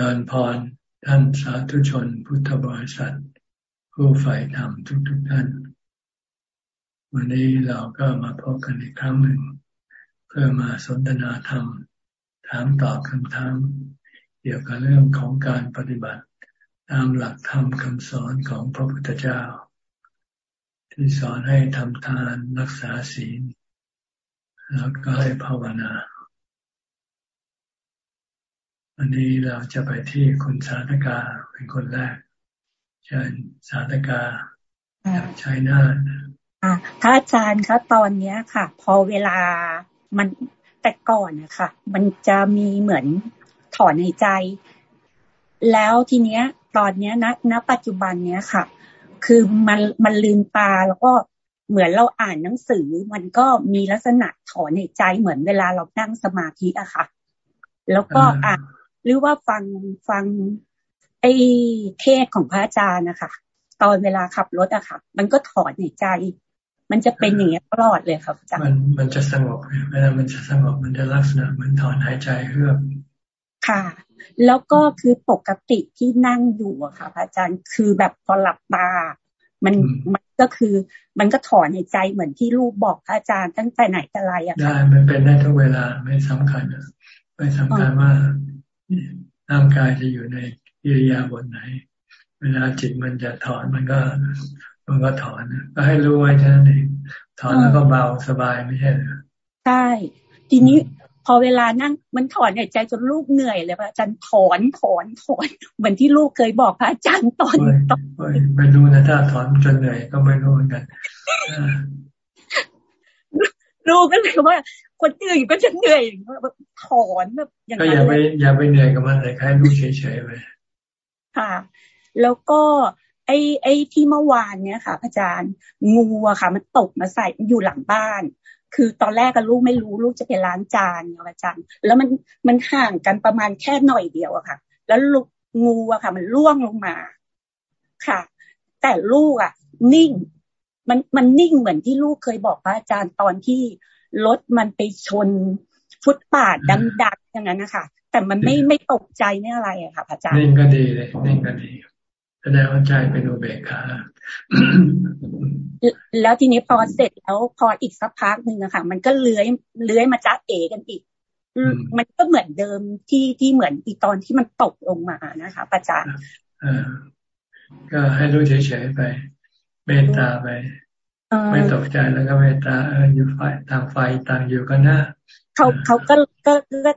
ริญพรท่านสาธุชนพุทธบริษัท ผู้ใฝ่ธรรมทุกๆทท่าน วันนี้เราก็มาพบกันอีกครั้งหนึ่ง เพื่อมาสนทนาธรรม ถามตอบคำถาม เกี่ยวกับเรื่องของการปฏิบัติ ตามหลักธรรมคำสอนของพระพุทธเจ้า ที่สอนให้ทำทานรักษาศีล แล้วก็ให้ภาวนา วันนี้เราจะไปที่คุณสาธกาเป็นคนแรกเชิญสาธกาใช้หน้าพระอาจารย์คะตอนเนี้ยค่ะ พอเวลามันแต่ก่อนนะคะมันจะมีเหมือนถอนในใจ แล้วทีเนี้ย ตอนเนี้ยณณปัจจุบันเนี้ยค่ะ คือมันมันลืมตาแล้วก็เหมือนเราอ่านหนังสือ มันก็มีลักษณะถอนในใจเหมือนเวลาเรานั่งสมาธิอะค่ะ แล้วก็อ่าน หรือว่าฟังฟังไอ้เทศของพระอาจารย์นะคะตอนเวลาขับรถอะค่ะ มันก็ถอนในใจ มันจะเป็นอย่างนี้ตลอดเลยครับอาจารย์มันมันจะสงบเวลามันจะสงบมันจะลักษณะมันถอนหายใจเฮือกค่ะ แล้วก็คือปกติที่นั่งอยู่อะค่ะ พระอาจารย์คือแบบพอหลับตา มันมันก็คือ มันก็ถอนในใจเหมือนที่ลูกบอกพระอาจารย์ตั้งแต่ไหนแต่ไรอะได้มันเป็นได้ทุกเวลาไม่สำคัญไม่สำคัญว่า ร่างกายจะอยู่ในอิริยาบถไหน เวลาจิตมันจะถอนมันก็ มันก็ถอนก็ให้รู้ไว้เท่านั้นเองถอนแล้วก็เบาสบายไม่ใช่ใช่ทีนี้พอเวลานั่งมันถอนใจจนลูกเหนื่อยเลยพระอาจารย์ถอนถอนถอนเหมือนที่ลูกเคยบอกพระอาจารย์ตอนตอนไม่รู้นะถ้าถอนจนเหนื่อยก็ไม่รู้เหมือนกันลูกก็เลยว่า คนอื่นก็จะเหนื่อยแบบถอนแบบอย่างนั้นก็อย่าไปอย่าไปเหนื่อยกับมันเลยแค่ดูเฉยๆไปค่ะ แล้วก็ไอ้ไอ้ที่เมื่อวานเนี้ยค่ะอาจารย์งูอะค่ะ มันตกมาใส่อยู่หลังบ้าน คือตอนแรกกับลูกไม่รู้ลูกจะไปล้างจานเนี่ยอาจารย์ แล้วมันมันห่างกันประมาณแค่หน่อยเดียวอะค่ะ แล้วลูกงูอะค่ะ มันล่วงลงมา ค่ะ แต่ลูกอะนิ่ง มันมันนิ่งเหมือนที่ลูกเคยบอกพระอาจารย์ตอนที่ รถมันไปชนฟุตปาดดังๆอย่างนั้นนะคะแต่มันไม่ไม่ตกใจไม่อะไรอะค่ะพระอาจารย์นิ่งก็ดีเลยนิ่งก็ดีแสดงว่าใจเป็นอุเบกขาแล้วทีนี้พอเสร็จแล้วพออีกสักพักหนึ่งอะค่ะ มันก็เลื้อยเลื้อยมาจ้าเอกันอีกมันก็เหมือนเดิมที่ที่เหมือนอีตอนที่มันตกลงมานะคะอาจารย์ก็ให้รู้เฉยๆไปเมตตาไป ไม่ตกใจแล้วก็เมตตาเอออยู่ไฟต่างไฟต่างอยู่กันนะเขาเขาก็ก็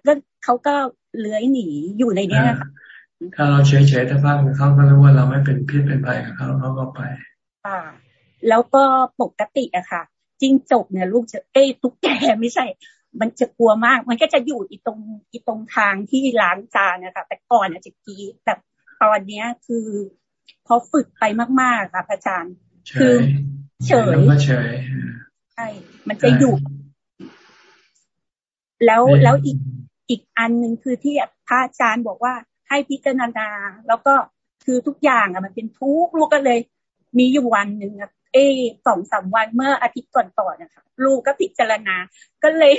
ก็เขาก็เลื้อยหนีอยู่ในเนี้ยค่ะถ้าเราเฉยๆถ้าพักเขาก็รู้ว่าเราไม่เป็นพิษเป็นภัยกับเขาเขาก็ไปอ่าแล้วก็ปกติอะค่ะจิ้งจกเนี่ยลูกจะเอ้ตุ๊กแกไม่ใช่ มันจะกลัวมาก มันก็จะอยู่อีตรงอีตรงทางที่ล้างจานนะคะแต่ก่อนอะจะกีแต่ตอนเนี้ยคือพอฝึกไปมากๆค่ะพระอาจารย์ คือ เฉยเฉยใช่มันจะอยู่ แล้วแล้วอีกอีกอันหนึ่งคือที่พระอาจารย์บอกว่าให้พิจารณา แล้วก็คือทุกอย่างอะมันเป็นทุกลูกก็เลย มีอยู่วันหนึ่งเอสองสามวันเมื่ออาทิตย์ก่อนๆนะคะลูกก็พิจารณา ก็เลย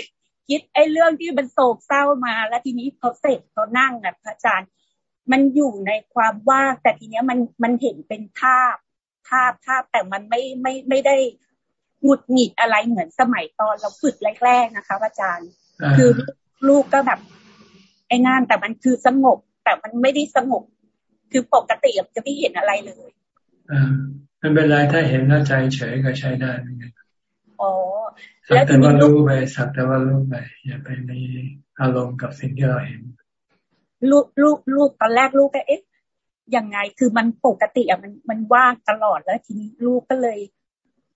คิดไอ้เรื่องที่มันโศกเศร้ามา แล้วทีนี้พอเสร็จพอนั่งอะพระอาจารย์ มันอยู่ในความว่างแต่ทีเนี้ยมันมันเห็นเป็นภาพ ภาพภาพแต่มันไม่ไม่ไม่ได้หงุดหงิดอะไรเหมือนสมัยตอนเราฝึกแรกๆนะคะอาจารย์ คือลูกก็แบบ ไอ้นั่นแต่มันคือสงบ แต่มันไม่ได้สงบ คือปกติจะไม่เห็นอะไรเลยอ่าไม่เป็นไรถ้าเห็นแล้วใจเฉยก็ใช้ได้เหมือนกันอ๋อแล้วแต่ว่ารู้ไปสักแต่ว่ารู้ไปอย่าไปในอารมณ์กับสิ่งที่เราเห็นลูกลูกลูกตอนแรกลูกก็เอ๊ะ ยังไง คือมันปกติอะมันมันว่างตลอดแล้วทีนี้ลูกก็เลย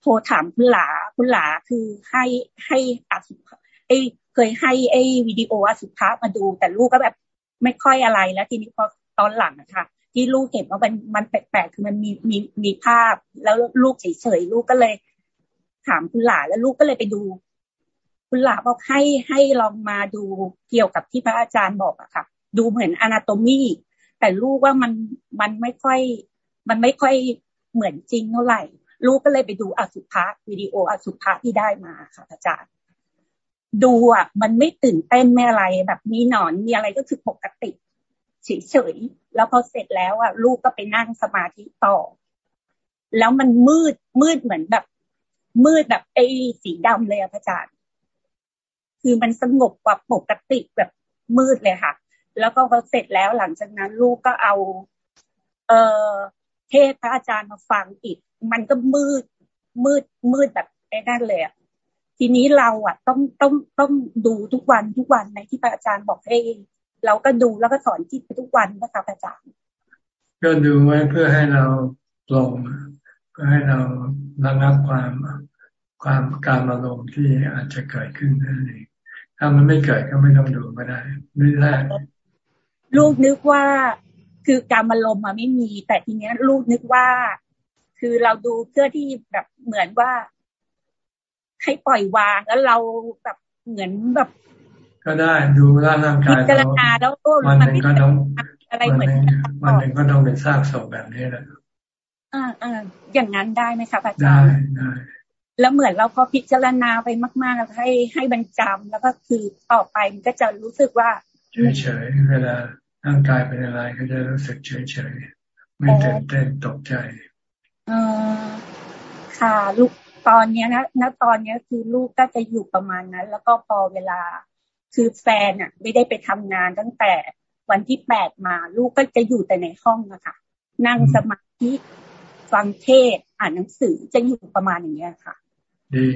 โทรถามคุณหลาคุณหลาคือให้ให้อสุภไอเคยให้ไอวิดีโออสุภามาดู แต่ลูกก็แบบไม่ค่อยอะไรแล้ว ทีนี้พอตอนหลังนะคะที่ลูกเห็นว่ามันมันแปลกๆคือมันมีมีมีภาพ แล้วลูกเฉยๆลูกก็เลย ถามคุณหลาแล้วลูกก็เลยไปดู คุณหลาบอกให้ให้ลองมาดูเกี่ยวกับที่พระอาจารย์บอกอะค่ะ ดูเหมือนอนาโตมี แต่ลูกว่ามันมันไม่ค่อย มันไม่ค่อยเหมือนจริงเท่าไหร่ ลูกก็เลยไปดูอสุภะวิดีโออสุภะที่ได้มาค่ะอาจารย์ ดูอะ มันไม่ตื่นเต้นไม่อะไรแบบมีหนอนมีอะไรก็คือปกติเฉยๆแล้วพอเสร็จแล้วอะ ลูกก็ไปนั่งสมาธิต่อ แล้วมันมืดมืดเหมือนแบบ มืดแบบไอ้สีดำเลยอะพระอาจารย์คือมันสงบกว่าปกติแบบมืดเลยค่ะ แล้วก็พอเสร็จแล้วหลังจากนั้นลูกก็เอา เออเทศพระอาจารย์มาฟังอีก มันก็มืดมืดมืดแบบไอ้นั่นเลยอะทีนี้เราอะ ต้องต้องต้องดูทุกวันทุกวันในที่พระอาจารย์บอกให้เราก็ดูแล้วก็สอนจิตทุกวันนะคะอาจารย์ก็ดูไว้เพื่อให้เราปลงเพื่อให้เราระงับความความการอารมณ์ที่อาจจะเกิดขึ้นนั่นเองถ้ามันไม่เกิดก็ไม่ต้องดูก็ได้ไม่ได้ ลูกนึกว่าคือการอารมณ์มาไม่มี แต่ทีเนี้ย ลูกนึกว่า คือเราดูเพื่อที่แบบเหมือนว่า ให้ปล่อยวางแล้วเราแบบเหมือนแบบ ก็ได้ดูร่างร่างกายเราแล้ววันหนึ่งก็ต้องอะไรเหมือนวันหนึ่งก็ต้องเป็นซากศพแบบนี้แหละอ่าอ่าอย่างนั้นได้ไหมคะอาจารย์ได้ได้แล้วเหมือนเราพอพิจารณาไปมากๆแล้วให้ให้บรรจำแล้วก็คือต่อไปมันก็จะรู้สึกว่า เฉยๆ เวลาร่างกายเป็นอะไรก็จะรู้สึกเฉยๆ ไม่ตื่นเต้นตกใจอ่าค่ะลูกตอนเนี้ยนะณตอนเนี้ยคือลูกก็จะอยู่ประมาณนั้น แล้วก็พอเวลาคือแฟนอะ ไม่ได้ไปทำงานตั้งแต่วันที่แปดมา ลูกก็จะอยู่แต่ในห้องนะคะนั่งสมาธิฟังเทศอ่านหนังสือจะอยู่ประมาณอย่างเงี้ยค่ะ ดี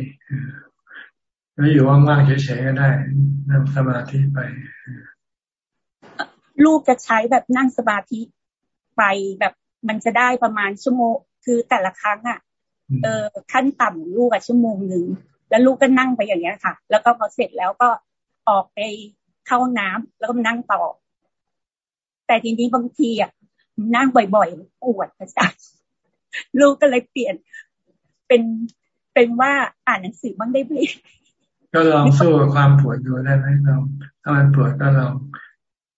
แล้วอยู่ว่างๆเฉยๆก็ได้นั่งสมาธิไป ลูกจะใช้แบบนั่งสมาธิไปแบบมันจะได้ประมาณชั่วโมง คือแต่ละครั้งอะเออขั้นต่ำลูกอะชั่วโมงหนึ่งแล้วลูกก็นั่งไปอย่างเงี้ยค่ะ แล้วก็พอเสร็จแล้วก็ออกไปเข้าห้องน้ำแล้วก็นั่งต่อ แต่ทีนี้บางทีอะนั่งบ่อยๆปวดประสาทลูกก็เลยเปลี่ยน เป็นเป็นว่าอ่านหนังสือบ้างได้ไหมก็ลองสู้กับความปวดดูได้ไหมเราถ้ามันปวดก็ลอง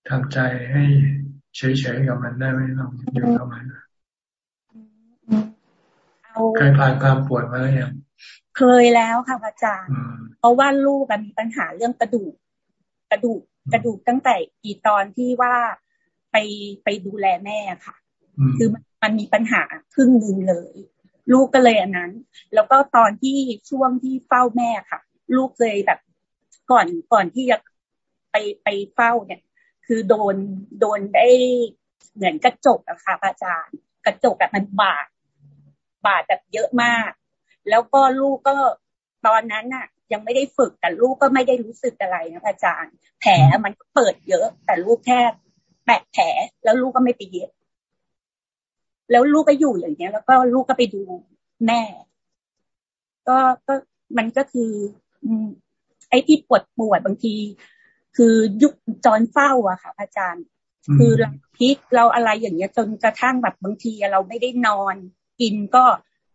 ทำใจให้เฉยๆกับมันได้ไหมลองอยู่กับมันเคยผ่านความปวดมาแล้วยังเคยแล้วค่ะอาจารย์ เพราะว่าลูกมีปัญหาเรื่องกระดูกกระดูกกระดูกตั้งแต่กี่ตอนที่ว่าไปไปดูแลแม่ค่ะ คือมันมีปัญหาครึ่งหนึ่งเลย ลูกก็เลยอันนั้น แล้วก็ตอนที่ช่วงที่เฝ้าแม่ค่ะ ลูกเลยแบบก่อนก่อนที่จะไปไปเฝ้าเนี่ย คือโดนโดนได้เหมือนกระจกอะค่ะอาจารย์ กระจกแบบมันบาดบาดแบบเยอะมาก แล้วก็ลูกก็ตอนนั้นน่ะ ยังไม่ได้ฝึกแต่ลูกก็ไม่ได้รู้สึกอะไรนะอาจารย์ แผลมันเปิดเยอะ แต่ลูกแค่แปะแผลแล้วลูกก็ไม่ไปเย็บแล้วลูกก็อยู่อย่างเงี้ย แล้วก็ลูกก็ไปดูแม่ ก็ก็มันก็คือไอ้ที่ปวดปวดบางที คือยุคจอนเฝ้าอะค่ะ อาจารย์ คือเราพิกเราอะไรอย่างเงี้ยจนกระทั่งแบบบางทีเราไม่ได้นอนกินก็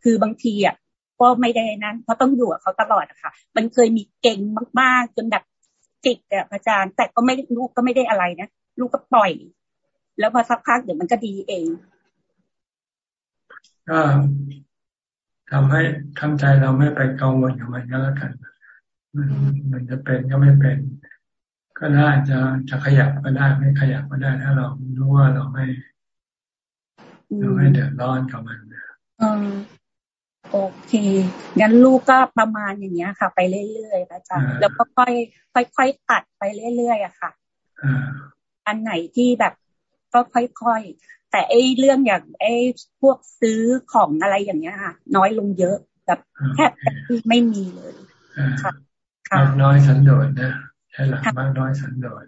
คือบางทีอะก็ไม่ได้นั้นเพราะต้องอยู่กับเขาตลอดอะค่ะ มันเคยมีเก่งมากๆ จนแบบจิกอะอาจารย์ แต่ก็ไม่ลูกก็ไม่ได้อะไรนะลูกก็ปล่อย แล้วพอสักพักเดี๋ยวมันก็ดีเองก็ทำให้ทำใจเราไม่ไปกังวลกับมันก็แล้วกัน มันมันจะเป็นก็ไม่เป็น ก็ได้จะจะขยับก็ได้ไม่ขยับก็ได้ถ้าเรารู้ว่าเราไม่เราไม่เดือดร้อนกับมันอืมโอเคงั้นลูกก็ประมาณอย่างเงี้ยค่ะ ไปเรื่อยๆอาจารย์แล้วก็ค่อยค่อยๆตัดไปเรื่อยๆอะค่ะอันไหนที่แบบก็ค่อยๆแต่ไอ้เรื่องอย่างไอ้พวกซื้อของอะไรอย่างเงี้ยค่ะ น้อยลงเยอะแบบแทบไม่มีเลยค่ะมากน้อยสันโดษนะ ใช่หรือมากน้อยสันโดษ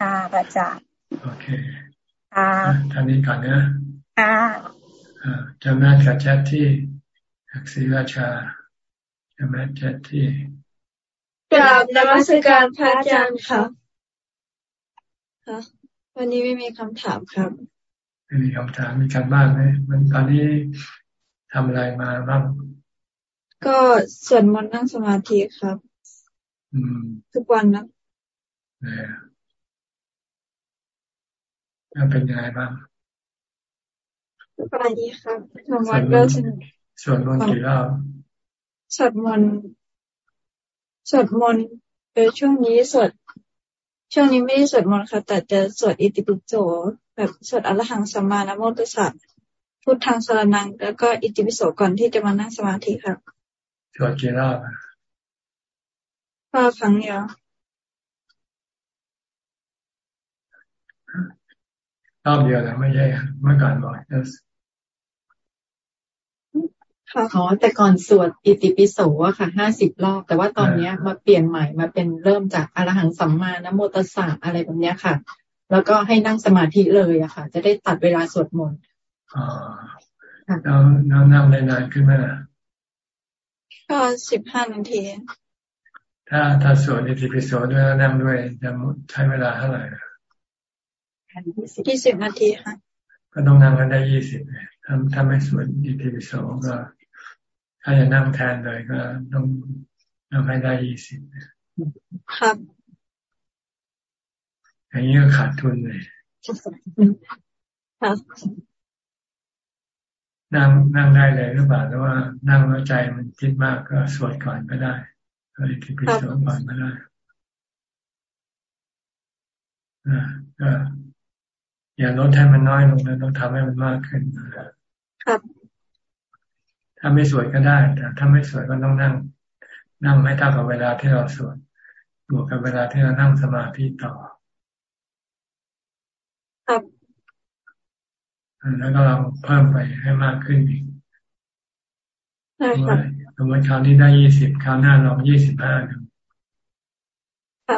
ค่ะอาจารย์โอเคค่ะท่านนี้ก่อนนะค่ะจำแม่กับแชทที่อักษีราชาจำแม่แชทที่กราบนมัสการพระอาจารย์ครับค่ะวันนี้ไม่มีคำถามครับไม่มีคำถามมีการบ้านไหมมันตอนนี้ทำอะไรมาบ้างก็สวดมนต์นั่งสมาธิครับ อืม ทุกวันนะ เนี่ยเป็นยังไงบ้างสบายดีครับสวดมนต์ก็สนุกสวดมนต์กี่รอบสวดมนต์สวดมนต์เออช่วงนี้สวดช่วงนี้ไม่ได้สวดมนต์ค่ะ แต่จะสวดอิติปิโสแบบสวดอรหังสัมมานะโมตัสสะพุทธังสรนัง แล้วก็อิติปิโสก่อนที่จะมานั่งสมาธิครับสวดกี่รอบก็ครั้งเดียว รอบเดียวแล้วไม่ใช่เมื่อก่อนบอกค่ะอ๋อแต่ก่อนสวดอิติปิโสอะค่ะห้าสิบรอบ แต่ว่าตอนเนี้ยมาเปลี่ยนใหม่มาเป็นเริ่มจากอรหังสัมมานะโมตัสสะอะไรแบบเนี้ยค่ะ แล้วก็ให้นั่งสมาธิเลยอะค่ะ จะได้ตัดเวลาสวดมนต์อ๋อแล้วนั่งได้นานขึ้นไหมล่ะก็สิบห้านาที ถ้าถ้าสวดอิติปิโสด้วยแล้วนั่งด้วยจะใช้เวลาเท่าไหร่ ยี่สิบนาทีค่ะ ก็ต้องนั่งกันได้ยี่สิบถ้าถ้าไม่สวดอิติปิโสก็ ถ้าจะนั่งแทนเลยก็ต้องนั่งให้ได้ยี่สิบครับอย่างนี้ก็ขาดทุนเลยครับนั่งนั่งได้เลยหรือเปล่าหรือว่านั่งแล้วใจมันคิดมากก็สวดก่อนก็ได้อิติปิโสก่อนก็ได้อ่าก็ อย่าลดให้มันน้อยลงนะต้องทำให้มันมากขึ้นครับถ้าไม่สวดก็ได้แต่ถ้าไม่สวดก็ต้องนั่ง นั่งให้เท่ากับเวลาที่เราสวดบวกกับเวลาที่เรานั่งสมาธิต่อ ครับแล้วก็เราเพิ่มไปให้มากขึ้นอีกใช่ครับสมมติคราวนี้ได้ยี่สิบคราวหน้าลองยี่สิบห้าครั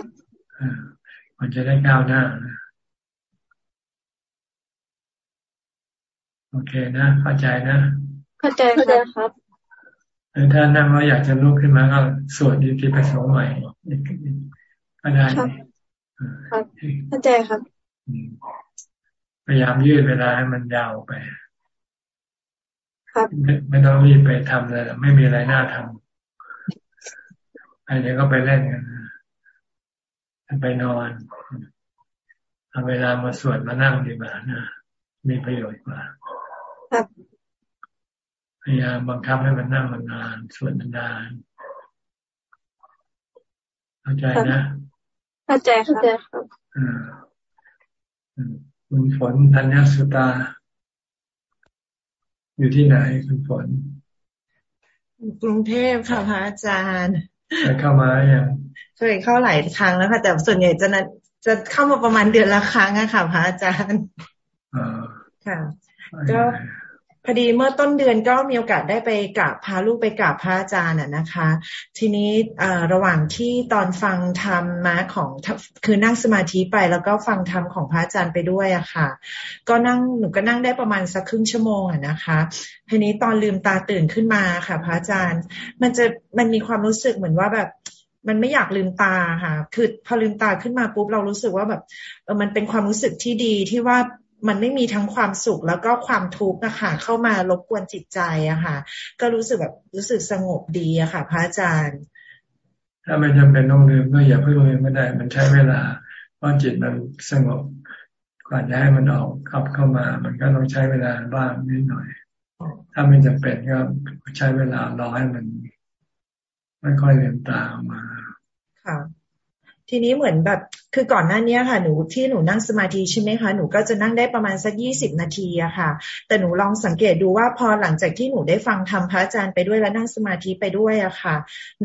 บมันจะได้ก้าวหน้านะ โอเคนะเข้าใจนะเข้าใจเข้าใจครับถ้านั่งแล้วอยากจะลุกขึ้นมาก็สวดดีที่ไปสองใหม่ก็ได้ครับเข้าใจครับพยายามยืดเวลาให้มันยาวไป ครับ ไม่ไม่ต้องรีบไปทำเลยไม่มีอะไรน่าทำไอ้เดี๋ยวก็ไปเล่นกันไปนอนเอาเวลามาสวดมานั่งดีกว่านะ มีประโยชน์กว่าครับ พยายามบังคับให้มันนั่งมันนานสวดนานเข้าใจนะเข้าใจเข้าใจครับคุณฝนธัญสุตา อยู่ที่ไหนคุณฝนกรุงเทพค่ะพระอาจารย์เคยเข้ามาอย่างเคยเข้าหลายครั้งแล้วค่ะ แต่ส่วนใหญ่จะจะเข้ามาประมาณเดือนละครั้งอะค่ะพระอาจารย์ค่ะ ก็พอดีเมื่อต้นเดือนก็มีโอกาสได้ไปกราบพาลูกไปกราบพระอาจารย์อะนะคะ ทีนี้ระหว่างที่ตอนฟังธรรมมาของคือนั่งสมาธิไปแล้วก็ฟังธรรมของพระอาจารย์ไปด้วยอะค่ะ ก็นั่งหนูก็นั่งได้ประมาณสักครึ่งชั่วโมงอะนะคะทีนี้ตอนลืมตาตื่นขึ้นมาค่ะ พระอาจารย์ มันจะมันมีความรู้สึกเหมือนว่าแบบมันไม่อยากลืมตาค่ะ คือพอลืมตาขึ้นมาปุ๊บเรารู้สึกว่าแบบเออมันเป็นความรู้สึกที่ดีที่ว่า มันไม่มีทั้งความสุขแล้วก็ความทุกข์นะคะเข้ามารบกวนจิตใจอะค่ะ ก็รู้สึกแบบรู้สึกสงบดีอะค่ะ พระอาจารย์ ถ้าไม่จำเป็นต้องลืมก็อย่าเพิ่งลืมไม่ได้ มันใช้เวลา เพราะจิตมันสงบกว่าจะให้มันออกขับเข้ามา มันก็ต้องใช้เวลาบ้างนิดหน่อย ถ้าไม่จำเป็นก็ใช้เวลารอให้มันไม่ค่อยเลืมตาออกมาค่ะทีนี้เหมือนแบบ คือก่อนหน้านี้ค่ะหนูที่หนูนั่งสมาธิใช่ไหมคะหนูก็จะนั่งได้ประมาณสักยี่สิบนาทีอะค่ะ แต่หนูลองสังเกตดูว่าพอหลังจากที่หนูได้ฟังธรรมพระอาจารย์ไปด้วยแล้วนั่งสมาธิไปด้วยอะค่ะ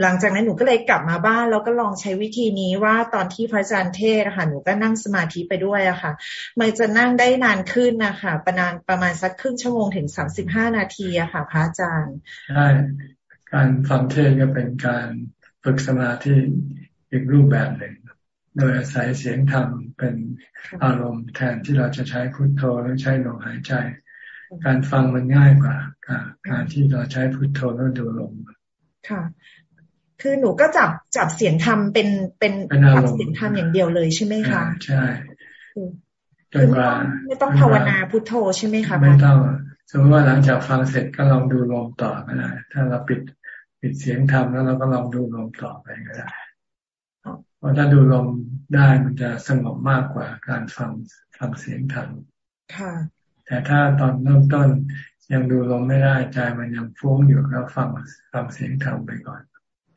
หลังจากนั้นหนูก็เลยกลับมาบ้านแล้วก็ลองใช้วิธีนี้ว่าตอนที่พระอาจารย์เทศค่ะหนูก็นั่งสมาธิไปด้วยอะค่ะ มันจะนั่งได้นานขึ้นนะคะประมาณประมาณสักครึ่งชั่วโมงถึงสามสิบห้านาทีอะค่ะ พระอาจารย์ใช่การฟังเทศก็เป็นการฝึกสมาธิอีกรูปแบบหนึ่ง โดยอาศัยเสียงธรรมเป็นอารมณ์แทนที่เราจะใช้พุทโธหรือใช้ลมหายใจ การฟังมันง่ายกว่าการที่เราใช้พุทโธแล้วดูลมค่ะ คือหนูก็จับจับเสียงธรรมเป็นเป็นจับเสียงธรรมอย่างเดียวเลยใช่ไหมคะใช่จนกว่าไม่ต้องภาวนาพุทโธใช่ไหมคะไม่ต้องสมมติว่าหลังจากฟังเสร็จก็ลองดูลมต่อก็ได้ถ้าเราปิดปิดเสียงธรรมแล้วเราก็ลองดูลมต่อไปก็ได้พ ราะถ้าดูลมได้มันจะสงบมากกว่าการฟังฟังเสียงธรรมค่ะ แต่ถ้าตอนเริ่มต้นยังดูลมไม่ได้ใจมันยังฟุ้งอยู่ก็ฟังฟังเสียงธรรมไปก่อน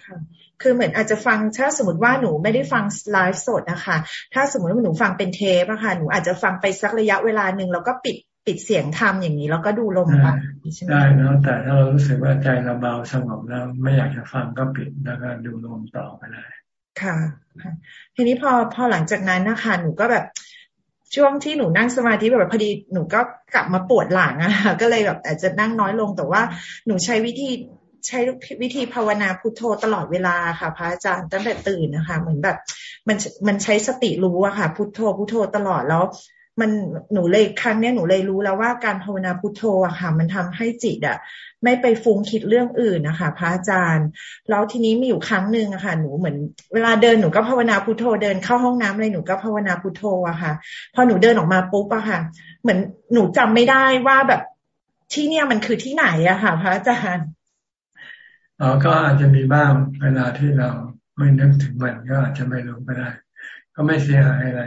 ค่ะคือเหมือนอาจจะฟังถ้าสมมติว่าหนูไม่ได้ฟังไลฟ์สดนะคะถ้าสมมติว่าหนูฟังเป็นเทปอะค่ะหนูอาจจะฟังไปสักระยะเวลาหนึ่งแล้วก็ปิดปิดเสียงทำอย่างนี้แล้วก็ดูลมไปได้นะแต่ถ้าเรารู้สึกว่าใจเราเบาสงบแล้ว ไม่อยากจะฟังก็ปิดแล้วก็ดูลมต่อไปได้ ค่ะ ทีนี้พอพอหลังจากนั้นนะคะหนูก็แบบช่วงที่หนูนั่งสมาธิแบบพอดีหนูก็กลับมาปวดหลังอะก็เลยแบบอาจจะนั่งน้อยลงแต่ว่าหนูใช้วิธีใช้วิธีภาวนาพุทโธตลอดเวลาค่ะ พระอาจารย์ตั้งแต่ตื่นนะคะ เหมือนแบบมันมันใช้สติรู้อะค่ะ พุทโธพุทโธตลอดแล้ว มันหนูเลยครั้งเนี้หนูเลยรู้แล้วว่าการภาวนาพุทโธอะค่ะ มันทำให้จิตอะไม่ไปฟุ้งคิดเรื่องอื่นนะคะพระอาจารย์แล้วทีนี้มีอยู่ครั้งหนึ่งอะค่ะ หนูเหมือน เวลาเดินหนูก็ภาวนาพุทโธเดินเข้าห้องน้ำเลยหนูก็ภาวนาพุทโธอะค่ะ พอหนูเดินออกมาปุ๊บอะค่ะ เหมือนหนูจำไม่ได้ว่าแบบที่เนี่ยมันคือที่ไหนอะค่ะ พระอาจารย์เราก็อาจจะมีบ้างเวลาที่เราไม่นึกถึงมันก็อาจจะไม่รู้ก็ได้ ก็ไม่เสียหายอะไร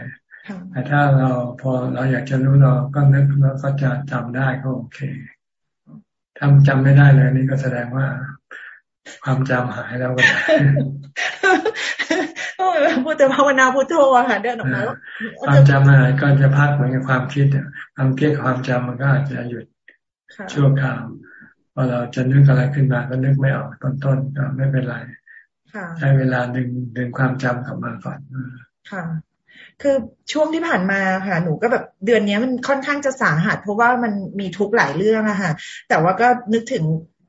แต่ถ้าเราพอเราอยากจะรู้เราก็นึกแล้วก็จะจำได้ก็โอเคทำจำไม่ได้เลยนี่ก็แสดงว่า ความจำหายแล้วก็พูดแต่ภาวนาพุทโธอะค่ะเดินออกมาความจำอะไรก็จะพักเหมือนกับความคิดความคิดความจำมันก็อาจจะหยุดชั่วคราวพอเราจะนึกอะไรขึ้นมาก็นึกไม่ออกตอนต้นก็ไม่เป็นไรใช้เวลาดึงดึงความจำกลับมาก่อนค่ะ คือช่วงที่ผ่านมาค่ะ หนูก็แบบเดือนนี้มันค่อนข้างจะสาหัส เพราะว่ามันมีทุกหลายเรื่องอะค่ะ แต่ว่าก็นึกถึง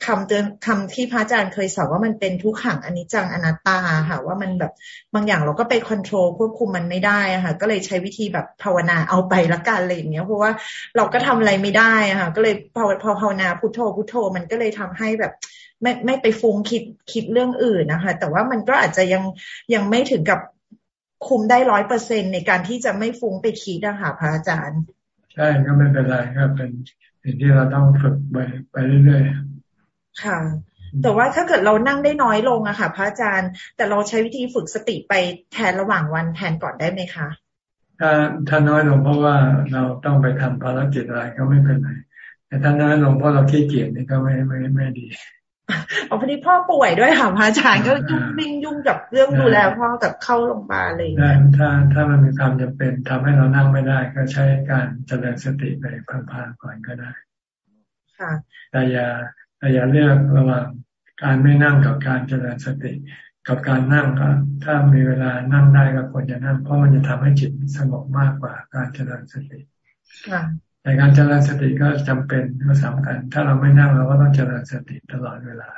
คำเตือนคำที่พระอาจารย์เคยสอนว่ามันเป็นทุกขังอนิจจังอนัตตาค่ะ ว่ามันแบบบางอย่างเราก็ไปควบคุมควบคุมมันไม่ได้อะค่ะ ก็เลยใช้วิธีแบบภาวนาเอาไปละกันอะไรอย่างเงี้ย เพราะว่าเราก็ทำอะไรไม่ได้อะค่ะ ก็เลยพอพอภาวนาพุทโธพุทโธ มันก็เลยทำให้แบบไม่ไม่ไปฟุ้งคิดคิดเรื่องอื่นนะคะ แต่ว่ามันก็อาจจะยังยังไม่ถึงกับ คุมได้ร้อยเปอร์เซ็นในการที่จะไม่ฟุ้งไปคิดนะคะพระอาจารย์ ใช่ก็ไม่เป็นไรก็เป็นสิ่งที่เราต้องฝึกไปไปเรื่อยค่ะ แต่ว่าถ้าเกิดเรานั่งได้น้อยลงอะค่ะ พระอาจารย์ แต่เราใช้วิธีฝึกสติไปแทนระหว่างวันแทนก่อนได้ไหมคะถ้าถ้าน้อยลงเพราะว่าเราต้องไปทำภารกิจอะไรก็ไม่เป็นไรแต่ถ้าน้อยลงเพราะเราขี้เกียจนี่ก็ไม่ไม่ไม่ดี อ๋อพอดีพ่อป่วยด้วยค่ะพระอาจารย์ก็ยุ่งวิ่งยุ่งกับเรื่องดูแลพ่อกับเข้าโรงพยาบาลเลยถ้าถ้ามันมีความจำเป็นทำให้เรานั่งไม่ได้ ก็ใช้การเจริญสติไปพังๆก่อนก็ได้ ค่ะแต่อย่าแต่อย่าเลือกระหว่างการไม่นั่งกับการเจริญสติ กับการนั่งก็ถ้ามีเวลานั่งได้ก็ควรจะนั่งเพราะมันจะทำให้จิตสงบมากกว่าการเจริญสติ แต่การเจริญสติก็จำเป็นก็สำคัญ ถ้าเราไม่นั่งเราก็ต้องเจริญสติตลอดเวลา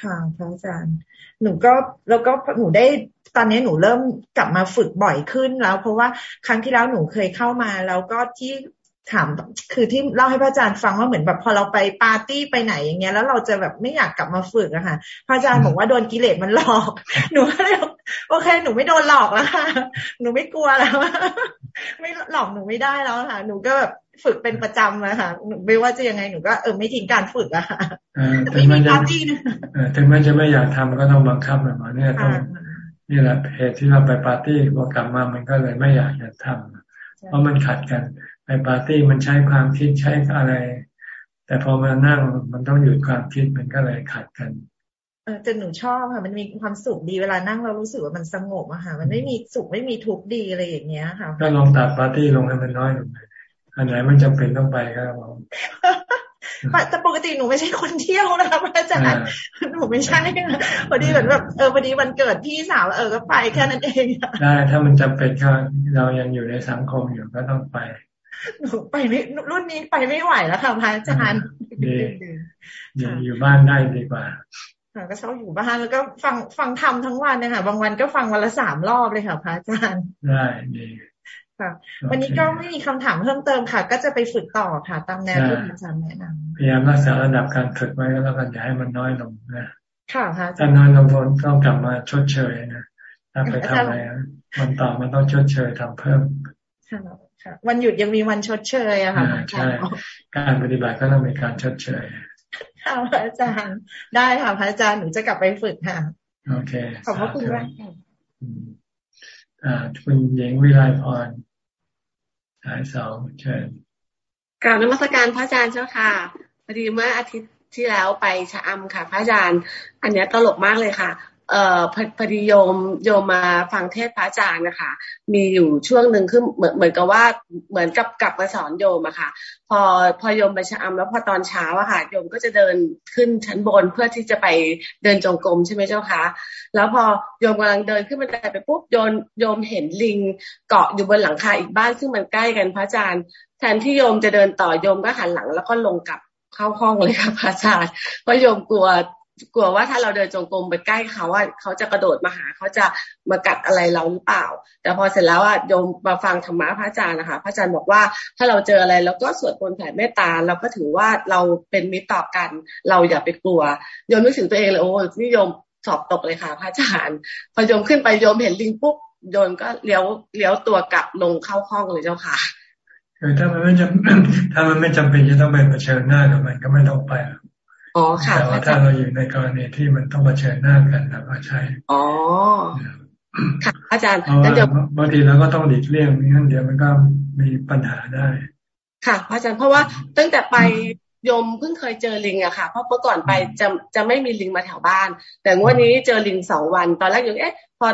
ค่ะพระอาจารย์ หนูก็แล้วก็หนูได้ตอนนี้หนูเริ่มกลับมาฝึกบ่อยขึ้นแล้ว เพราะว่าครั้งที่แล้วหนูเคยเข้ามาแล้วก็ที่ถามคือที่เล่าให้พระอาจารย์ฟังว่าเหมือนแบบพอเราไปปาร์ตี้ไปไหนอย่างเงี้ยแล้วเราจะแบบไม่อยากกลับมาฝึกอะค่ะพระอาจารย์บอกว่าโดนกิเลสมันหลอก หนูก็เลยโอเค หนูไม่โดนหลอกแล้วค่ะ หนูไม่กลัวแล้ว ไม่หลอกหนูไม่ได้แล้วค่ะ หนูก็แบบ ฝึกเป็นประจำอะค่ะไม่ว่าจะยังไงหนูก็เออไม่ทิ้งการฝึกอะค่ะถึงมันจะถึงมันจะไม่อยากทำก็ต้องบังคับแบบนี้ต้องนี่แหละเหตุที่เราไปปาร์ตี้พอกลับมามันก็เลยไม่อยากจะทำเพราะมันขัดกันไปปาร์ตี้มันใช้ความคิดใช้อะไร แต่พอมานั่งมันต้องหยุดความคิดมันก็เลยขัดกันเออแต่หนูชอบค่ะ มันมีความสุขดีเวลานั่งเรารู้สึกว่ามันสงบอะค่ะ มันไม่มีสุขไม่มีทุกข์ดีอะไรอย่างเงี้ยค่ะก็ลองตัดปาร์ตี้ลงให้มันน้อยลง อันไหนมันจำเป็นต้องไปก็ลองแต่ปกติหนูไม่ใช่คนเที่ยวนะคะพระอาจารย์หนูไม่ใช่พอดีเหมือนแบบเออพอดีวันเกิดพี่สาวเออก็ไปแค่นั้นเองได้ถ้ามันจำเป็นก็เรายังอยู่ในสังคมอยู่ก็ต้องไปหนูไปไม่รุ่นนี้ไปไม่ไหวแล้วค่ะพระอาจารย์ดีอยู่บ้านได้ดีกว่าก็ชอบอยู่บ้านแล้วก็ฟังฟังธรรมทั้งวันนะคะบางวันก็ฟังวันละสามรอบเลยค่ะพระอาจารย์ได้ดี ค่ะ วันนี้ก็ไม่มีคำถามเพิ่มเติมค่ะ ก็จะไปฝึกต่อค่ะ ตามแนวที่อาจารย์แนะนำพยายามรักษาระดับการฝึกไว้แล้วกันอย่าให้มันน้อยลงนะค่ะค่ะถ้าน้อยลงต้องกลับมาชดเชยนะถ้าไปทำอะไรมันต่อมันต้องชดเชยทำเพิ่มวันหยุดยังมีวันชดเชยอะค่ะใช่การปฏิบัติก็ต้องมีการชดเชยค่ะพระอาจารย์ได้ค่ะพระอาจารย์หนูจะกลับไปฝึกค่ะโอเคขอบพระคุณมากอ่าคุณหญิงวิไลพร สายสาเชิญกล่าวนมัสการพระอาจารย์เจ้าค่ะพอดีเมื่ออาทิตย์ที่แล้วไปชะอำค่ะ พระอาจารย์ อันนี้ตลกมากเลยค่ะ เอ่อพอดีโยมโยมมาฟังเทศพระอาจารย์นะคะ มีอยู่ช่วงหนึ่งคือเหมือนเหมือนกับว่าเหมือนกับกลับมาสอนโยมอะค่ะ พอพอโยมไปชะอำแล้วพอตอนเช้าอะค่ะโยมก็จะเดินขึ้นชั้นบนเพื่อที่จะไปเดินจงกรมใช่ไหมเจ้าคะแล้วพอโยมกำลังเดินขึ้นบันไดไปปุ๊บโยมโยมเห็นลิงเกาะอยู่บนหลังคาอีกบ้านซึ่งมันใกล้กันพระอาจารย์ แทนที่โยมจะเดินต่อโยมก็หันหลังแล้วก็ลงกลับเข้าห้องเลยค่ะพระอาจารย์เพราะโยมกลัว กลัวว่าถ้าเราเดินจงกรมไปใกล้เขาว่าเขาจะกระโดดมาหาเขาจะมากัดอะไรเราหรือเปล่า แต่พอเสร็จแล้วอะโยมมาฟังธรรมะพระอาจารย์นะคะพระอาจารย์บอกว่าถ้าเราเจออะไรเราก็สวดมนต์แผ่เมตตาเราก็ถือว่าเราเป็นมิตรต่อกัน เราอย่าไปกลัวโยมนึกถึงตัวเองเลยโอ้นี่โยมสอบตกเลยค่ะพระอาจารย์พอโยมขึ้นไปโยมเห็นลิงปุ๊บโยมก็เลี้ยวเลี้ยวตัวกลับลงเข้าห้องเลยเจ้าค่ะคือถ้ามันไม่จำถ้ามันไม่จำเป็นจะต้องไปเผชิญหน้ากับมันก็ไม่ต้องไปอ๋ อค่ะแต่ว่าถ้าเราอยู่ในกรณีที่มันต้องมาเชิญหน้ากันเราก็ใช้อ๋อค่ะอาจารย์แล้วเดี๋ยวบางทีเราก็ต้องหลีกเลี่ยงงั้นเดี๋ยวมันก็มีปัญหาได้ ค่ะ อาจารย์เพราะว่าตั้งแต่ไปยมเพิ่งเคยเจอลิงอะค่ะ เพราะเมื่อก่อนไปจะจะไม่มีลิงมาแถวบ้าน แต่งวดนี้เจอลิงสองวัน ตอนแรกอยู่เอ๊ะ พอ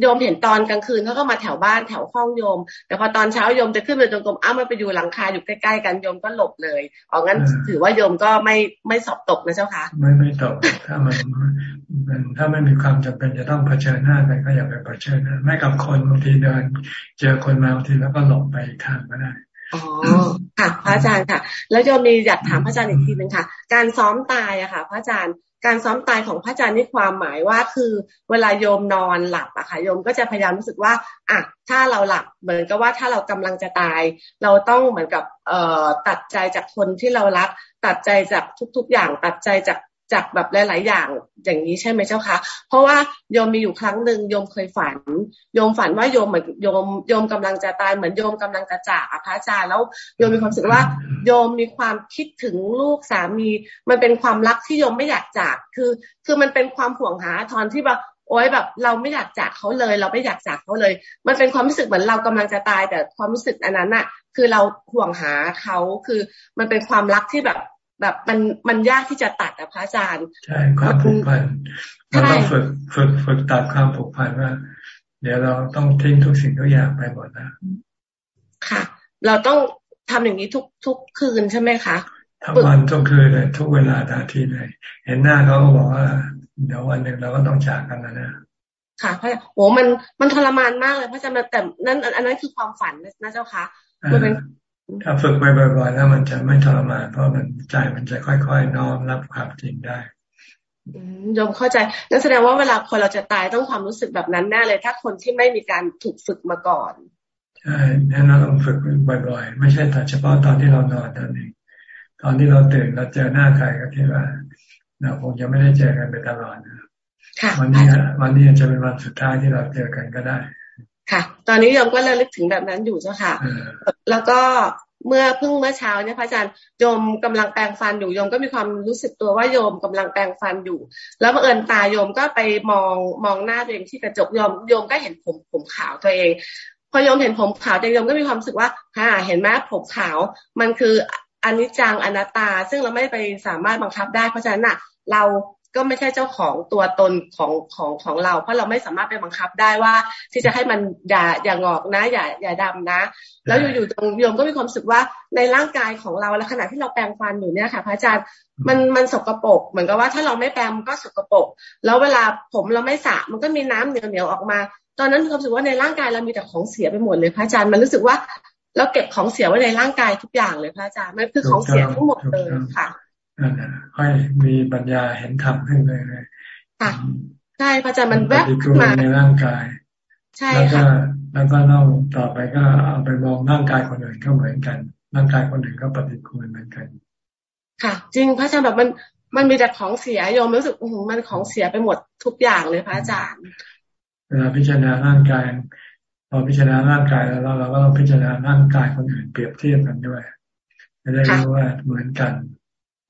โยมเห็นตอนกลางคืนเขาก็มาแถวบ้านแถวห้องโยม แต่พอตอนเช้าโยมจะขึ้นไปตรงกรมอ้ามันไปอยู่หลังคาอยู่ใกล้ๆกันโยมก็หลบเลยอ๋องั้นถือว่าโยมก็ไม่ไม่สอบตกนะเจ้าค่ะ ไม่ไม่ตกถ้ามันมันถ้าไม่มีความจำเป็นจะต้องเผชิญหน้ากันก็อย่าไปเผชิญหน้าไม่กับคนบางทีเดิน เจอคนมาบางทีแล้วก็หลบไปทางก็ได้อ๋อค่ะ พระอาจารย์ค่ะ แล้วโยมมีอยากถามพระอาจารย์อีกทีหนึ่งค่ะ การซ้อมตายอะค่ะ พระอาจารย์ การซ้อมตายของพระอาจารย์นี่ความหมายว่าคือเวลาโยมนอนหลับอะค่ะโยมก็จะพยายามรู้สึกว่าอะถ้าเราหลับเหมือนกับว่าถ้าเรากำลังจะตาย เราต้องเหมือนกับเอ่อตัดใจจากคนที่เรารัก ตัดใจจากทุก ๆ อย่าง ตัดใจจาก จากแบบหลาย ๆ อย่างอย่างนี้ใช่ไหมเจ้าคะเพราะว่าโยมมีอยู่ครั้งหนึ่งโยมเคยฝัน โยมฝันว่าโยมเหมือนโยมโยมกำลังจะตายเหมือนโยมกำลังจะจากพระอาจารย์แล้วโยมมีความรู้สึกว่า โยมมีความคิดถึงลูกสามี มันเป็นความรักที่โยมไม่อยากจากคือ คือมันเป็นความห่วงหาทอนที่แบบโอ้ยแบบเราไม่อยากจากเขาเลย เราไม่อยากจากเขาเลย มันเป็นความรู้สึกเหมือนเรากำลังจะตาย แต่ความรู้สึกอันนั้นอะคือเราห่วงหาเขาคือมันเป็นความรักที่แบบ แบบมันมันยากที่จะตัดอะพระอาจารย์ ใช่ความผูกพันเราต้องฝึกฝึกฝึกตัดความผูกพันว่า เดี๋ยวเราต้องทิ้งทุกสิ่งทุกอย่างไปหมดนะค่ะ เราต้องทำอย่างนี้ทุกทุกคืนใช่ไหมคะทั้งวันทุกคืนเลยทุกเวลานาทีเลย เห็นหน้าเขาก็บอกว่าเดี๋ยววันหนึ่งเราก็ต้องจากกันแล้วนะค่ะพระโอ้มันมันทรมานมากเลยพระอาจารย์แต่นั่นอันนั้นคือความฝันนะเจ้าคะมันเป็น ถ้าฝึกไปบ่อยๆแล้วมันจะไม่ทรมานเพราะมันใจมันจะค่อยๆน้อมรับความจริงได้ยมเข้าใจนั่นแสดงว่าเวลาคนเราจะตายต้องความรู้สึกแบบนั้นแน่เลย ถ้าคนที่ไม่มีการถูกฝึกมาก่อน ใช่นั่นเราต้องฝึกบ่อย ๆ ไม่ใช่แต่เฉพาะตอนที่เรานอนนั่นเองตอนที่เราตื่นเราเจอหน้าใครก็คิดว่าเราคงจะไม่ได้เจอกันไปตลอดนะวันนี้วันนี้จะเป็นวันสุดท้ายที่เราเจอกันก็ได้ค่ะ ตอนนี้โยมก็เระลึกถึงแบบนั้นอยู่เจ้าค่ะ แล้วก็เมื่อเพิ่งเมื่อเช้าเนี่ยพระอาจารย์โยมกำลังแปลงฟันอยู่โยมก็มีความรู้สึกตัวว่าโยมกำลังแปลงฟันอยู่ แล้วบังเอิญตาโยมก็ไปมองมองหน้าตัวเองที่กระจกโยมโยมก็เห็นผมผมขาวตัวเอง พอโยมเห็นผมขาวแต่โยมก็มีความรู้สึกว่าฮ่าเห็นไหมผมขาว มันคืออนิจจังอนัตตา ซึ่งเราไม่ไปสามารถบังคับได้เพราะฉะนั้นอะ เรา ก็ไม่ใช่เจ้าของตัวตนของของของเรา เพราะเราไม่สามารถไปบังคับได้ว่า ที่จะให้มันอย่าอย่างอกนะ อย่าอย่าดำนะ แล้วอยู่ๆตรงโยมก็มีความรู้สึกว่าในร่างกายของเราและขณะที่เราแปรงฟันอยู่เนี่ยค่ะพระอาจารย์มันมันสกรปรกเหมือนกับว่าถ้าเราไม่แปรงมันก็สกรปรกแล้วเวลาผมเราไม่สระมันก็มีน้ำเหนียวๆออกมา ตอนนั้นมีความรู้สึกว่าในร่างกายเรามีแต่ของเสียไปหมดเลยพระอาจารย์มันรู้สึกว่าเราเก็บของเสียไว้ในร่างกายทุกอย่างเลยพระอาจารย์มันคือของเสียทั้งหมดเลยค่ะ ค่อยมีปัญญาเห็นธรรมขึ้นเลยค่ะใช่พระอาจารย์มันแวบขึ้นมาในร่างกาย ใช่ค่ะแล้วก็เล่าต่อไปก็เอาไปมองร่างกายคนอื่นก็เหมือนกัน ร่างกายคนอื่นก็ปฏิกูลเหมือนกัน ค่ะ จริงพระอาจารย์แบบมันมันมีแต่ของเสียโยมรู้สึกโอ้โหมันของเสียไปหมดทุกอย่างเลยพระอาจารย์ เวลาพิจารณาร่างกายพอพิจารณาร่างกายแล้วเราก็ต้องพิจารณาร่างกายคนอื่นเปรียบเทียบกันด้วยจะได้รู้ว่าเหมือนกัน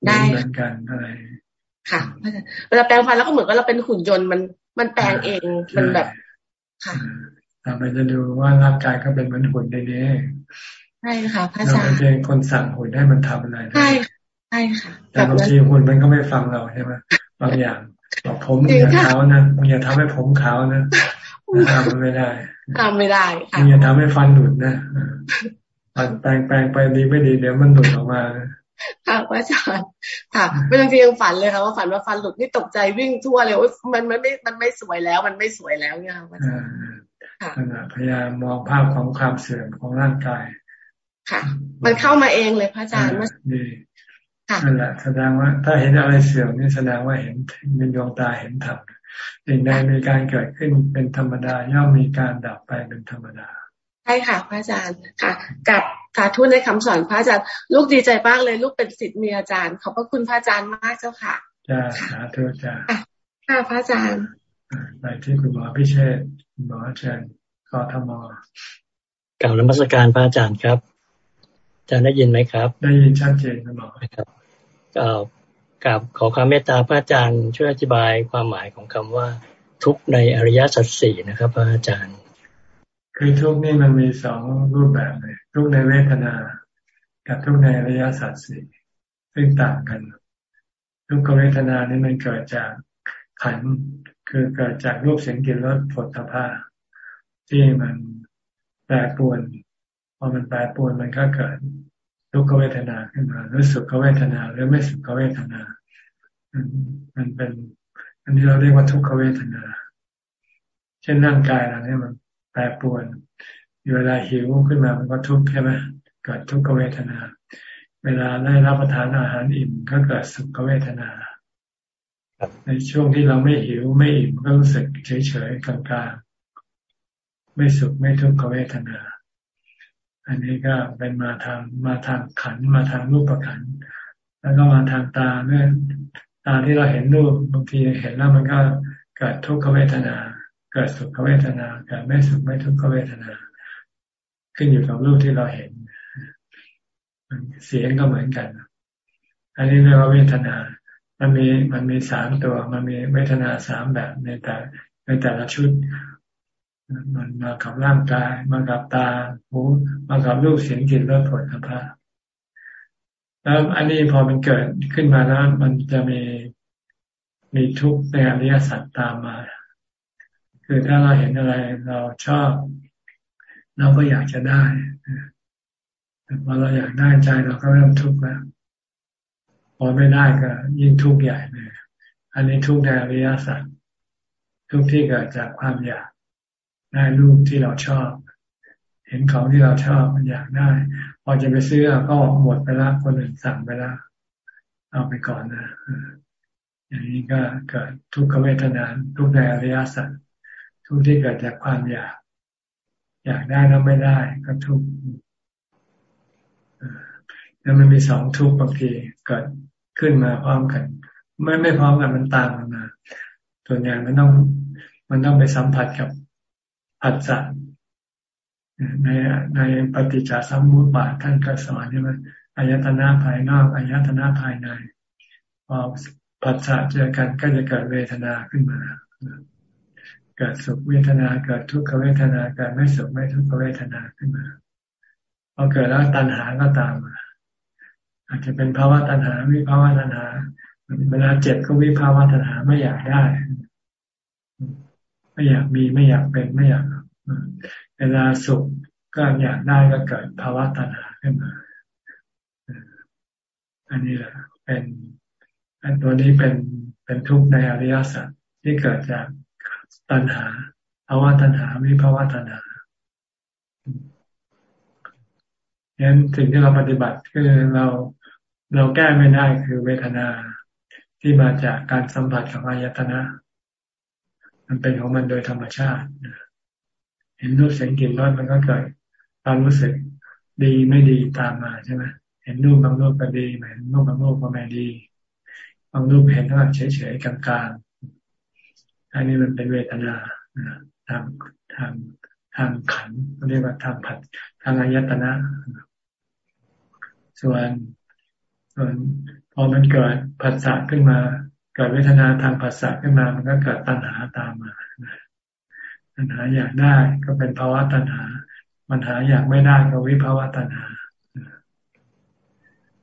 ได้เหมือนกันอะไรค่ะเวลาแปลงฟันแล้วก็เหมือนกับเราเป็นหุ่นยนต์มันมันแปลงเองมันแบบ ค่ะทำไปจะดูว่าร่างกายก็เป็นเหมือนหุ่นในนี้ใช่ค่ะพระอาจารย์เราไม่ใช่คนสั่งหุ่นให้มันทำอะไรใช่ใช่ค่ะ แต่บางทีหุ่นมันก็ไม่ฟังเราใช่ไหมบางอย่างบอกผมอย่าขาวนะอย่าทำให้ผมขาวนะทำไม่ได้ทำไม่ได้อย่าทำให้ฟันหลุดนะฟันแปลงแปลงไปดีไม่ดีเดี๋ยวมันหลุดออกมา ค่ะอาจารย์ค่ะไม่บางทียังฝันเลยค่ะว่าฝันว่าฟันหลุดนี่ตกใจวิ่งทั่วเลยว่ามันมันไม่มันไม่สวยแล้ว มันไม่สวยแล้วเนี่ยค่ะอาจารย์พยายามมองภาพของความเสื่อมของร่างกาย ค่ะ มันเข้ามาเองเลยพระอาจารย์ว่าดีนั่นแหละแสดงว่า ถ้าเห็นอะไรเสื่อมนี่แสดงว่าเห็นเป็นดวงตาเห็นธรรมสิ่งใดมีการเกิดขึ้นเป็นธรรมดาย่อมมีการดับไปเป็นธรรมดาใช่ค่ะพระอาจารย์ค่ะ กับ สาธุในคำสอนพระอาจารย์ลูกดีใจมากเลย ลูกเป็นศิษย์มีอาจารย์ ขอบพระคุณพระอาจารย์มากเจ้าค่ะจ้าสาธุจ้าค่ะพระอาจารย์ไปที่คุณหมอพิเชษคุณหมออาจารย์กทมกล่าวนมัสการพระอาจารย์ครับอาจารย์ได้ยินไหมครับ ได้ยินชัดเจนคุณหมอครับกับขอความเมตตาพระอาจารย์ช่วยอธิบายความหมายของคำว่าทุกในอริยสัจสี่นะครับ พระอาจารย์ คือทุกนี่มันมีสองรูปแบบเลย ทุกในเวทนา กับทุกในริยะสัจสี่ซึ่งต่างกัน ทุกขเวทนานี่มันเกิดจากขันคือเกิดจากรูปเสียงกลิ่นรสผลตภะที่มันแปรปรวนพอมันแปรปรวนมันก็เกิดทุกขเวทนาขึ้นมาหรือสุขเวทนา หรือไม่สุขเวทนา มันเป็น อันนี้เราเรียกว่าทุกขเวทนา เช่นร่างกายเราเนี่ยมัน แปรปรวนเวลาหิวขึ้นมามันก็ทุกข์ใช่ไหมเกิดทุกขเวทนา เวลาได้รับประทานอาหารอิ่มก็เกิดสุขเวทนาในช่วงที่เราไม่หิวไม่อิ่มก็รู้สึกเฉยๆกลางๆไม่สุขไม่ทุกขเวทนา อันนี้ก็เป็นมาทางมาทางขันมาทางรูปประขันแล้วก็มาทางตาเนี่ยตาที่เราเห็นรูปบางทีเห็นแล้วมันก็เกิดทุกขเวทนา เกิดสุขเวทนาเกิดไม่สุขไม่ทุกขเวทนา ขึ้นอยู่กับรูปที่เราเห็นเสียงก็เหมือนกัน อันนี้เรียกว่าเวทนา มันมีมันมีสามตัว มันมีเวทนาสามแบบในแต่ในแต่ละชุด มันมากับร่างกาย มากับตาหูมากับรูปเสียงกลิ่นรสผลพระแล้วอันนี้พอมันเกิดขึ้นมาแล้วมันจะมีมีทุกข์ในอริยสัจตามมา คือถ้าเราเห็นอะไรเราชอบ เราก็อยากจะได้พอเราอยากได้ใจเราก็เริ่มทุกข์แล้วพอไม่ได้ก็ยิ่งทุกข์ใหญ่เลยอันนี้ทุกข์ในอริยสัจทุกข์ที่เกิดจากความอยากได้รูปที่เราชอบ เห็นของที่เราชอบมันอยากได้ พอจะไปซื้อก็หมดไปล้วคนอื่นสั่งไปล้วเอาไปก่อนนะอย่างนี้ก็เกิดทุกขเวทนาทุกในอริยสัจ ทุกที่เกิดจากความอยาก อยากได้แล้วไม่ได้ก็ทุกข์แล้วมันมีสองทุกข์บางทีเกิดขึ้นมาพร้อมกัน ไม่ไม่พร้อมกันมันตามกันมาส่วนใหญ่มันต้องมันต้องไปสัมผัสกับผัสสะในในปฏิจจสมุปบาทท่านก็สอนใช่ไหมอายตนะภายนอกอายตนะภายในพอผัสสะเจอกันก็จะเกิดเวทนาขึ้นมาเกิดสุขเวทนาเกิดทุกขเวทนาเกิดไม่สุขไม่ทุกขเวทนาขึ้นมาพอเกิดแล้วตัณหาก็ตามมาอาจจะเป็นภาวะตัณหาวิภาวะตัณหาเวลาเจ็บก็วิภาวะตัณหาไม่อยากได้ ไม่อยากมีไม่อยากเป็นไม่อยากเวลาสุขก็อยากได้ก็เกิดภาวะตัณหาขึ้นมา อันนี้แหละเป็นอันตัวนี้เป็นเป็นทุกข์ในอริยสัจที่เกิดจาก ตัณหาภาวะตัณหาวิภาวะตัณหาฉะนั้นสิ่งที่เราปฏิบัติคือเราเราแก้ไม่ได้คือเวทนาที่มาจากการสัมผัสกับอายตนะ มันเป็นของมันโดยธรรมชาติเห็นรูปเสียงกลิ่นรสมันก็เกิดความรู้สึกดีไม่ดีตามมาใช่ไหมเห็นรูปบางรูปก็ดีเห็นรูปบางรูปก็ไม่ดี บางรูปเห็นว่าเฉยๆกลางๆ อันนี้มันเป็นเวทนาทางทางทางขันเรียกว่าทางผัดทางอายตนะ ส่วนส่วนพอมันเกิดผัสสะขึ้นมา เกิดเวทนาทางภาษาขึ้นมา มันก็เกิดตัณหาตามมาตัณหาอยากได้ก็เป็นภาวะตัณหาปัญหาอยากไม่ได้ก็วิภาวะตัณหา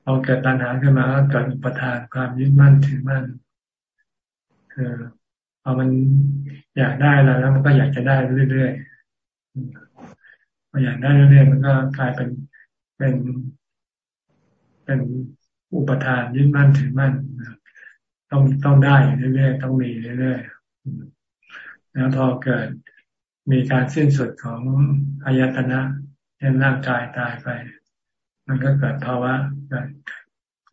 พอเกิดตัณหาขึ้นมาก็เกิดอุปทานความยึดมั่นถือมั่นคือ พอมันอยากได้แล้วแล้วมันก็อยากจะได้เรื่อยๆพออยากได้เรื่อยๆมันก็กลายเป็นเป็นเป็นอุปทานยึดมั่นถือมั่นต้องต้องได้เรื่อยๆต้องมีเรื่อยๆแล้วพอเกิดมีการสิ้นสุดของอายตนะเช่นร่างกายตายไป มันก็เกิดภาวะเกิด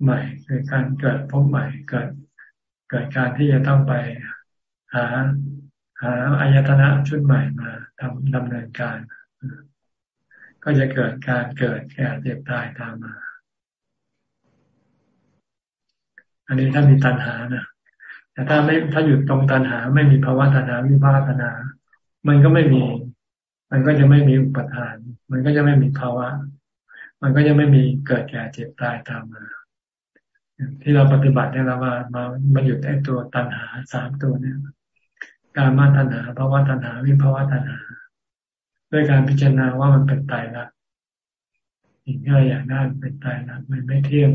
ใหม่คือการเกิดพบใหม่เกิดเกิดการที่จะต้องไป หาหาอายตนะชุดใหม่มาทำดำเนินการ ก็จะเกิดการเกิดแก่เจ็บตายตามมา อันนี้ถ้ามีตัณหานะแต่ถ้าไม่ถ้าหยุดตรงตัณหา ไม่มีภาวะตัณหาวิภาวะตัณหา มันก็ไม่มี มันก็จะไม่มีอุปทาน มันก็จะไม่มีภาวะ มันก็จะไม่มีเกิดแก่เจ็บตายตามมาที่เราปฏิบัติเนี่ยเรามามามาหยุดไอ้ตัวตัณหาสามตัวเนี่ย การมาตัณหาภาวะตัณหาวิภาวะตัณหา ด้วยการพิจารณาว่ามันเป็นตายละสิ่งที่เราอยากได้เป็นตายละมันไม่เที่ยง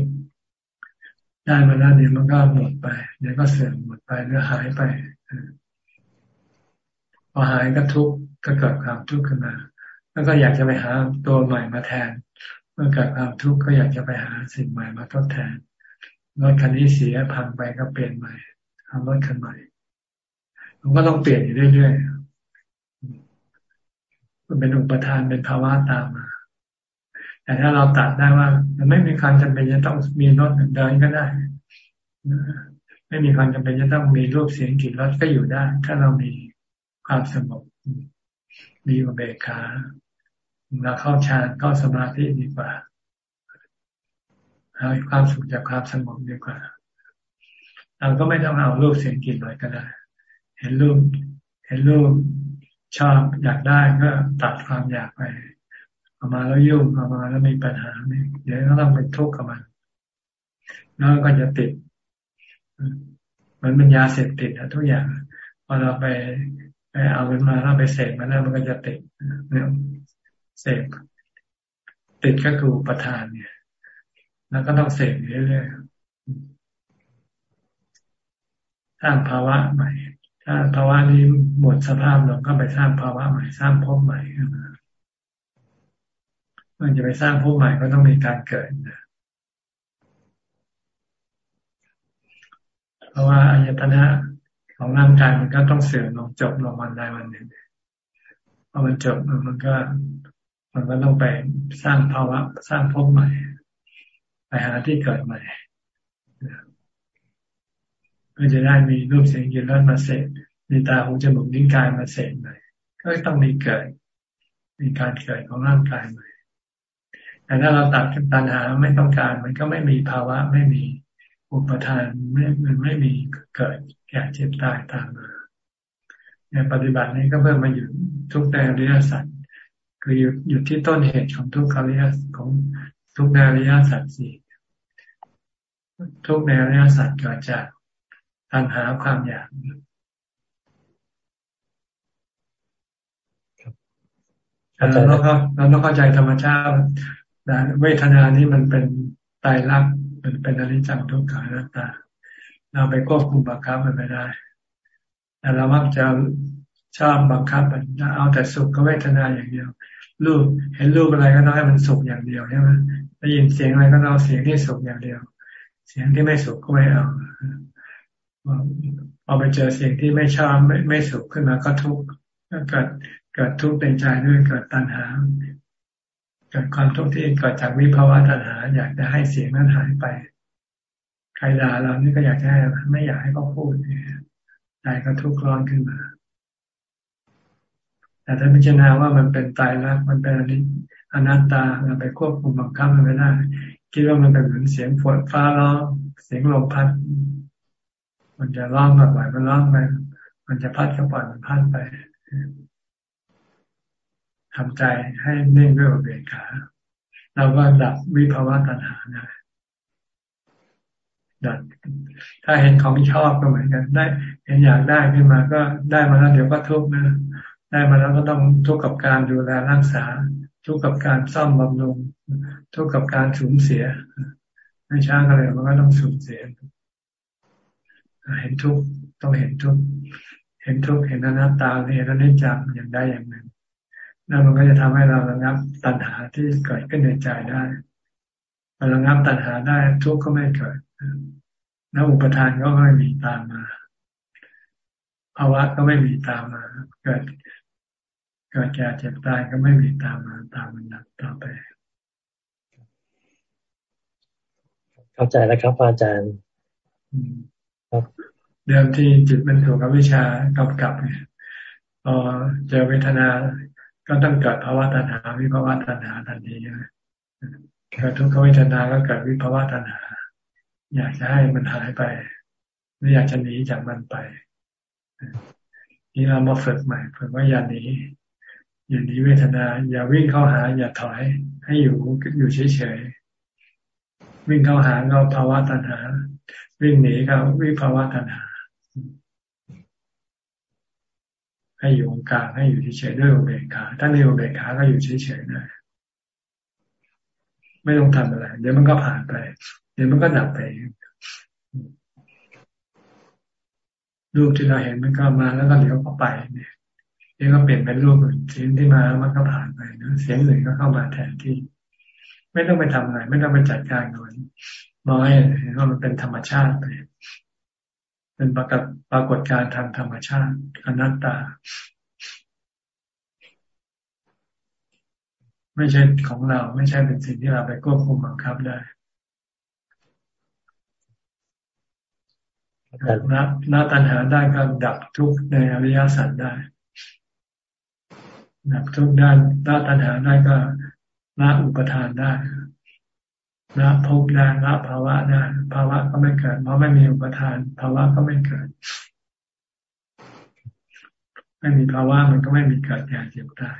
ได้มาแล้วเดี๋ยมันก็หมดไปเดี๋ยวก็เสื่อมหมดไปหรือหายไปพอหายก็ทุกข์ก็เกิดความทุกข์ขึ้นมา แล้วก็อยากจะไปหาตัวใหม่มาแทน เมื่อเกิดความทุกข์ก็อยากจะไปหาสิ่งใหม่มาทดแทนรถคันนี้เสียพังไปก็เปลี่ยนใหม่ทำรถคันใหม่ มันก็ต้องเปลี่ยนอยู่เรื่อยๆมันเป็นอุปทานเป็นภาวะตามมา แต่ถ้าเราตัดได้ว่า มันไม่มีความจำเป็นจะต้องมีรถเดินก็ได้ไม่มีความจำเป็นจะต้องมีรูปเสียงกลิ่นรสก็อยู่ได้ ถ้าเรามีความสงบมีอุเบกขาเราเข้าฌานเข้าสมาธิดีกว่าเอาความสุขจากความสงบดีกว่าเราก็ไม่ต้องเอารูปเสียงกลิ่นรสก็ได้ เห็นรูป เห็นรูปชอบอยากได้ก็ตัดความอยากไปเอามาแล้วยุ่งเอามาแล้วมีปัญหาเนี่ยเดี๋ยวก็ต้องไปทุกข์กับมัน แล้วก็จะติด มันเป็นยาเสพติดอะทุกอย่างพอเราไปไปเอามันมาแล้วไปเสพมันแล้วมันก็จะติดเนี่ยเสพติดก็คือประทานเนี่ย แล้วก็ต้องเสพเรื่อยๆสร้างภาวะใหม่ ถ้าภาวะนี้หมดสภาพลงก็ไปสร้างภาวะใหม่สร้างภพใหม่ขึ้นมามันจะไปสร้างภพใหม่ก็ต้องมีการเกิดนะเพราะว่าอายตนะของร่างกายมันก็ต้องเสื่อมลงจบลงวันใดวันหนึ่งพอมันจบมันก็ มันก็ต้องไปสร้างภาวะสร้างภพใหม่ ไปหาที่เกิดใหม่ เพื่อจะได้มีรูปเสียงกลิ่นรสมาเสพมีตาหูจมูกนิ้วกายมาเสพใหม่ก็ต้องมีเกิด มีการเกิดของร่างกายใหม่แต่ถ้าเราตัดตัณหาไม่ต้องการ มันก็ไม่มีภาวะไม่มีอุปทานไม่มันไม่มีเกิดแก่เจ็บตายตามมาในปฏิบัตินี้ก็เพื่อมาอยู่ทุกในอริยสัจคืออยู่อยู่ที่ต้นเหตุของทุกขอริยของทุกในอริยสัจสี่ทุกในอริยสัจเกิดจาก ตัณหาความอยากเราต้องเราต้องเข้าใจธรรมชาติเวทนานี้มันเป็นตายรักมันเป็นอนิจจังทุกขังนัตตา เราไปควบคุมบังคับมันไม่ได้ แต่เรามักจะชอบบังคับมันเอาแต่สุขก็เวทนาอย่างเดียว รูปเห็นรูปอะไรก็ต้องให้มันสุขอย่างเดียวใช่ไหมได้ยินเสียงอะไรก็เอาเสียงที่สุขอย่างเดียว เสียงที่ไม่สุขก็ไม่เอา พอไปเจอเสียงที่ไม่ชอบไม่ไม่สุขขึ้นมาก็ทุกข์เกิดเกิดทุกข์ในใจด้วยเกิดตัณหาเกิดความทุกข์ที่เกิดจากวิภาวะตัณหา อยากจะให้เสียงนั้นหายไป ใครด่าเรานี่ก็อยากให้ไม่อยากให้เขาพูดใจก็ทุกข์ร้อนขึ้นมา แต่ถ้าพิจารณาว่ามันเป็นตายรักมันเป็นอนิจอนัตตาเราไปควบคุมบังคับมันไม่ได้ คิดว่ามันเป็นเหมือนเสียงฝนฟ้าร้องเสียงลมพัด มันจะร้องแบบไหนมันร้องไป มันจะพัดก็ปล่อยมันพัดไปทำใจให้เน่งด้วยอุเบกขาเราก็ดับวิภาวะตัณหาได้ดับถ้าเห็นของชอบก็เหมือนกัน ได้ เห็นอยากได้ขึ้นมาก็ได้มาแล้วเดี๋ยวก็ทุกข์นะได้มาแล้วก็ต้องทุกข์กับการดูแลรักษา ทุกข์กับการซ่อมบำรุงทุกข์กับการสูญเสียไม่ช้าก็เลยมันก็ต้องสูญเสีย เห็นทุกต้องเห็นทุกเห็นทุกเห็นอนัตตาเห็นอนิจจังอย่างใดอย่างหนึ่งนั่นมันก็จะทำให้เราระงับตัณหาที่เกิดขึ้นในใจได้เราระงับตัณหาได้ทุกข์ก็ไม่เกิดแล้วอุปทานก็ไม่มีตามมาภาวะก็ไม่มีตามมา เกิดเกิดแก่เจ็บตายก็ไม่มีตามมาตามมันดับต่อไป เข้าใจแล้วครับอาจารย์ ครับเดิมที่จิตมันถูกกับวิชากำกับเนี่ยพอเจอเวทนาก็ต้องเกิดภาวะตัณหาวิภาวะตัณหาทันทีนะเกิดทุกขเวทนาก็เกิดวิภาวะตัณหา อยากจะให้มันหายไปไม่อยากจะหนีจากมันไป นี่เรามาฝึกใหม่ฝึกว่าอย่าหนีอย่าหนีเวทนา อย่าวิ่งเข้าหา อย่าถอยให้อยู่อยู่เฉยๆ วิ่งเข้าหาเราภาวะตัณหา วิ่งหนีก็วิภาวะตัณหา ให้อยู่กลางให้อยู่เฉยๆด้วยอุเบกขาถ้ามีอุเบกขาก็อยู่เฉยๆได้ไม่ต้องทำอะไร เดี๋ยวมันก็ผ่านไป เดี๋ยวมันก็ดับไปรูปที่เราเห็นมันก็มาแล้วก็เดี๋ยวก็ไปเนี่ยเดี๋ยวก็เปลี่ยนเป็นรูปอื่นเสียงที่มามันก็ผ่านไปนะเสียงอื่นก็เข้ามาแทนที่ ไม่ต้องไปทำอะไร ไม่ต้องไปจัดการกับมันมองให้เห็นว่ามันเป็นธรรมชาติไปเป็นปรากฏปรากฏการทางธรรมชาติอนัตตา ไม่ใช่ของเรา ไม่ใช่เป็นสิ่งที่เราไปควบคุมบังคับได้นับนับตัณหาได้ก็ดับทุกในอริยสัจได้ดับทุกด้านละตัณหาได้ก็ ละอุปทานได้ละภพได้ละภาวะได้ภาวะก็ไม่เกิดเพราะไม่มีอุปทาน ภาวะก็ไม่เกิด ไม่มีภาวะมันก็ไม่มีเกิดแก่เจ็บตาย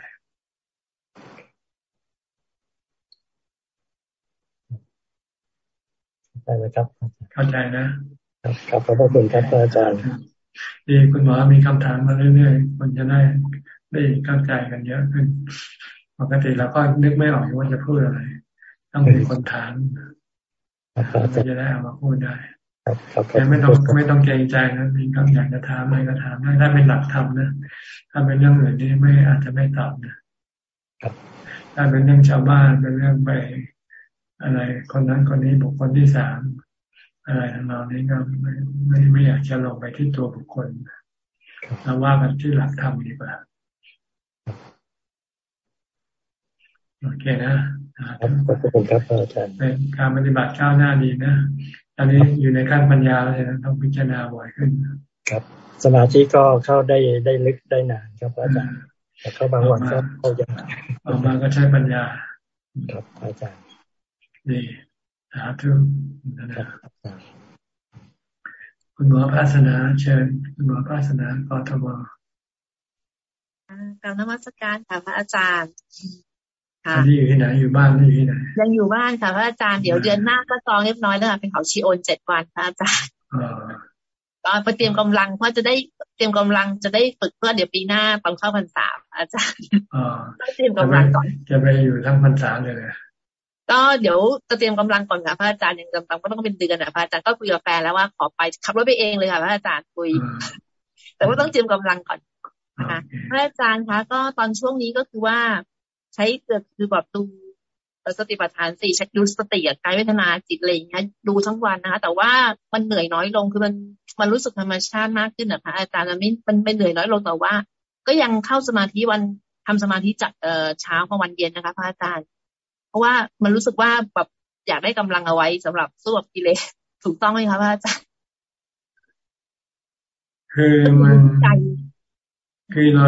เข้าใจไหมครับ เข้าใจนะ ครับขอบพระคุณครับอาจารย์ดีคุณหมอมีคำถามมาเรื่อยๆคนจะได้ได้เข้าใจกันเยอะขึ้น ปกติเราก็นึกไม่ออกว่าจะพูดอะไร ต้องมีคนถามจะได้เอามาพูดได้แต่ไม่ต้องไม่ต้องเกรงใจนะมีคำอยากจะถามอะไรก็ถามได้ถ้าเป็นหลักธรรมนะถ้าเป็นเรื่องอื่นนี่ไม่อาจจะไม่ตอบนะถ้าเป็นเรื่องชาวบ้านเป็นเรื่องไปอะไรคนนั้นคนนี้บุคคลที่สามอะไรทางเรานี้ก็ไม่ไม่ไม่อยากจะลงไปที่ตัวบุคคลเราว่ากันที่หลักธรรมดีกว่า โอเคนะขอบคุณครับอาจารย์เป็นการปฏิบัติก้าวหน้าดีนะตอนนี้อยู่ในขั้นปัญญาแล้วนะต้องพิจารณาบ่อยขึ้นครับ สมาธิก็เข้าได้ได้ลึกได้นานครับอาจารย์แต่เข้าบางวันก็เข้ายากออกมาก็ใช้ปัญญา ครับอาจารย์ดีสาธุนะคุณหมอภาสนาเชิญคุณหมอภาสนากทมกรรมนมัสการค่ะพระอาจารย์ ค่ะที่อยู่ที่ไหนอยู่บ้านที่อยู่ที่ไหนยังอยู่บ้านค่ะพระอาจารย์เดี๋ยวเดือนหน้าก็จองเรียบร้อยแล้วค่ะเป็นเขาชีโอนเจ็ดวันพระอาจารย์ก็ไปเตรียมกำลังเพราะจะได้เตรียมกำลังจะได้ฝึกเพื่อเดี๋ยวปีหน้าตอนเข้าพรรษาอาจารย์ต้องเตรียมกำลังก่อนจะไปอยู่ทั้งพรรษาเลยก็เดี๋ยวจะเตรียมกำลังก่อนค่ะพระอาจารย์ยังจำเป็นก็ต้องเป็นเดือนนะพระอาจารย์ก็คุยกับแฟนแล้วว่าขอไปขับรถไปเองเลยค่ะพระอาจารย์คุย แต่ว่าต้องเตรียมกำลังก่อนนะคะพระอาจารย์คะก็ตอนช่วงนี้ก็คือว่า ใช้เกิดคือแบบดูสติปัฏฐานสี่ชักดูสติกายเวทนาจิตอะไรอย่างเงี้ยดูทั้งวันนะคะ แต่ว่ามันเหนื่อยน้อยลงคือมันมันรู้สึกธรรมชาติมากขึ้นนะคะอาจารย์มันไม่มันไม่เหนื่อยน้อยลงแต่ว่า ก็ยังเข้าสมาธิวันทำสมาธิจากเอ่อเช้าพอวันเย็นนะคะพระอาจารย์ เพราะว่ามันรู้สึกว่าแบบอยากได้กำลังเอาไว้สำหรับสู้กับกิเลสถูกต้องไหมคะพระอาจารย์คือมันคือเรา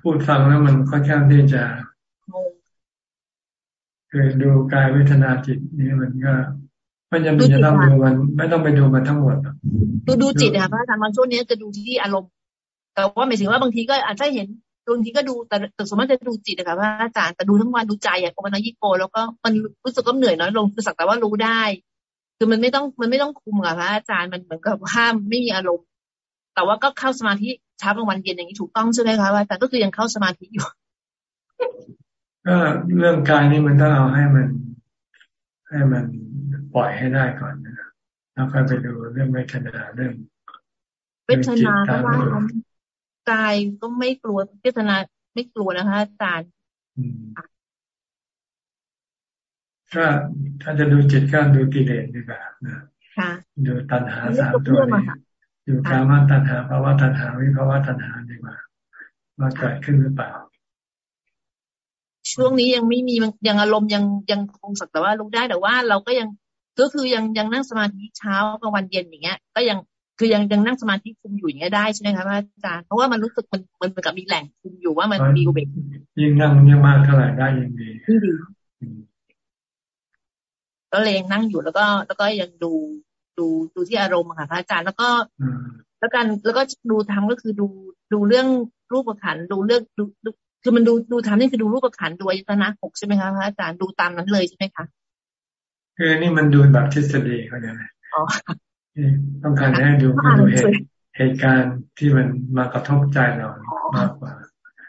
พูดฟังแล้วมันค่อนข้างที่จะ คือดูกายเวทนาจิตนี่มันก็ไม่จำเป็นจะต้องดูมัน ไม่ต้องไปดูมันทั้งหมดดูดูจิตค่ะพระอาจารย์บางช่วงนี้จะดูที่อารมณ์ แต่ว่าหมายถึงว่าบางทีก็อาจจะเห็นบางทีก็ดูแต่แต่สมมติจะดูจิตนะคะพระอาจารย์แต่ดูทั้งวันดูใจอย่างโอมานายิโกแล้วก็มันรู้สึกก็เหนื่อยน้อยลงคือสักแต่ว่ารู้ได้ คือมันไม่ต้องมันไม่ต้องคุมค่ะพระอาจารย์มันเหมือนกับห้ามไม่มีอารมณ์ แต่ว่าก็เข้าสมาธิเช้ากลางวันเย็นอย่างนี้ถูกต้องใช่ไหมคะว่าแต่ก็คือยังเข้าสมาธิอยู่ ก็เรื่องกายนี่มันต้องเอาให้มัน ให้มันปล่อยให้ได้ก่อนนะแล้วค่อยไปดูเรื่องเวทนาเรื่องเวทนาก็ว่าล้กายก็ไม่กลัวเวทนาไม่กลัวนะคะอาจารย์ถ้าถ้าจะดูจิตก็ดูกิเลสดีกว่านะดูตัณหาสามตัวนี้ดูกามาตัณหาภาวะตัณหาวิภาวะตัณหาดีกว่าว่าเกิดขึ้นหรือเปล่า ช่วงนี้ยังไม่มียังอารมณ์ยังยังคงสักแต่ว่ารู้ได้แต่ว่า เราก็ยังก็คือยังยังนั่งสมาธิเช้ากลางวันเย็นอย่างเงี้ย ก็ยังคือยังยังนั่งสมาธิคุมอยู่อย่างเงี้ยได้ใช่ไหมคะอาจารย์เพราะว่ามันรู้สึกมันมันเหมือนกับมีแหล่งคุมอยู่ว่ามันมีอุเบกยิ่งนั่งยิ่งมากเท่าไหร่ได้ยิ่งดียิ่งดีก็เลยยังนั่งอยู่แล้วก็ แล้วก็ยังดูดูดูที่อารมณ์ค่ะพระอาจารย์แล้วก็แล้วกันแล้วก็ดูทำก็คือดูดูเรื่องรูปขันดูเรื่องดู คือมันดูดูทำนี่คือดูรูปขันดูอายตนะหกใช่ไหมคะพระอาจารย์ดูตามนั้นเลยใช่ไหมคะคือนี่มันดูแบบทฤษฎีเขาเนี่ยต้องการให้ดูดูเหตุเหตุการณ์ที่มันมากระทบใจเรามากกว่า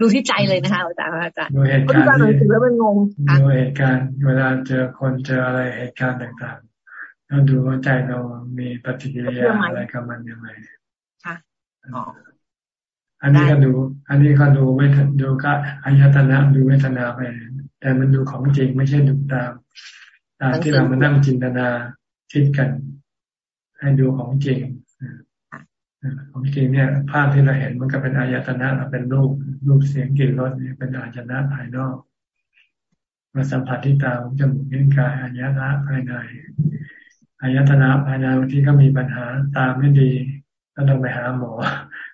ดูที่ใจเลยนะคะอาจารย์อาจารย์ดูเหตุการณ์ที่แล้วมันงงดูเหตุการณ์เวลาเจอคนเจออะไรเหตุการณ์ต่างๆแล้วดูว่าใจเรามีปฏิกิริยาอะไรกับมันยังไงค่ะ อันนี้ก็ดู อันนี้ก็ดูเวทดูก็อายตนะดูเวทนาไป แต่มันดูของจริงไม่ใช่ดูตามตามที่เรามานั่งจินตนาคิดกัน ให้ดูของจริงของจริงเนี่ย ภาพที่เราเห็นมันก็เป็นอายตนะเราเป็นรูปรูปเสียงกลิ่นรสเนี่ยเป็นอายตนะภายนอกมาสัมผัสที่ตาจมูกนิ้วกายอายตนะภายในอายตนะภายในบางทีก็มีปัญหาตาไม่ดีก็ต้องไปหาหมอ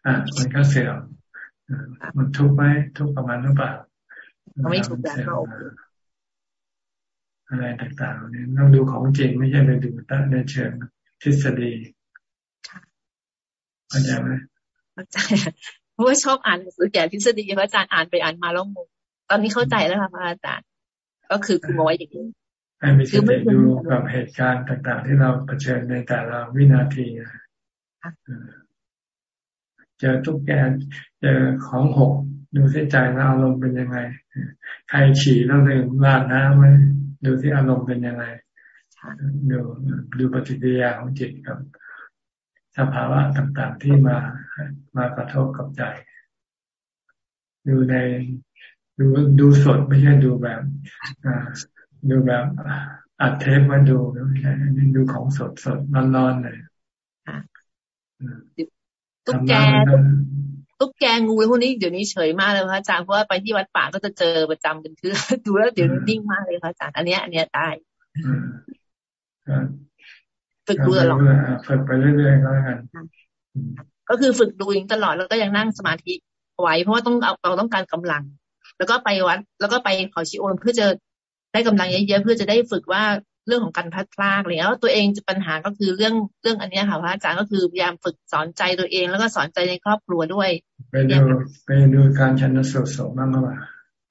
อะมันก็เสื่อมมันทุกข์ไหมทุกข์ประมาณหรือเปล่าไม่ทุกข์แล้วอะไรต่างๆเนี่ยต้องดูของจริงไม่ใช่ไปดูตั้ในเชิงทฤษฎีเข้าใจไหมเข้าใจเพราะว่าชอบอ่านหนังสือแก่ทฤษฎีพระอาจารย์อ่านไปอ่านมาแล้วงงตอนนี้เข้าใจแล้วค่ะพระอาจารย์ ก็คือคุณบอกว่าอย่างนี้ให้มีสติดูกับเหตุการณ์ต่าง ๆ ที่เราเผชิญในแต่ละวินาที เจอทุกแกเจอของหกดูที่ใจแล้วอารมณ์เป็นยังไง ใครฉี่แล้วเลยราดน้ำไหมดูที่อารมณ์เป็นยังไงดูดูปฏิกิริยาของจิตกับ สภาวะต่างๆที่มามากระทบกับใจ ดูในดูดูสดไม่ใช่ดูแบบดูแบบอัดเทปมาดูไม่ใช่ดูของสดสดร้อนๆเลย ตุ๊กแกตุ๊กแกงูพวกนี้เดี๋ยวนี้เฉยมากเลยพระอาจารย์เพราะว่าไปที่วัดป่าก็จะเจอประจำกันคือดูแล้วเดี๋ยวนิ่งมากเลยพระอาจารย์อันนี้อันนี้ได้ฝึกดูตลอดฝึกไปเรื่อยๆก็แล้วกันก็คือฝึกดูอย่างตลอดแล้วก็ยังนั่งสมาธิไว้เพราะว่าต้องเราต้องการกำลัง แล้วก็ไปวัด แล้วก็ไปขอชิโอนเพื่อจะได้กำลังเยอะๆเพื่อจะได้ฝึกว่า เรื่องของการพัดพลากอะไรแล้วตัวเองจะปัญหาก็คือเรื่องเรื่องอันนี้ค่ะพระอาจารย์ก็คือพยายามฝึกสอนใจตัวเอง แล้วก็สอนใจในครอบครัวด้วย ไปดูไปดูการชันสูตรศพบ้างหรือเปล่า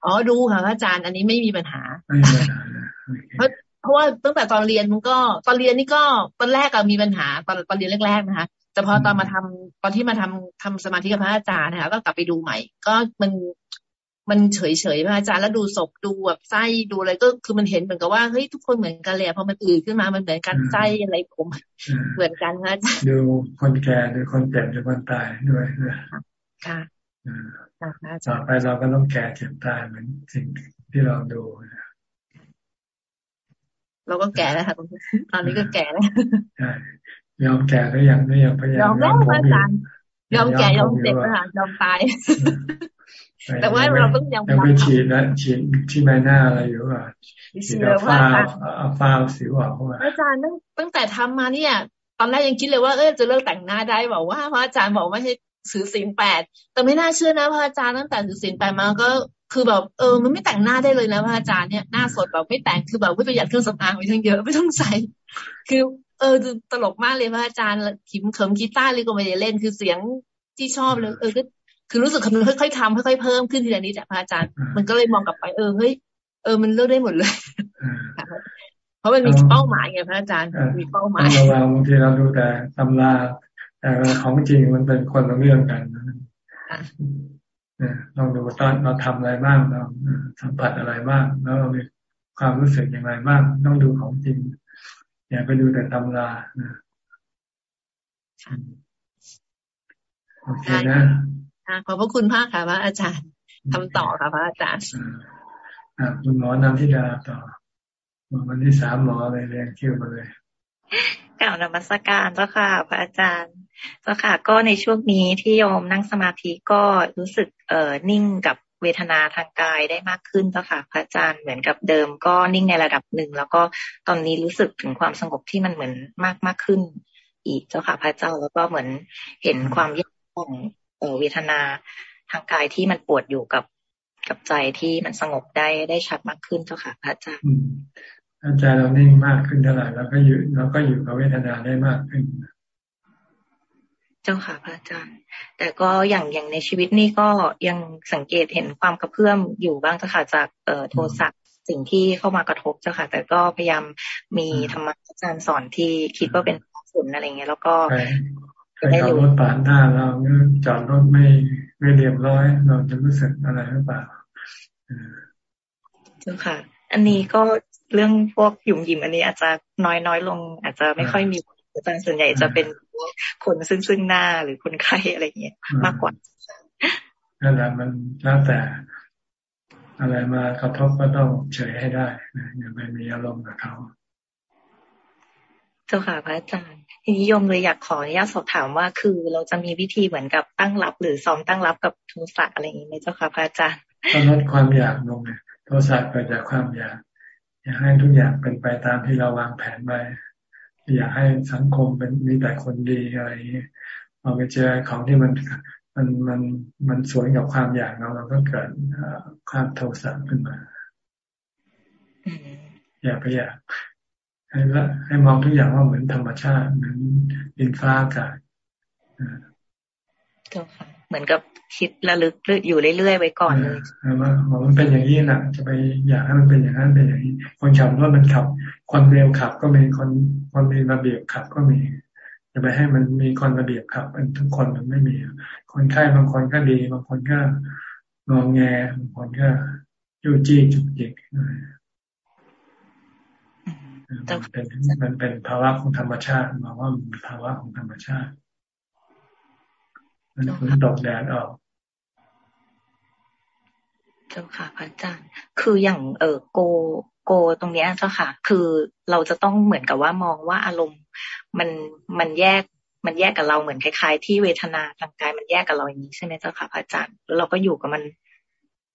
อ๋อดูค่ะพระอาจารย์อันนี้ไม่มีปัญหาไม่มีปัญหาเพราะเพราะว่าตั้งแต่ตอนเรียนมันก็ตอนเรียนนี่ก็ตอนแรกก็มีปัญหาตอนตอนเรียนแรกๆนะคะแต่พอตอนมาทำตอนที่มาทำทำสมาธิกับพระอาจารย์นะคะก็กลับไปดูใหม่ ก็มัน มันเฉยเฉยพระอาจารย์แล้วดูศพดูแบบไส้ดูอะไรก็คือมันเห็นเหมือนกับว่าเฮ้ยทุกคนเหมือนกันเลยพอมันอืดขึ้นมามันเหมือนกันไส้อะไรผมเหมือนกันพระอาจารย์ดูคนแก่ดูคนเจ็บดูคนตายด้วยนะค่ะต่อไปเราก็ต้องแก่เจ็บตายเหมือนสิ่งที่เราดูเราก็แก่แล้วค่ะตอนนี้ก็แก่แล้วใช่ยอมแก่ก็ยังไม่ยอมพยายามยอมแล้วอาจารย์ยอมแก่ยอมเจ็บค่ะยอมตาย แต่ว่าเราต้องยังยังไปฉีดนะฉีดที่ใบหน้าอะไรอยู่อะฉีดฟ้าฟ้าสิวออกอาจารย์ตั้งแต่ทำมาเนี่ย ตอนแรกยังคิดเลยว่าเออจะเลิกแต่งหน้าได้บอกว่าพระอาจารย์บอกว่าให้สือศีลแปดแต่ไม่น่าเชื่อนะพระอาจารย์ตั้งแต่สือศีลแปดมาก็คือแบบเออมันไม่แต่งหน้าได้เลยนะพระอาจารย์เนี่ยหน้าสดแบบไม่แต่งคือแบบไม่ประหยัดเครื่องสำอางไปทั้งเยอะไม่ต้องใส่คือ เออตลกมากเลยพระอาจารย์ขิมเขิมกีตาร์เลยก็ไม่ได้เล่นคือเสียงที่ชอบเลย เออก็ คือรู้สึกคำค่อยๆทำค่อยๆเพิ่มขึ้นทีละนิดจากพระอาจารย์ มันก็เลยมองกลับไปเออเฮ้ยเออมันเลิกได้หมดเลยเพราะมันมีเป้าหมายไงพระอาจารย์มีเป้าหมายเราบางทีเราดูแต่ตำราแต่ของจริงมันเป็นคนละเรื่องกันลองดูตอนเราทำอะไรบ้างเราสัมผัสอะไรบ้างแล้วเรามีความรู้สึกอย่างไรบ้างต้องดูของจริง อย่าไปดูแต่ตำรานะโอเคนะ ขอบพระคุณมากค่ะพระอาจารย์ทำต่อค่ะพระอาจารย์อ่าคุณหมอนำทิดาต่อวันที่สามหมอเลยเรียนคิวมาเลยกล่าวนมัสการเจ้าค่ะ พระอาจารย์เจ้าค่ะ ก็ในช่วงนี้ที่โยมนั่งสมาธิก็รู้สึกเอ่อนิ่งกับเวทนาทางกายได้มากขึ้นเจ้าค่ะ พระอาจารย์เหมือนกับเดิมก็นิ่งในระดับหนึ่ง แล้วก็ตอนนี้รู้สึกถึงความสงบที่มันเหมือนมากมากขึ้น อีกเจ้าค่ะ พระเจ้าแล้วก็เหมือนเห็นความยากของ เวทนาทางกายที่มันปวดอยู่กับกับใจที่มันสงบได้ได้ชัดมากขึ้นเจ้าค่ะพระอาจารย์ถ้าใจเรานิ่งมากขึ้นเท่าไหร่เราก็อยู่เราก็อยู่กับเวทนาได้มากขึ้นเจ้าค่ะพระอาจารย์ แต่ก็อย่างอย่างในชีวิตนี่ก็ยังสังเกตเห็นความกระเพื่อมอยู่บ้างเจ้าค่ะจากเอ่อโทสะสิ่งที่เข้ามากระทบเจ้าค่ะ แต่ก็พยายามมีธรรมะอาจารย์สอนที่คิดว่าเป็นผลอะไรเงี้ยแล้วก็ ได้รู้รถปาดหน้าเราจอดรถไม่ไม่เรียบร้อย เราจะรู้สึกอะไรหรือเปล่าเจ้าค่ะ อันนี้ก็เรื่องพวกหยุ่มหยิมอันนี้อาจจะน้อยน้อยลง อาจจะไม่ค่อยมีอาจารย์ส่วนใหญ่จะเป็นคนซึ่งซึ่งหน้าหรือคนไข้อะไรเงี้ยมากกว่านั่นแหละมันแล้วแต่อะไรมากระทบก็ต้องเฉยให้ได้อย่าไปมีอารมณ์กับเขา เจ้าค่ะพระอาจารย์ทีนี้โยมเลยอยากขออนุญาตสอบถามว่า คือเราจะมีวิธีเหมือนกับตั้งรับ หรือซ้อมตั้งรับกับโทสะอะไรอย่างนี้ไหมเจ้าค่ะพระอาจารย์ต้องลดความอยากลงไงโทสะเกิดจากความอยากอยากให้ทุกอย่างเป็นไปตามที่เราวางแผนไว้อยากให้สังคมเป็นมีแต่คนดีอะไรพอไปเจอของที่มันมันมันมันสวนกับความอยากเราเราก็เกิดความโทสะขึ้นมา อย่าไปอยาก ให้ละให้มองทุกอย่างว่าเหมือนธรรมชาติ เหมือนดินฟ้าอากาศเหมือนกับคิดระลึกอยู่เรื่อยๆไว้ก่อนเลยว่ามันเป็นอย่างนี้นะจะไปอยากให้มันเป็นอย่างนั้นเป็นอย่างนี้ คนขับรถมันขับ คนเร็วขับก็มีคนคนมีระเบียบขับก็มีจะไปให้มันมีคนระเบียบขับเป็นทุกคนมันไม่มี คนไข้บางคนก็ดี บางคนก็งองแงบางคนก็ยูจี้จุกจิก มันเป็นมันเป็นภาวะของธรรมชาติมองว่ามันเป็นภาวะของธรรมชาติ มันฝนตกแดดออกเจ้าค่ะพระอาจารย์ คืออย่างเออโกโกตรงนี้เจ้าค่ะ คือเราจะต้องเหมือนกับว่ามองว่าอารมณ์ มันมันแยกมันแยกกับเราเหมือนคล้ายๆ ที่เวทนาทางกายมันแยกกับเราอย่างนี้ใช่ไหมเจ้าค่ะพระอาจารย์แล้วเราก็อยู่กับมัน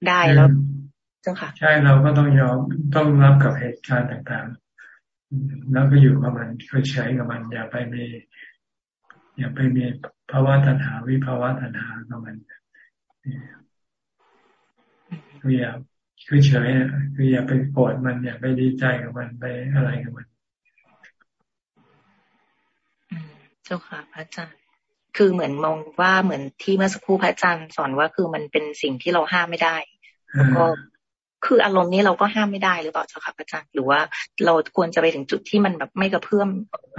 ได้แล้ว เจ้าค่ะ ใช่เราก็ต้องยอมต้องรับกับเหตุการณ์ต่างๆ แล้วก็อยู่กับมันเคยใช้กับมัน อย่าไปมี อย่าไปมีภาวะตัณหาวิภาวะตัณหากับมันคืออย่าคือเฉยคืออย่าไปโกรธมันอย่าไปดีใจกับมันไปอะไรกับมันเจ้าค่ะพระอาจารย์คือเหมือนมองว่าเหมือนที่เมื่อสักครู่พระอาจารย์สอนว่าคือมันเป็นสิ่งที่เราห้ามไม่ได้แล้วก็ คืออารมณ์นี้เราก็ห้ามไม่ได้หรือเปล่าเจ้าค่ะอาจารย์หรือว่าเราควรจะไปถึงจุดที่มันแบบไม่กระเพื่อม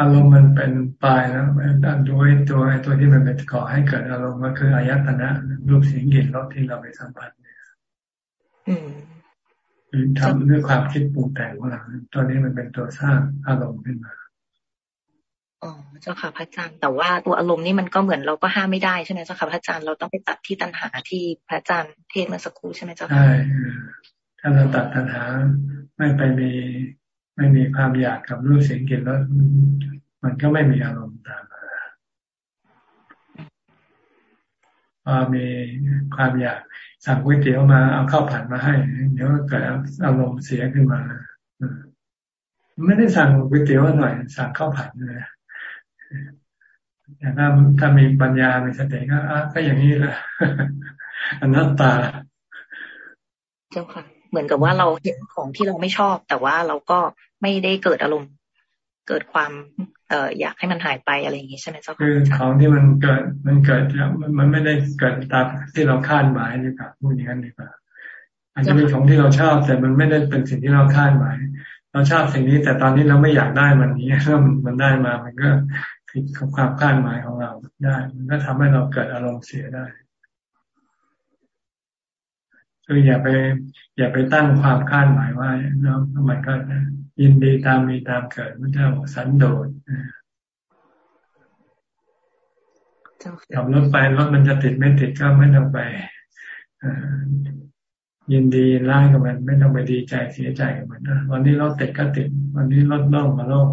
อารมณ์มันเป็นปลายนะด้านด้วยตัวตัวที่มันเป็นก่อให้เกิดอารมณ์ก็คืออายตนะรูปเสียงกลิ่นรสที่เราไปสัมผัสเนี่ยทำด้วยความคิดปรุงแต่งของเราตอนนี้มันเป็นตัวสร้างอารมณ์ขึ้นมาอ๋อเจ้าค่ะพระอาจารย์แต่ว่าตัวอารมณ์นี่มันก็เหมือนเราก็ห้ามไม่ได้ใช่ไหมเจ้าค่ะพระอาจารย์เราต้องไปตัดที่ตัณหาที่พระอาจารย์เทศเมื่อสักครู่ใช่ไหมเจ้าค่ะใช่ ถ้าเราตัดตัณหาไม่ไปมีไม่มีความอยากกับรูปเสียงกลิ่นแล้วมันก็ไม่มีอารมณ์ตามมาพอมีความอยากสั่งก๋วยเตี๋ยวมาเอาข้าวผัดมาให้เดี๋ยวเกิดอารมณ์เสียขึ้นมาไม่ได้สั่งก๋วยเตี๋ยวหน่อย สั่งข้าวผัดเลยแต่ถ้าถ้ามีปัญญา มีสติก็อะก็อย่างนี้แหละอนัตตา เจ้าค่ะ เหมือนกับว่าเราเห็นของที่เราไม่ชอบ แต่ว่าเราก็ไม่ได้เกิดอารมณ์เกิดความเอ่ออยากให้มันหายไปอะไรอย่างนี้ใช่ไหมเจ้าค่ะคือของที่มันเกิดมันเกิดมันไม่ได้เกิดตามที่เราคาดหมายดีกว่าพูดอย่างนั้นดีกว่าอาจจะเป็นของที่เราชอบ แต่มันไม่ได้เป็นสิ่งที่เราคาดหมาย เราชอบสิ่งนี้ แต่ตอนนี้เราไม่อยากได้มันนี้ถ้ามันได้มา มันก็ผิดกับความคาดหมายของเราได้ มันก็ทำให้เราเกิดอารมณ์เสียได้ คืออย่าไป อย่าไปตั้งความคาดหมายว่าเนาะมันก็ยินดีตามมีตามเกิดไม่ใช่สันโดษขับรถไปรถมันจะติดไม่ติดก็ไม่ต้องไปยินดีร่างกับมัน ไม่ต้องไปดีใจเสียใจกับมันวันนี้รถติดก็ติด วันนี้รถโล่งมาโล่ง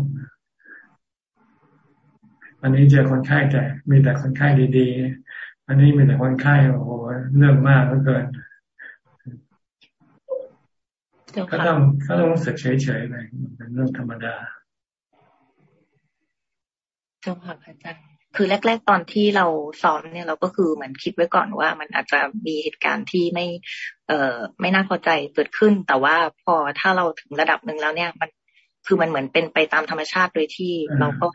วันนี้เจอคนไข้แต่มีแต่คนไข้ดีๆวันนี้มีแต่คนไข้โอ้โหเรื่องมากเหลือเกิน ก็ต้องก็ต้องรู้สึกเฉยๆไปเป็นเรื่องธรรมดาเจ้าค่ะอาจารย์คือแรก ๆ ตอนที่เราซ้อมเนี่ยเราก็คือเหมือนคิดไว้ก่อนว่า มันอาจจะมีเหตุการณ์ที่ไม่ เอ่อไม่น่าพอใจเกิดขึ้น แต่ว่าพอถ้าเราถึงระดับหนึ่งแล้วเนี่ย มันคือมันเหมือนเป็นไปตามธรรมชาติโดยที่เราก็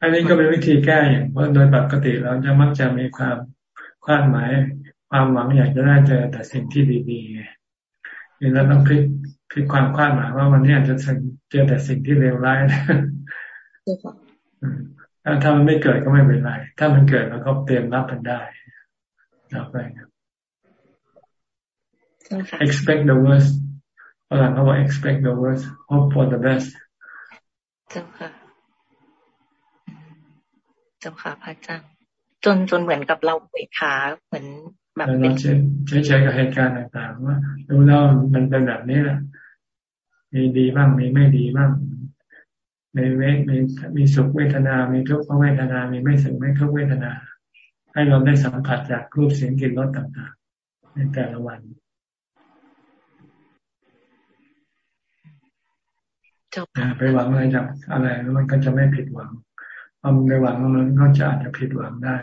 อันนี้ก็เป็นวิธีแก้อย่างเพราะโดยปกติเราจะมักจะมีความคาดหมาย ความหวังอยากจะได้เจอแต่สิ่งที่ดีๆ นี่เราต้องพลิกพลิกความคาดหมายว่าวันนี้อาจจะเจอแต่สิ่งที่เลวร้ายถ้าถ้ามันไม่เกิดก็ไม่เป็นไร ถ้ามันเกิดเราก็เตรียมรับมันได้รับไปครับ expect the worst ฝรั่งเขาบอก expect the worst hope for the best เจ้าค่ะเจ้าค่ะพระอาจารย์จนจนเหมือนกับเราเวขาเหมือน แบบเป็นเฉยๆกับเหตุการณ์ต่างๆว่าดูแล้วมันเป็นแบบนี้แหละมีดีบ้างมีไม่ดีบ้างมีเวทมีมีสุขเวทนา มีทุกขเวทนา มีไม่สุขไม่ทุกเวทนา ให้เราได้สัมผัสจากรูปเสียงกลิ่นรสต่างๆ ในแต่ละวันไปหวังอะไรจากอะไรแล้วมันก็จะไม่ผิดหวังพอมันไปหวังมันก็จะอาจจะผิดหวังได้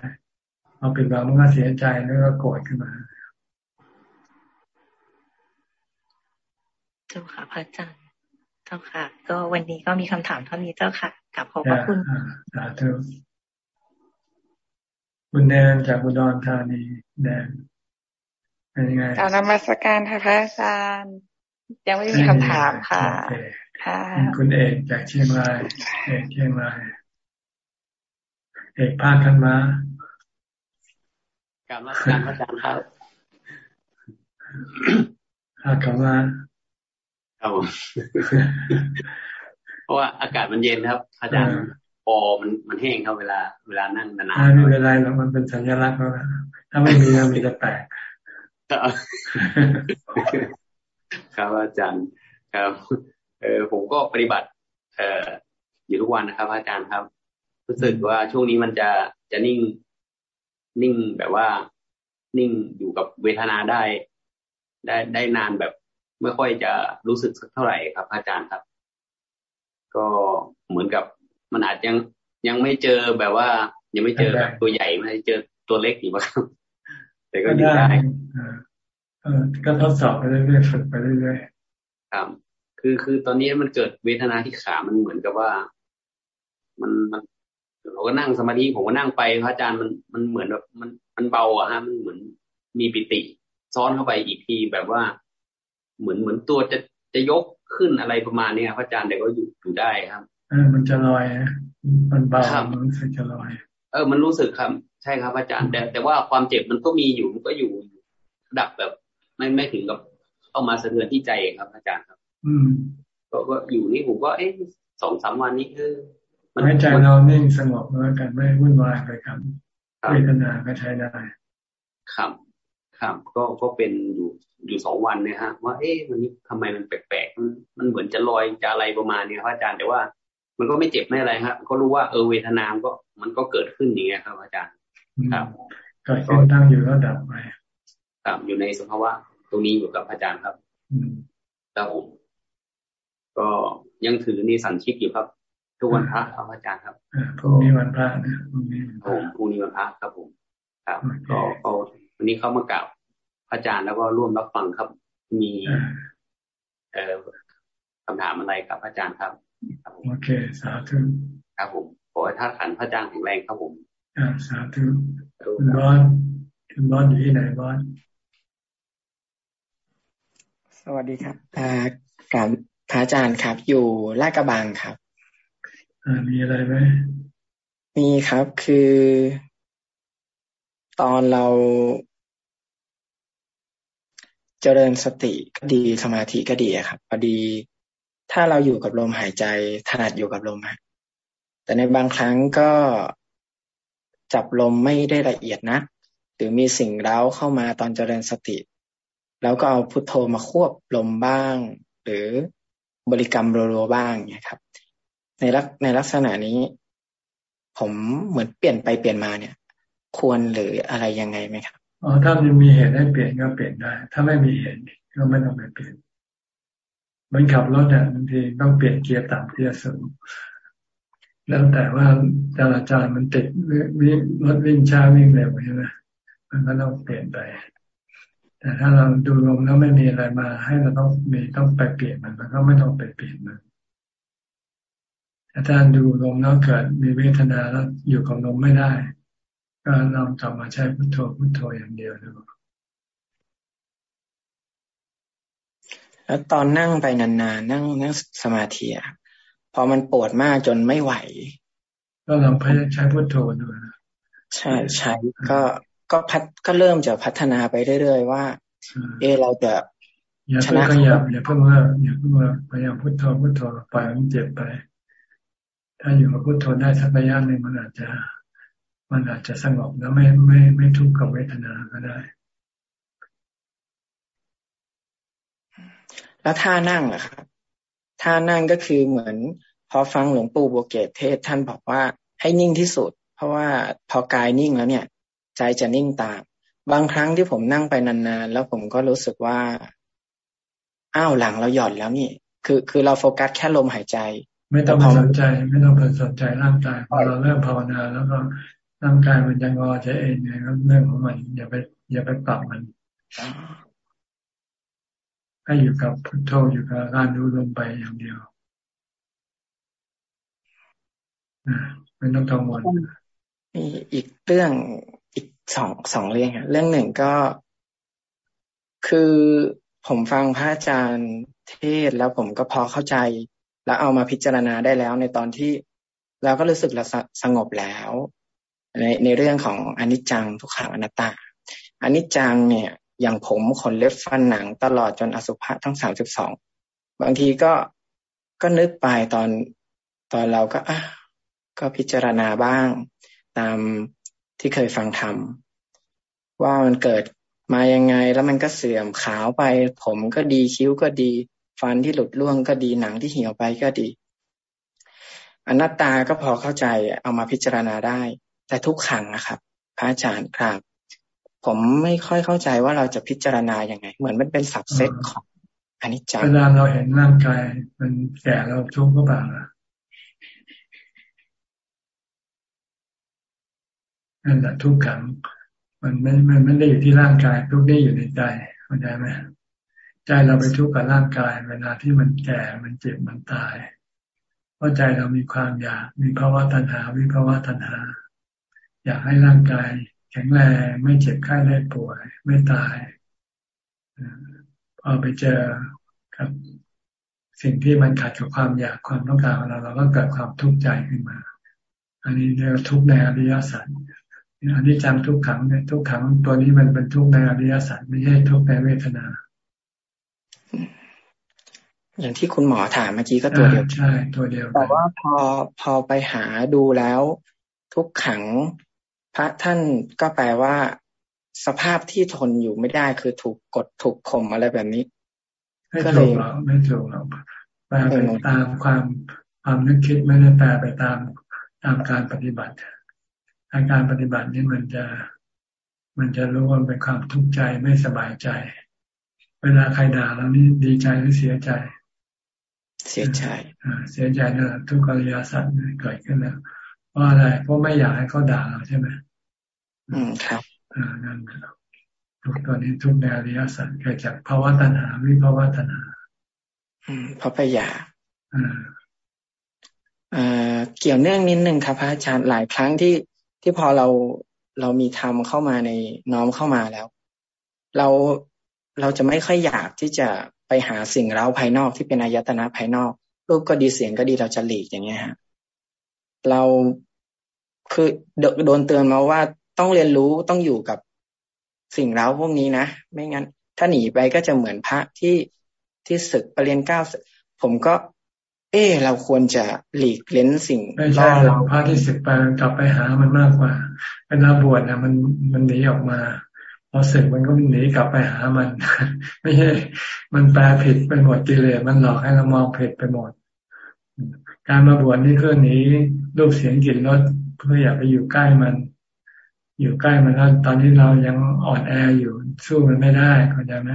พอผิดหวังมันก็เสียใจแล้วก็โกรธขึ้นมาเจ้าค่ะพระอาจารย์เจ้าค่ะ ก็วันนี้ก็มีคำถามเท่านี้เจ้าค่ะกลับขอบพระคุณสาธุคุณแนนจากอุดรธานีแดนเป็นยังไงการนมัสการค่ะพระอาจารย์ ยังไม่มีคำถามค่ะค่ะคุณเอกจากเชียงรายเอกเชียงรายเอกภาคกันมา การมาการพระอาจารย์ครับภาคกันมาครับผมเพราะว่าอากาศมันเย็นครับ อาจารย์ปอมันมันแห้งครับเวลาเวลานั่งนานๆไม่เป็นไรหรอกมันเป็นสัญลักษณ์แล้วถ้าไม่มีก็มีแต่แปลกครับอาจารย์ครับเออผมก็ปฏิบัติ เอ่ออยู่ทุกวันนะครับ อาจารย์ครับ รู้สึกว่าช่วงนี้มันจะจะนิ่ง นิ่งแบบว่า นิ่งอยู่กับเวทนาได้ ได้ได้นานแบบไม่ค่อยจะรู้สึกสักเท่าไหร่ครับ อาจารย์ครับ ก็เหมือนกับมันอาจยังยังไม่เจอแบบว่า ยังไม่เจอแบบตัวใหญ่ไม่เจอตัวเล็กอยู่ครับแต่ก็อยู่ได้ก็ทดสอบไปเรื่อยๆฝึกไปเรื่อยๆครับ คือคือตอนนี้มันเกิดเวทนาที่ขา มันเหมือนกับว่า มันมัน เราก็นั่งสมาธิผมก็นั่งไปพระอาจารย์มันมันเหมือนแบบมันมันเบาอะฮะมันเหมือนมีปิติ ซ้อนเข้าไปอีกทีแบบว่า เหมือนเหมือนตัวจะจะยกขึ้นอะไรประมาณนี้พระอาจารย์แต่ก็อยู่อยู่ได้ครับเออมันจะลอยมันเบามันรู้สึกจะลอย เออ มันรู้สึกครับ ใช่ครับอาจารย์แต่แต่ว่าความเจ็บมันก็มีอยู่มันก็อยู่ดับแบบ ไม่ไม่ถึงกับเข้ามาสะเทือนที่ใจครับ อาจารย์ครับ อืมก็ก็อยู่นี่ผมก็เอ๊ะสองสามวันนี้เออ ให้ใจเรานิ่งสงบแล้วกันไม่วุ่นวายไปครับเวทนาก็ใช้ได้ ครับ ครับ ก็ก็เป็นอยู่อยู่สองวันเนี่ยฮะ ว่า เอ๊ะมันนี้ทำไมมันแปลกๆมันมันเหมือนจะลอยจะอะไรประมาณนี้ครับอาจารย์แต่ว่า มันก็ไม่เจ็บไม่อะไรครับก็รู้ว่าเออเวทนาก็มันก็เกิดขึ้นอย่างเงี้ยครับ อาจารย์ ครับเกิดขึ้นตั้งอยู่แล้วดับไปครับอยู่ในสภาวะตรงนี้อยู่กับอาจารย์ครับครับผมก็ยังถือนี่สันชิกอยู่ครับ ทุกวันพระครับอาจารย์ครับพรุ่งนี้วันพระนะพรุ่งนี้ผมพรุ่งนี้วันพระครับผม ครับก็ก็วันนี้เข้ามากราบพระอาจารย์แล้วก็ร่วมรับฟังครับ มี เอ่อคำถามอะไรครับอาจารย์ครับโอเค สาธุครับผมขอให้ท่าขันพระอาจารย์แข็งแรงครับผมอ่าสาธุคุณบอสคุณบอสอยู่ที่ไหนบอสสวัสดีครับอ่ากับพระอาจารย์ครับ อยู่ลาดกระบังครับ มีอะไรไหมมีครับคือ ตอนเราเจริญสติก็ดีสมาธิก็ดีครับพอดี ถ้าเราอยู่กับลมหายใจถนัดอยู่กับลมแต่ในบางครั้งก็จับลมไม่ได้ละเอียดนะหรือมีสิ่งเร้าเข้ามาตอนเจริญสติ แล้วก็เอาพุทโธมาควบลมบ้าง หรือบริกรรมรัวๆบ้างเนี่ยครับ ในลักในลักษณะนี้ ผมเหมือนเปลี่ยนไปเปลี่ยนมาเนี่ย ควรหรืออะไรยังไงไหมครับอ๋อถ้ามันมีเหตุให้เปลี่ยนก็เปลี่ยนได้ ถ้าไม่มีเหตุก็ไม่ต้องไปเปลี่ยนมันขับรถเนี่ยบางทีต้องเปลี่ยนเกียร์ต่ำเกียร์สูงแล้วแต่ว่าจราจรมันติดวิ่งรถวิ่งช้าวิ่งเร็วใช่ไหมมันก็ต้องเปลี่ยนไป แต่ถ้าเราดูลมแล้วไม่มีอะไรมา ให้เราต้องมีต้องไปเปลี่ยนมันมันก็ไม่ต้องไปเปลี่ยนมัน แต่ถ้าดูลมแล้วเกิดมีเวทนาแล้วอยู่กับลมไม่ได้ ก็ลองกลับมาใช้พุทโธพุทโธอย่างเดียวดูแล้วตอนนั่งไปนานๆนั่งนั่งสมาธิอะพอมันปวดมากจนไม่ไหว ก็ลองพยายามใช้พุทโธดูนะใช่ใช้ก็ก็พัฒก็เริ่มจะพัฒนาไปเรื่อยๆว่า เออเราจะอย่าเพิ่งขยับอย่าเพิ่งเลิกอย่าเพิ่งเลิกพยายามพุทโธพุทโธไปมันเจ็บไป ถ้าอยู่กับพุทโธได้สักระยะหนึ่งมันอาจจะ มันอาจจะสงบแล้วไม่ไม่ไม่ทุกข์กับเวทนาก็ได้ แล้วท่านั่งอะครับท่านั่งก็คือเหมือน พอฟังหลวงปู่บัวเกตเทศท่านบอกว่าให้นิ่งที่สุด เพราะว่าพอกายนิ่งแล้วเนี่ย ใจจะนิ่งตามบางครั้งที่ผมนั่งไปนานๆ แล้วผมก็รู้สึกว่า อ้าวหลังเราหย่อนแล้วนี่ คือ คือเราโฟกัสแค่ลมหายใจ ไม่ต้องสนใจ ไม่ต้องสนใจร่างกายพอเราเริ่มภาวนาแล้วก็ร่างกายมันจะงอจะเองไงก็เรื่องของมันอย่าไป อย่าไปปรับมันให้อยู่กับพุทโธอยู่กับการดูลมไปอย่างเดียวนะไม่ต้องกังวลมีอีกเรื่องอีกสองสองเรื่องเรื่องหนึ่งก็ คือผมฟังพระอาจารย์เทศแล้วผมก็พอเข้าใจ แล้วเอามาพิจารณาได้แล้วในตอนที่เราก็รู้สึกเราสงบแล้ว ในในเรื่องของอนิจจังทุกขังอนัตตาอนิจจังเนี่ยอย่างผมขนเล็บฟันหนังตลอดจนอสุภะทั้งสามสิบสองบางทีก็ก็นึกไปตอนตอนเราก็อะก็พิจารณาบ้าง ตามที่เคยฟังทำว่ามันเกิดมายังไงแล้วมันก็เสื่อมขาวไป ผมก็ดีคิ้วก็ดี ฟันที่หลุดร่วงก็ดีหนังที่เหี่ยวไปก็ดี อนัตตาก็พอเข้าใจเอามาพิจารณาได้ แต่ทุกขังนะครับพระอาจารย์ครับ ผมไม่ค่อยเข้าใจว่าเราจะพิจารณาอย่างไง เหมือนมันเป็นสับเซตของอนิจจังเวลาเราเห็นร่างกาย มันแก่เราทุกข์ก็บ้างนั่นแหละทุกขัง มันไม่มันไม่ได้อยู่ที่ร่างกาย ทุกได้อยู่ในใจเข้าใจไหม ใจเราไปทุกข์กับร่างกาย เวลาที่มันแก่มันเจ็บมันตาย เพราะใจเรามีความอยาก มีภาวะตัณหา วิภาวะตัณหา อยากให้ร่างกาย แข็งแรงไม่เจ็บไข้ได้ป่วย ไม่ตายพอไปเจอครับสิ่งที่มันขัดกับความอยากความต้องการของเราเราก็เกิดความทุกข์ใจขึ้นมา อันนี้เรียกทุกข์ในอริยสัจอันนี้จำทุกขังเนี่ยทุกขังตัวนี้มันเป็นทุกข์ในอริยสัจไม่ใช่ทุกข์ในเวทนา อย่างที่คุณหมอถามเมื่อกี้ก็ตัวเดียวใช่ตัวเดียว แต่ว่าพอพอไปหาดูแล้ว ทุกขังพระท่านก็แปลว่า สภาพที่ทนอยู่ไม่ได้คือถูกกดถูกข่มอะไรแบบนี้ไม่ถูกหรอกไม่ถูกหรอกแปลไปตามความความนึกคิดไม่ได้แปลไปตามตามการปฏิบัติาการปฏิบัตินี่มันจะ มันจะรู้ว่าเป็นความทุกข์ใจไม่สบายใจ เวลาใครด่าเรานี่ดีใจหรือเสียใจ เสียใจอ่าเสียใจนะทุกขริยาสัตว์เกิดขึ้นแล้วเพราะอะไรเพราะไม่อยากให้เขาด่าเราใช่ไหมอืมครับอ่านั่นทุกตัวนี้ทุกในอริยสัจเกิดจากภาวะตัณหาวิภาวะตัณหา อืมเพราะไปอยากอ่าอ่าเกี่ยวเนื่องนิดนึงครับพระอาจารย์หลายครั้งที่ที่พอเราเรามีธรรมเข้ามาในน้อมเข้ามาแล้ว เราเราจะไม่ค่อยอยากที่จะ ไปหาสิ่งเร้าภายนอกที่เป็นอายตนะภายนอก รูปก็ดีเสียงก็ดีเราจะหลีกอย่างเงี้ยฮะเราคือโดนเตือนมาว่าต้องเรียนรู้ต้องอยู่กับสิ่งเร้าพวกนี้นะ ไม่งั้น ถ้าหนีไปก็จะเหมือนพระที่ที่ศึกปรริญญาเก้าผมก็ เออเราควรจะหลีกเล้นสิ่งไม่ใช่เราพระที่ศึกไปกลับไปหามันมากกว่าเวลาบวชนะมันมันหนีออกมา พอสึกมันก็หนีกลับไปหามัน ไม่ใช่ มันแปลผิดไปหมดกิเลสมันหลอกให้เรามองผิดไปหมด การมาบวชนี่เพื่อหนีรูปเสียงกลิ่นรสเพื่ออยากไปอยู่ใกล้มัน อยู่ใกล้มันแล้วตอนนี้เรายังอ่อนแออยู่สู้มันไม่ได้เข้าใจไหม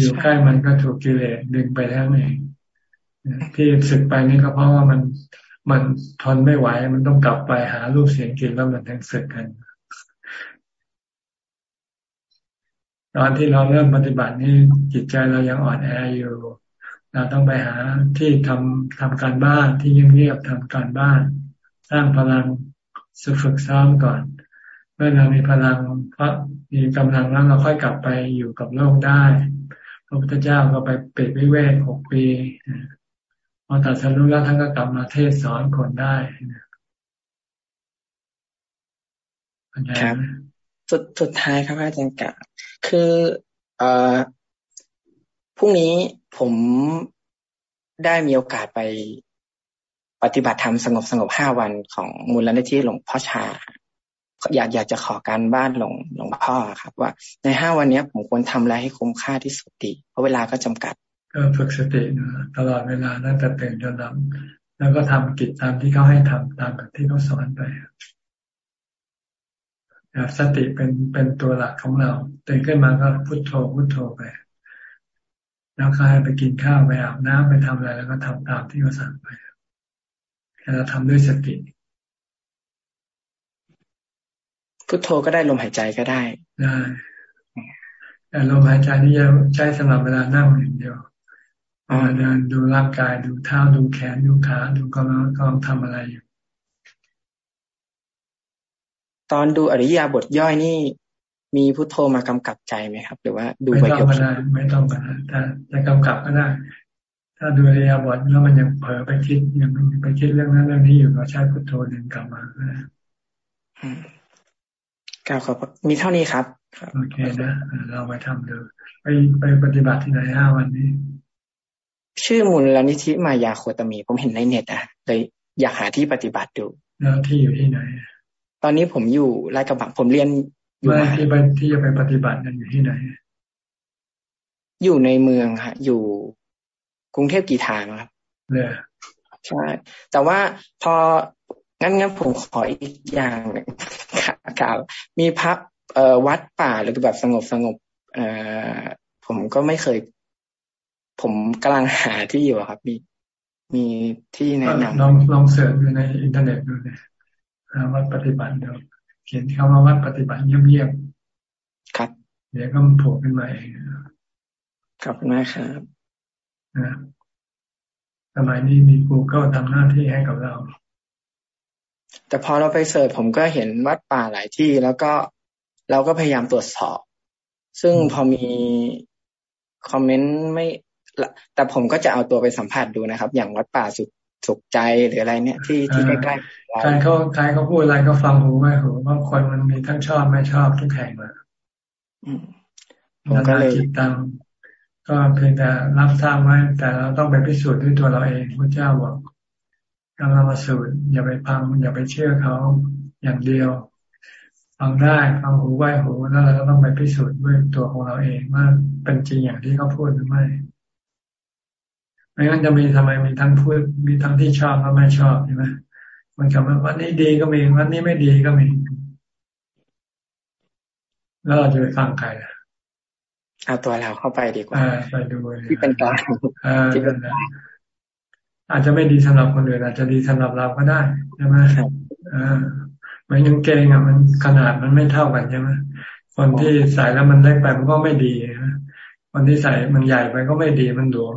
อยู่ใกล้มันก็ถูกกิเลสดึงไปแล้วเองที่ศึกไปนี่ก็เพราะว่ามันมันทนไม่ไหว มันต้องกลับไปหารูปเสียงกลิ่นแล้วมันถึงศึกกัน ตอนที่เราเริ่มปฏิบัตินี่จิตใจเรายังอ่อนแออยู่ เราต้องไปหาที่ทำทำการบ้านที่เงียบๆทำการบ้าน สร้างพลังสฝึกซ้อมก่อน เมื่อเรามีพลังพระมีกำลังแล้วเราค่อยกลับไปอยู่กับโลกได้พระพุทธเจ้าก็ไปเปิดวิเวกหกปีพอตัดสรุปแล้วท่านก็กลับมาเทศสอนคนได้ครับ สุดสุดท้ายครับอาจารย์กะคือเอ่อพรุ่งนี้ผมได้มีโอกาสไปปฏิบัติธรรมสงบสงบห้าวันของมูลนิธิหลวงพ่อชา อยากอยากจะขอการบ้านหลวงหลวงพ่อครับ ว่าในห้าวันนี้ผมควรทำอะไรให้คุ้มค่าที่สุดดีเพราะเวลาก็จำกัด ก็ฝึกสตินะตลอดเวลาตั้งแต่ตื่นจนหลับแล้วก็ทำกิจตามที่เขาให้ทำตามแบบที่เขาสอนไป สติเป็นเป็นตัวหลักของเราตื่นขึ้นมาก็พุโทโธพุโทโธไป แล้วก็ให้ไปกินข้าวไปอาบน้ำไปทำอะไรแล้วก็ทำตามที่เขาสั่งไปแค่เราทำด้วยสติพุโทโธก็ได้ลมหายใจก็ได้ได้แต่ลมหายใจนี่จะใช้สำหรับเวลานั่งอย่างเดียวเดินดูร่างกายดูเท้าดูแขนดูขาดูกำลังกำลังทำอะไรอยู่ ตอนดูอริยาบทย่อยนี่ มีพุทโธมากำกับใจไหมครับ หรือว่าดูไปเดียวกันไม่ต้องก็ได้แต่จะกำกับก็ได้ถ้าดูอริยาบทแล้วมันยังเผลอไปคิดยังไปคิดเรื่องนั้นเรื่องนี้อยู่ก็ใช้พุทโธหนึ่งกลับมาก็ได้กล่าวขอบมีเท่านี้ครับโอเคนะเราไปทำดูไปไปปฏิบัติที่ไหนห้าวันนี้ ชื่อมูลนิธิมายาโคตมี ผมเห็นในเน็ตอะเลยอยากหาที่ปฏิบัติดู แล้วที่อยู่ที่ไหน ตอนนี้ผมอยู่รายกระบังผมเรียนอยู่ที่ไปที่จะไปปฏิบัตินันอยู่ที่ไหน อยู่ในเมืองค่ะ อยู่กรุงเทพกี่ทางครับเนี่ยใช่ แต่ว่าพองั้นงั้นผมขออีกอย่างหนึ่งกล่าวมีพระเอ่อวัดป่าหรือแบบสงบสงบเอ่อผมก็ไม่เคย ผมกำลังหาที่อยู่ครับ มีมีที่แนะนำลองลอง search ดูในอินเทอร์เน็ตดูเลย วัดปฏิบัติเดี๋ยวเขียนเข้ามาวัดปฏิบัติเงียบๆครับ เดี๋ยวก็โผล่ขึ้นมาเองขอบคุณมากครับนะสมัยนี้มี Google ทำหน้าที่ให้กับเรา แต่พอเราไปเสิร์ชผมก็เห็นวัดป่าหลายที่ แล้วก็เราก็พยายามตรวจสอบ ซึ่งพอมีคอมเมนต์ไม่แต่ผมก็จะเอาตัวไปสัมผัสดูนะครับ อย่างวัดป่าสุด สุขใจหรืออะไรเนี่ยที่ที่ใกล้ๆใครเขาใครเขาพูดอะไรก็ฟังหูไม่หูบางคนมันมีทั้งชอบไม่ชอบทุกแห่งเลยผมก็เลยติดตามก็เพียงแต่รับทราบไว้แต่เราต้องไปพิสูจน์ด้วยตัวเราเองพระเจ้าบอกกำลังมาสูตรอย่าไปพังอย่าไปเชื่อเขาอย่างเดียวฟังได้ฟังหูไหวหูแล้วเราต้องไปพิสูจน์ด้วยตัวของเราเองว่าเป็นจริงอย่างที่เขาพูดหรือไม่ ไม่งั้นจะมีทำไมมีทั้งพูดมีทั้งที่ชอบและไม่ชอบใช่ไหมมันกับวันนี้ดีก็มีวันนี้ไม่ดีก็มี แล้วเราจะไปฟังใครเอาตัวเราเข้าไปดีกว่าไปดูที่เป็นกลางที่เป็นอาจจะไม่ดีสำหรับคนอื่นอาจจะดีสำหรับเราก็ได้ใช่ไหมอ่ามันยังเกงอะ มันขนาดมันไม่เท่ากันใช่ไหมคนที่ใส่แล้วมันเล็กไปมันก็ไม่ดีนะคนที่ใส่มันใหญ่ไปก็ไม่ดีมันหลวม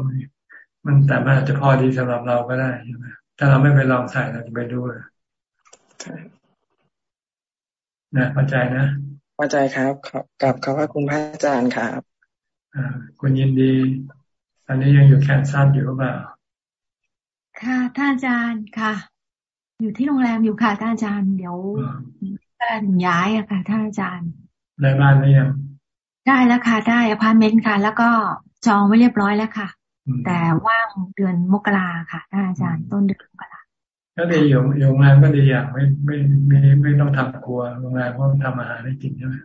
มันแต่มันอาจจะพอดีสำหรับเราก็ได้ใช่ไหมถ้าเราไม่ไปลองใส่เราจะไปดูนะเข้าใจนะเข้าใจครับกับขอบคุณพระอาจารย์ครับอ่าคุณยินดี อันนี้ยังอยู่แคนซัสอยู่หรือเปล่าค่ะท่านอาจารย์ค่ะ อยู่ที่โรงแรมอยู่ค่ะท่านอาจารย์เดี๋ยวการย้ายอะค่ะท่านอาจารย์ได้บ้านหรือยังได้แล้วค่ะได้อพาร์ตเมนต์ค่ะ แล้วก็จองไว้เรียบร้อยแล้วค่ะ แต่ว่างเดือนมกราค่ะท่านอาจารย์ต้นเดือนมกราก็ก็ดีอยู่โรงแรมก็ดีอย่างไม่ไม่ไม่ไม่ต้องทำครัวโรงแรมก็ทำอาหารให้กินใช่ไหม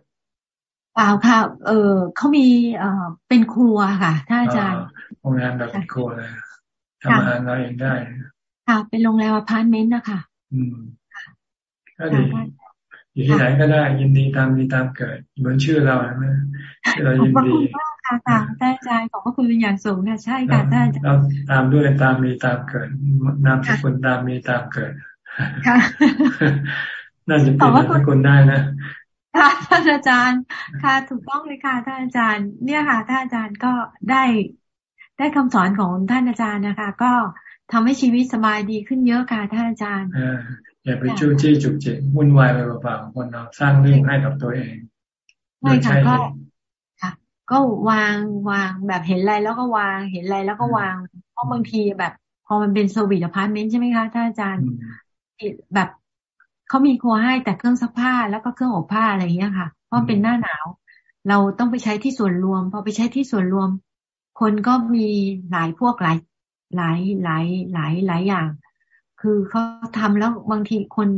เปล่าค่ะ เออเขามีเอ่อเป็นครัวค่ะท่านอาจารย์โรงแรมแบบเป็นครัวเลยทำอาหารเราเองได้ ค่ะ เป็นโรงแรมอพาร์ตเมนต์นะคะอืมก็ดีอยู่ที่ไหนก็ได้ยินดีตามมีตามเกิดเหมือนชื่อเราใช่ไหมเรายินดี ค่ะค่ะท่านอาจารย์ขอบพระคุณเป็นอย่างสูงค่ะใช่ค่ะท่านอาจารย์ตามด้วยตามมีตามเกิดนามสกุลตามมีตามเกิดค่ะน่าจะเป็นนามสกุลได้นะค่ะท่านอาจารย์ค่ะถูกต้องเลยค่ะท่านอาจารย์ เนี่ยค่ะท่านอาจารย์ก็ได้ได้คำสอนของท่านอาจารย์นะคะ ก็ทำให้ชีวิตสบายดีขึ้นเยอะค่ะท่านอาจารย์อย่าไปจู้จี้จุกจิกวุ่นวายไปเปล่าๆคนเราสร้างเรื่องให้กับตัวเองใช่ค่ะก็ค่ะ ก็วางวางแบบเห็นอะไรแล้วก็วางเห็นอะไรแล้วก็วาง เพราะบางทีแบบ พอมันเป็น service apartment ใช่ไหมคะท่านอาจารย์แบบเขามีครัวให้แต่เครื่องซักผ้าแล้วก็เครื่องอบผ้าอะไรอย่างเงี้ยค่ะเพราะเป็นหน้าหนาว เราต้องไปใช้ที่ส่วนรวม พอไปใช้ที่ส่วนรวม คนก็มีหลายพวกหลายหลายหลายหลายหลายอย่าง คือเขาทำแล้วบางทีคน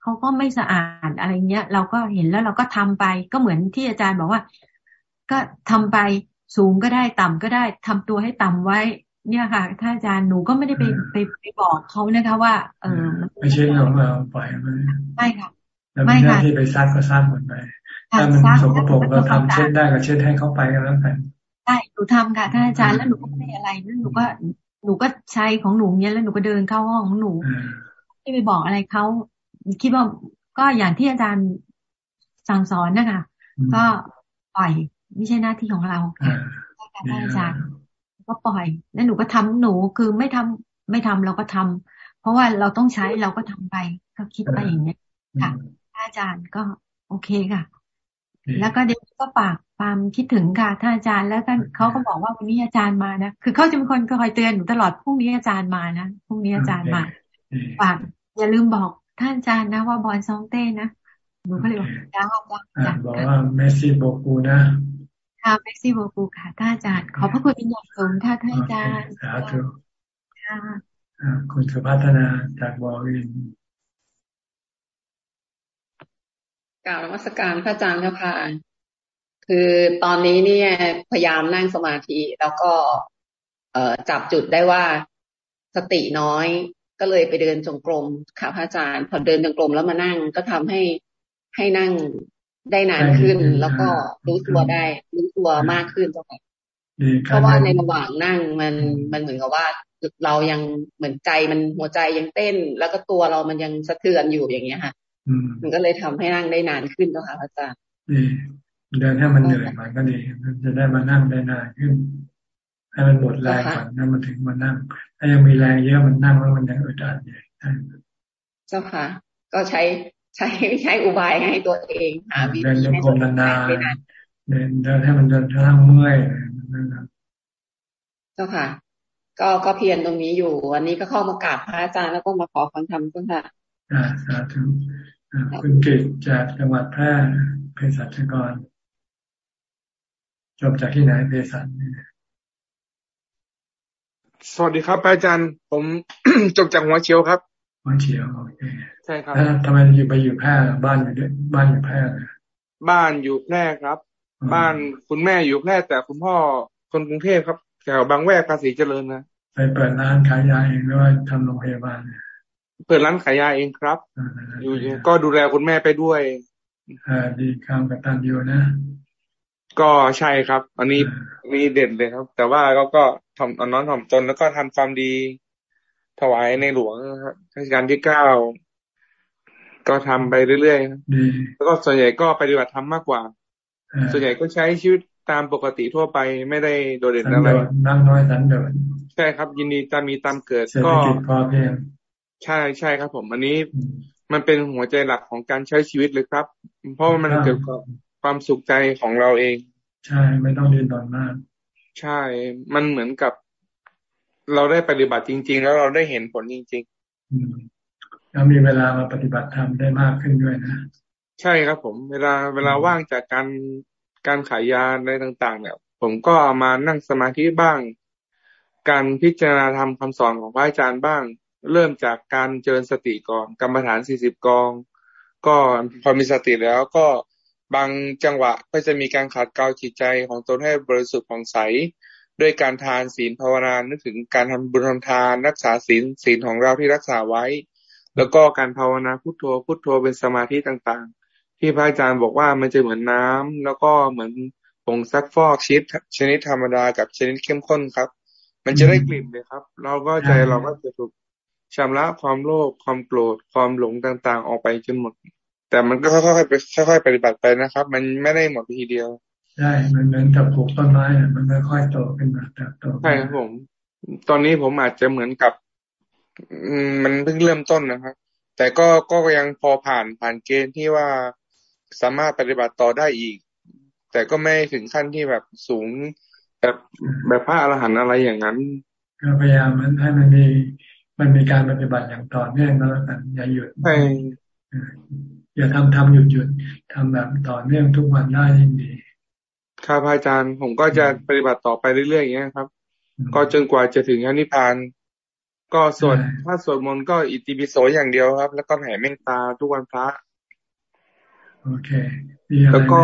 เขาก็ไม่สะอาดอะไรเงี้ย เราก็เห็นแล้วเราก็ทำไป ก็เหมือนที่อาจารย์บอกว่า ก็ทำไปสูงก็ได้ต่ำก็ได้ทำตัวให้ต่ำไว้ เนี่ยค่ะท่านอาจารย์หนูก็ไม่ได้ไปไปไปบอกเขานะคะว่า เออไม่ใช่ของเราปล่อยมันไม่ค่ะไม่ค่ะที่ไปซักก็ซักหมดไปถ้ามันสกปรกเราทำเช็ดได้ก็เช็ดให้เขาไปกันแล้วกันใช่หนูทำค่ะท่านอาจารย์แล้วหนูก็ไม่อะไรแล้วหนูก็หนูก็ใช้ของหนูเนี้ยแล้วหนูก็เดินเข้าห้องของหนูที่ไปบอกอะไรเขาคิดว่าก็อย่างที่อาจารย์สั่งสอนนะคะก็ปล่อย ไม่ใช่หน้าที่ของเราค่ะท่านอาจารย์ก็ปล่อยแล้วหนูก็ทำหนูคือไม่ทำไม่ทำเราก็ทำเพราะว่าเราต้องใช้เราก็ทำไป ก็คิดไปอย่างเนี้ยค่ะอาจารย์ก็โอเคค่ะ แล้วก็เด็กก็ปากความคิดถึงค่ะท่านอาจารย์แล้วท่านเขาก็บอกว่าวันนี้อาจารย์มานะคือเขาจะเป็นคนคอยเตือนหนูตลอดพรุ่งนี้อาจารย์มานะพรุ่งนี้อาจารย์มาฝากอย่าลืมบอกท่านอาจารย์นะว่าบอลซองเต้นะหนูก็เลยบอกจ้าจ้าบอกว่าเมสซี่โบกูนะ ค่ะเมซี่โบกูค่ะท่านอาจารย์ ขอพระคุณเป็นอย่างสูงท่านท่านอาจารย์สาธุค่ะคุณสุพัฒนาจากบอวินกล่าวนมัสการพระอาจารย์เจ้าค่ะ คือตอนนี้เนี่ยพยายามนั่งสมาธิแล้วก็ เอ่อจับจุดได้ว่าสติน้อย ก็เลยไปเดินจงกรมค่ะพระอาจารย์ พอเดินจงกรมแล้วมานั่งก็ทำให้ให้นั่ง ได้นานขึ้น แล้วก็รู้ตัวได้ รู้ตัวมากขึ้นเจ้าค่ะเพราะว่าในระหว่างนั่งมันมันเหมือนกับว่าเรายังเหมือนใจมันหัวใจยังเต้น แล้วก็ตัวเรามันยังสะเทือนอยู่อย่างเงี้ยค่ะมันก็เลยทำให้นั่งได้นานขึ้นเจ้าค่ะพระอาจารย์เดินให้มันเหนื่อยมันก็ดีมันจะได้มานั่งได้นานขึ้นให้มันหมดแรงก่อนนั่นมันถึงมานั่ง ถ้ายังมีแรงเยอะมันนั่งแล้วมันยังอึดอัดอยู่เจ้าค่ะ ก็ใช้ ใช้ใช้อุบายให้ตัวเองหาวิธีเดินยังคงนานๆเดินเดินให้มันเดินทั้งเมื่อยนั่นนะเจ้าค่ะ ก็ก็เพียรตรงนี้อยู่ วันนี้ก็เข้ามากราบพระอาจารย์แล้วก็มาขอฟังธรรมเจ้าค่ะอ่าสาธุคุณกิตจากจังหวัดแพร่เภสัชกรจบจากที่ไหนเภสัชสวัสดีครับอาจารย์ ผมจบจากหัวเชียวครับ หัวเชียวโอเคใช่ครับทำไมอยู่ไปอยู่แพร่บ้านอยู่ด้วยบ้านอยู่แพร่บ้านอยู่แพร่ครับ บ้านคุณแม่อยู่แพร่แต่คุณพ่อคนกรุงเทพครับแถวบางแวกภาษีเจริญนะไปเปิดร้านขายยาเองหรือว่าทำโรงพยาบาลเปิดร้านขายยาเองครับ อยู่ก็ดูแลคุณแม่ไปด้วยอ่าดีคำกับตันอยู่นะ ก็ใช่ครับ อันนี้มีเด่นเลยครับ แต่ว่าก็ก็ทำอันน้อนถ่อมตนแล้วก็ทำความดี ถวายในหลวงครับราชการที่เก้าก็ทำไปเรื่อยๆแล้วก็ส่วนใหญ่ก็ปฏิบัติธรรมมากกว่า ส่วนใหญ่ก็ใช้ชีวิตตามปกติทั่วไปไม่ได้โดดเด่นอะไรนั่งน้อยสันโดษใช่ครับ ยินดีตามมีตามเกิดก็พอเพียงใช่ใช่ครับผมอันนี้มันเป็นหัวใจหลักของการใช้ชีวิตเลยครับ เพราะมันเกี่ยวกับความสุขใจของเราเอง ใช่ไม่ต้องดินดอนมาก ใช่มันเหมือนกับ เราได้ปฏิบัติจริง ๆ แล้วเราได้เห็นผลจริงๆแล้วมีเวลามาปฏิบัติธรรมได้มากขึ้นด้วยนะ ใช่ครับ ผมเวลาเวลาว่างจากการการขายยาอะไรต่าง ๆ เนี่ย ผมก็มานั่งสมาธิบ้าง การพิจารณาธรรมคำสอนของพระอาจารย์บ้าง เริ่มจากการเจริญสติก่อนกรรมฐานสี่สิบกอง ก็พอมีสติแล้วก็บางจังหวะก็จะมีการขัดเกลาจิตใจของตนให้บริสุทธิ์ผ่องใส ด้วยการทานศีลภาวนานึกถึงการทำบุญทำทานรักษาศีลศีลของเราที่รักษาไว้ แล้วก็การภาวนาพุทโธพุทโธเป็นสมาธิต่างๆ ที่พระอาจารย์บอกว่ามันจะเหมือนน้ำแล้วก็เหมือนผงซักฟอกชิดชนิดธรรมดากับชนิดเข้มข้นครับ มันจะได้กลิ่นเลยครับ เราก็ใจเราก็จะถูกชำระความโลภความโกรธความหลงต่างๆ ออกไปจนหมด แต่มันก็ค่อยๆไปค่อยๆปฏิบัติไปนะครับ มันไม่ได้หมดทีเดียว ใช่มันเหมือนกับปลูกต้นไม้มันค่อยๆโตขึ้นมาเติบโตใช่ครับผม ตอนนี้ผมอาจจะเหมือนกับ มันเพิ่งเริ่มต้นนะครับ แต่ก็ก็ยังพอผ่านผ่านเกณฑ์ที่ว่าสามารถปฏิบัติต่อได้อีก แต่ก็ไม่ถึงขั้นที่แบบสูงแบบแบบพระอรหันต์อะไรอย่างนั้นก็พยายามมันให้มันมีมันมีการปฏิบัติอย่างต่อเนื่องแล้วกันอย่าหยุดใช่อย่าทำทำหยุดหยุดทำแบบต่อเนื่องทุกวันได้ยิ่งดี ครับอาจารย์ผมก็จะปฏิบัติต่อไปเรื่อยๆอย่างนี้ครับ ก็จนกว่าจะถึงนิพพาน ก็สวดถ้าสวดมนต์ก็อิติปิโสอย่างเดียวครับ แล้วก็แผ่เมตตาทุกวันพระโอเคแล้วก็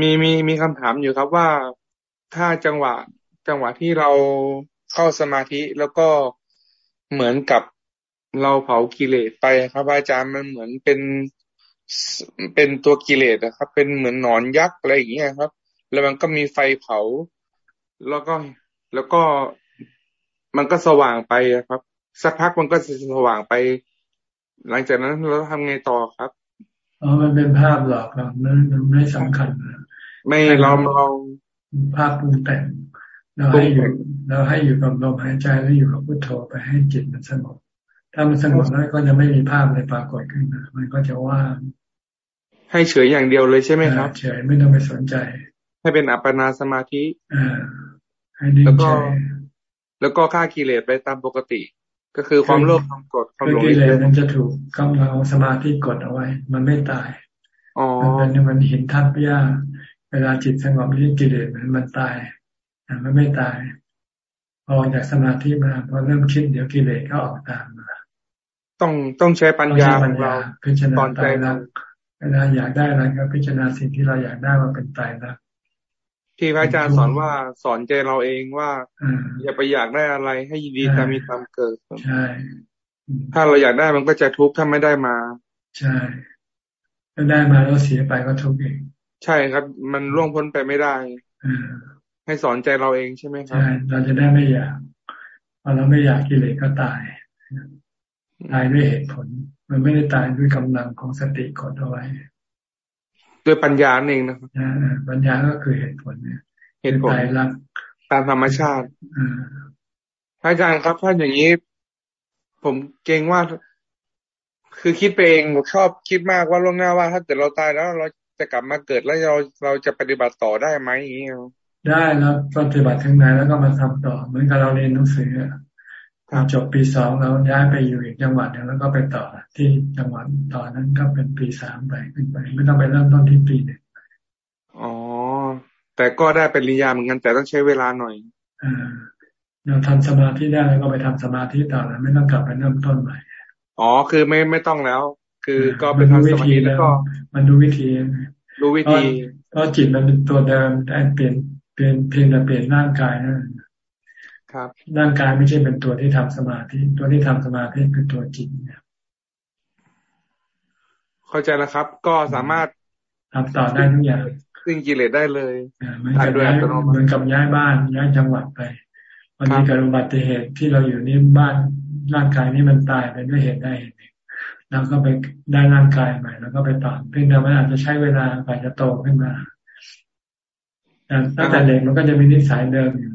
มีมีมีคำถามอยู่ครับว่าถ้าจังหวะจังหวะที่เราเข้าสมาธิแล้วก็เหมือนกับเราเผากิเลสไปครับอาจารย์มันเหมือนเป็น เป็นตัวกิเลสนะครับ เป็นเหมือนหนอนยักษ์อะไรอย่างเงี้ยครับ แล้วมันก็มีไฟเผา แล้วก็แล้วก็มันก็สว่างไปครับ สักพักมันก็สว่างไป หลังจากนั้นเราทำไงต่อครับอ๋อมันเป็นภาพหลอกเรามันไม่สำคัญไม่เราเราภาพปรุงแต่งเราให้อยู่เราให้อยู่กับลมหายใจแล้วอยู่กับพุทโธไปให้จิตมันสงบ ถ้ามันสงบแล้วก็จะไม่มีภาพในปรากฏขึ้นมามันก็จะว่างให้เฉยอย่างเดียวเลยใช่ไหมครับ เฉยไม่ต้องไปสนใจ ให้เป็นอัปปนาสมาธิอ่าให้นิ่งเฉยแล้วก็ฆ่ากิเลสไปตามปกติ ก็คือความโลภความโกรธความหลงกิเลสมันจะถูกกำลังสมาธิกดเอาไว้ มันไม่ตายมันเป็นมันเห็นทัพยาเวลาจิตสงบนี่กิเลสมันมันตายมันไม่ตายพอจากสมาธิมาพอเริ่มคิดเดี๋ยวกิเลสก็ออกตามมา ต้องต้องใช้ปัญญาของเราพิจารณาตายรักเวลาอยากได้อะไรก็พิจารณาสิ่งที่เราอยากได้ว่าเป็นตายรักที่พระอาจารย์สอนว่าสอนใจเราเองว่าอย่าไปอยากได้อะไรให้ยินดีตามมีตามเกิดใช่ถ้าเราอยากได้มันก็จะทุกข์ถ้าไม่ได้มา ใช่ถ้าได้มาแล้วเสียไปก็ทุกข์เองใช่ครับ มันล่วงพ้นไปไม่ได้ให้สอนใจเราเองใช่ไหมครับใช่เราจะได้ไม่อยากพอเราไม่อยากกิเลสก็ตาย ตายด้วยเหตุผล มันไม่ได้ตายด้วยกำลังของสติกดเอาไว้ ด้วยปัญญาเองนะครับปัญญาก็คือเหตุผลเนี่ยเหตุผลตายรักตามธรรมชาติพระอาจารย์ครับถ้าอย่างนี้ ผมเกรงว่า คือคิดไปเองชอบคิดมากว่าล่วงหน้าว่า ถ้าเกิดเราตายแล้วเราจะกลับมาเกิดแล้วเราเราจะปฏิบัติต่อได้ไหมอย่างนี้ได้แล้วปฏิบัติทั้งไหนแล้วก็มาทำต่อ เหมือนกับเราเรียนหนังสือ จบปีสองเราย้ายไปอยู่อีกจังหวัดหนึ่งแล้วก็ไปต่อที่จังหวัดต่อนั้นก็เป็นปีสามไปขึ้นไป ไม่ต้องไปเริ่มต้นที่ปีหนึ่งอ๋อ แต่ก็ได้เป็นริยาเหมือนกันแต่ต้องใช้เวลาหน่อยอ่าเราทำสมาธิได้แล้วก็ไปทำสมาธิต่อแล้วไม่ต้องกลับไปเริ่มต้นใหม่อ๋อคือไม่ไม่ต้องแล้ว คือก็ไปทำสมาธิแล้วก็ มันดูวิธีดูวิธีเพราะจิตมันเป็นตัวเดิมแต่เปลี่ยนเปลี่ยนเพียงแต่เปลี่ยนร่างกายนะ ครับ ร่างกายไม่ใช่เป็นตัวที่ทำสมาธิ ตัวที่ทำสมาธิคือตัวจิตเนี่ยเข้าใจแล้วครับ ก็สามารถทำต่อได้ทุกอย่างซึ่งกิเลสได้เลยเหมือนกับย้ายเหมือนกับย้ายบ้านย้ายจังหวัดไปวันนี้เกิดอุบัติเหตุที่เราอยู่นี่บ้านร่างกายนี้มันตายไปด้วยเหตุใดเหตุหนึ่งแล้วก็ไปได้ร่างกายใหม่ แล้วก็ไปต่อเพียงแต่มันอาจจะใช้เวลาไปจะโตขึ้นมาแต่ตั้งแต่เด็กมันก็จะมีนิสัยเดิมอยู่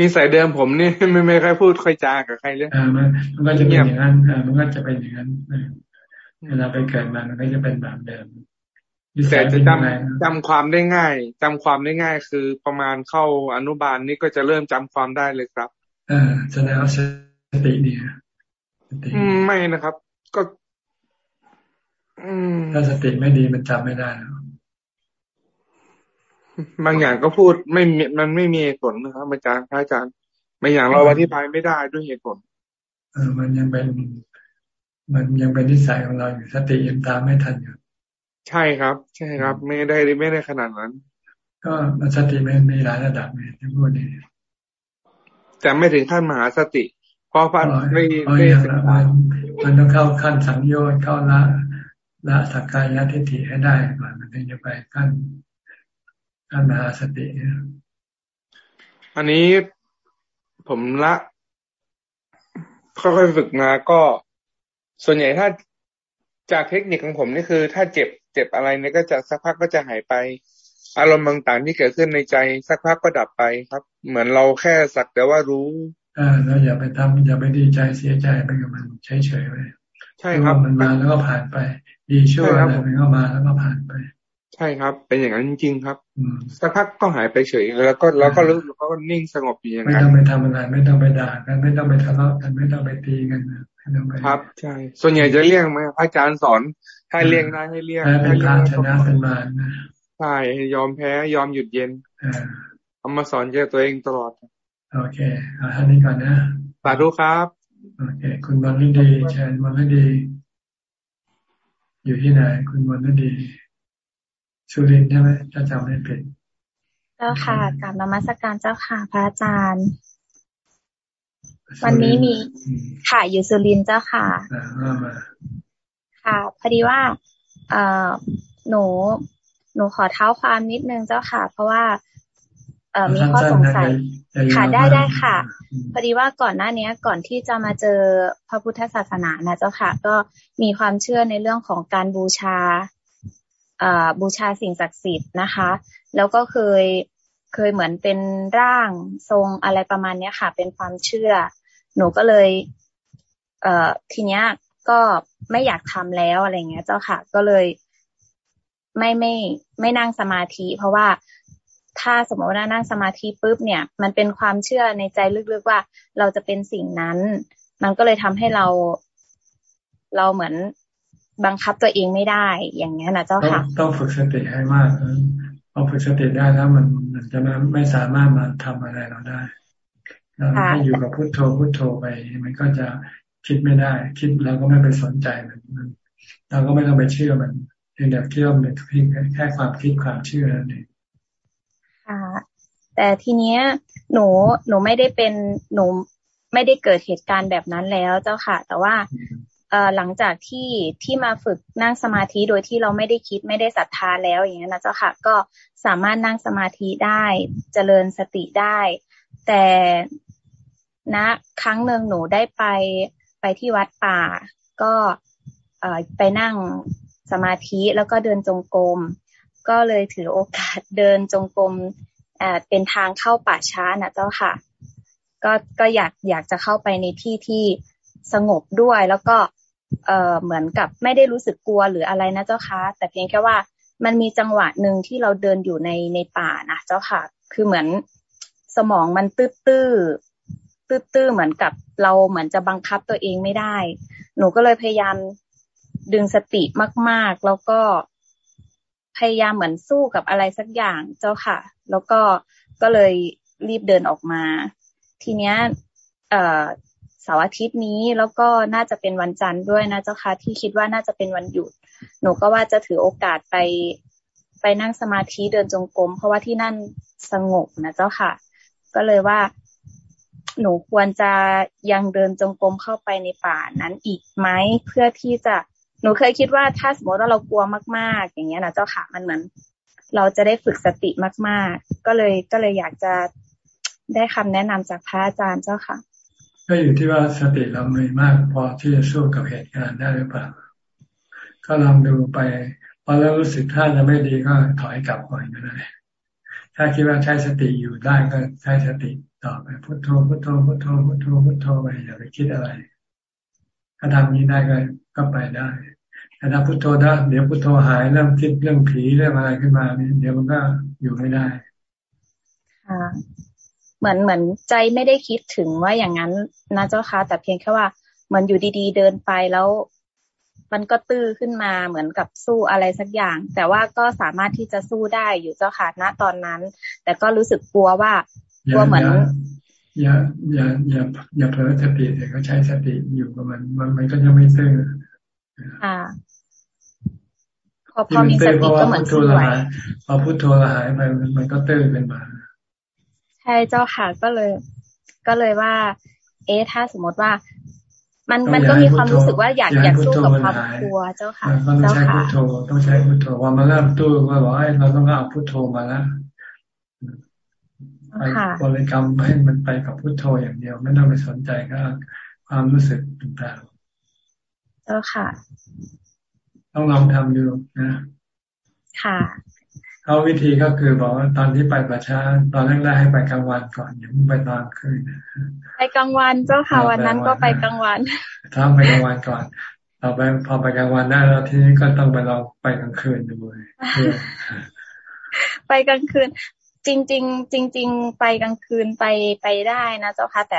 นิสัยเดิมผมนี่ไม่ไม่ค่อยพูดค่อยจากับใครเลยอ่ามันมันก็จะเป็นอย่างนั้นอ่ามันก็จะเป็นอย่างนั้นเวลาไปเกิดมามันก็จะเป็นแบบเดิมแต่จะจำจำความได้ง่ายจำความได้ง่าย คือประมาณเข้าอนุบาลนี่ก็จะเริ่มจำความได้เลยครับอ่าแสดงว่าสติดีอืมไม่นะครับ ก็ อืมถ้าสติไม่ดีมันจำไม่ได้ บางอย่างก็พูดไม่มันไม่มีเหตุผลนะครับอาจารย์พระอาจารย์บางอย่างเราอธิบายไม่ได้ด้วยเหตุผลเออมันยังเป็น มันยังเป็นนิสัยของเราอยู่สติยังตามไม่ทันอยู่ใช่ครับ ใช่ครับ ไม่ได้ไม่ได้ขนาดนั้น ก็มันสติมันมีหลายระดับไงที่พูดนี่แต่ไม่ถึงขั้นมหาสติพอฟันไม่ไม่ศึกษามันต้องเข้าขั้นสังโยชน์เข้าละละสักกายทิฏฐิให้ได้ก่อนมันถึงจะไปขั้น ขั้นมหาสติอันนี้ผมละค่อยๆฝึกมาก็ส่วนใหญ่ถ้าจากเทคนิคของผมนี่คือ ถ้าเจ็บเจ็บอะไรเนี่ยก็จะสักพักก็จะหายไป อารมณ์ต่างๆที่เกิดขึ้นในใจ สักพักก็ดับไปครับ เหมือนเราแค่สักแต่ว่ารู้อ่าเราอย่าไปทำอย่าไปดีใจเสียใจไปกับมันเฉยๆไปใช่ครับมันมาแล้วก็ผ่านไป ดีชั่วอะไรมันก็มาแล้วก็ผ่านไป ใช่ครับ เป็นอย่างนั้นจริงๆครับสักพักก็หายไปเฉย แล้วก็แล้วก็รู้เขาก็นิ่งสงบอยู่อย่างนั้นไม่ต้องไปทำอะไร ไม่ต้องไปด่ากันไม่ต้องไปทะเลาะกันไม่ต้องไปตีกันครับ ใช่ ส่วนใหญ่จะเรียกไหมอาจารย์สอนให้เรียกได้ให้เรียกให้เรียกชนะเป็นมารใช่ยอมแพ้ยอมหยุดเย็นเอามาสอนเจ้าตัวเองตลอด โอเคเอาท่านนี้ก่อนนะสาธุครับโอเค คุณวันฤดีเชิญวันฤดี อยู่ที่ไหน คุณวันฤดี สุรินใช่ไหมถ้าจำไม่ผิดเจ้าค่ะกราบนมัสการเจ้าค่ะ พระอาจารย์ วันนี้มีค่ะอยู่สุรินเจ้าค่ะค่ะ พอดีว่า เอ่อหนู หนูขอเท้าความนิดนึงเจ้าค่ะ เพราะว่าเอ่อมีข้อสงสัยค่ะได้ได้ค่ะ พอดีว่าก่อนหน้านี้ก่อนที่จะมาเจอพระพุทธศาสนานะเจ้าค่ะ ก็มีความเชื่อในเรื่องของการบูชาเอ่อ บูชาสิ่งศักดิ์สิทธิ์นะคะ แล้วก็เคยเคยเหมือนเป็นร่างทรงอะไรประมาณเนี้ยค่ะ เป็นความเชื่อ หนูก็เลย เอ่อทีเนี้ยก็ไม่อยากทำแล้วอะไรเงี้ย เจ้าค่ะ ก็เลยไม่ไม่ไม่นั่งสมาธิ เพราะว่าถ้าสมมติว่านั่งสมาธิปุ๊บเนี่ย มันเป็นความเชื่อในใจลึกๆว่าเราจะเป็นสิ่งนั้น มันก็เลยทำให้เรา เราเหมือน บังคับตัวเองไม่ได้ อย่างเงี้ยนะเจ้าค่ะ ต้องฝึกสติให้มากพอฝึกสติได้แล้วมันมันจะไม่ไม่สามารถมาทำอะไรเราได้แล้วให้อยู่กับพุทโธพุทโธไป มันก็จะคิดไม่ได้ คิดเราก็ไม่ไปสนใจมันเราก็ไม่ต้องไปเชื่อมันเพียงแต่เที่ยวเป็นเพียงแค่ความคิดความเชื่อนั่นเองค่ะแต่ทีเนี้ยหนูหนูไม่ได้เป็นหนูไม่ได้เกิดเหตุการณ์แบบนั้นแล้วเจ้าค่ะ แต่ว่าเอ่อ หลังจากที่ที่มาฝึกนั่งสมาธิโดยที่เราไม่ได้คิดไม่ได้ศรัทธาแล้วอย่างนี้นะเจ้าค่ะ ก็สามารถนั่งสมาธิได้เจริญสติได้ แต่ณนะ ครั้งหนึ่งหนูได้ไปไปที่วัดป่า ก็ไปนั่งสมาธิแล้วก็เดินจงกรมก็เลยถือโอกาสเดินจงกรมเป็นทางเข้าป่าช้านะเจ้าค่ะ ก็ก็อยากอยากจะเข้าไปในที่ที่สงบด้วย แล้วก็ เออเหมือนกับไม่ได้รู้สึกกลัวหรืออะไรนะเจ้าคะ แต่เพียงแค่ว่ามันมีจังหวะหนึ่งที่เราเดินอยู่ในในป่านะเจ้าค่ะ คือเหมือนสมองมันตื้อตื้อตื้อตื้อเหมือนกับเราเหมือนจะบังคับตัวเองไม่ได้ หนูก็เลยพยายามดึงสติมากๆ แล้วก็พยายามเหมือนสู้กับอะไรสักอย่างเจ้าค่ะ แล้วก็ก็เลยรีบเดินออกมา ทีเนี้ยเอ่อ เสาร์อาทิตย์นี้แล้วก็น่าจะเป็นวันจันทร์ด้วยนะเจ้าค่ะที่คิดว่าน่าจะเป็นวันหยุด หนูก็ว่าจะถือโอกาสไปไปนั่งสมาธิเดินจงกรมเพราะว่าที่นั่นสงบนะเจ้าค่ะ ก็เลยว่าหนูควรจะยังเดินจงกรมเข้าไปในป่านั้นอีกไหมเพื่อที่จะหนูเคยคิดว่าถ้าสมมติว่าเรากลัวมากๆ อย่างเงี้ยนะเจ้าค่ะมันเหมือนเราจะได้ฝึกสติมาก ๆ ก็เลยก็เลยอยากจะได้คำแนะนำจากพระอาจารย์เจ้าค่ะ ก็อยู่ที่ว่าสติเรามีมากพอที่จะสู้กับเหตุการณ์ได้หรือเปล่า ก็ลองดูไปพอเรารู้สึกท่าจะไม่ดีก็ถอยกลับก่อนก็ได้ถ้าคิดว่าใช้สติอยู่ได้ก็ใช้สติต่อไปพุทโธพุทโธพุทโธพุทโธพุทโธไปอย่าไปคิดอะไร ถ้าทำนี้ได้ก็ก็ไปได้แต่ถ้าพุทโธได้เดี๋ยวพุทโธหายเริ่มคิดเรื่องผีเรื่องอะไรขึ้นมาเดี๋ยวมันก็อยู่ไม่ได้ค่ะ เหมือนเหมือนใจไม่ได้คิดถึงว่าอย่างนั้นนะเจ้าค่ะแต่เพียงแค่ว่าเหมือนอยู่ดีๆ เดินไปแล้ว มันก็ตื้อขึ้นมาเหมือนกับสู้อะไรสักอย่าง แต่ว่าก็สามารถที่จะสู้ได้อยู่เจ้าค่ะณตอนนั้น แต่ก็รู้สึกกลัวว่ากลัวเหมือนอย่าอย่าอย่าอย่าเผลอสติแต่ก็ใช้สติอยู่กับมัน มันมันก็ยังไม่ตื้อค่ะพอพอมีสติก็เหมือนสู้ไหวพอพุทโธหายไปมันก็ตื้อเป็นมา ใช่เจ้าค่ะก็เลย ก็เลยว่า เอ๊ะถ้าสมมติว่า มันมันก็มีความรู้สึกว่าอยากอยากสู้กับความกลัวเจ้าค่ะเจ้าค่ะต้องใช้พุทโธต้องใช้พุทโธว่ามาเริ่มตู้ก็บอกให้เราต้องเอาพุทโธมาแล้วไปบริกรรมให้มันไปกับพุทโธอย่างเดียว ไม่ต้องไปสนใจก็ความรู้สึกต่างๆเจ้าค่ะ ต้องลองทำดูนะ ค่ะ เขาวิธีก็คือบอกว่าตอนที่ไปประชาตอนแรกๆให้ไปกลางวันก่อนอย่าเพิ่งไปตอนคืนไปกลางวันเจ้าค่ะวันนั้นก็ไปกลางวันทำไปกลางวันก่อนต่อไปพอไปกลางวันได้แล้วทีนี้ก็ต้องไปลองไปกลางคืนด้วยไปกลางคืน จริงจริงจริง ๆ ไปกลางคืนไปไปได้นะเจ้าค่ะแต่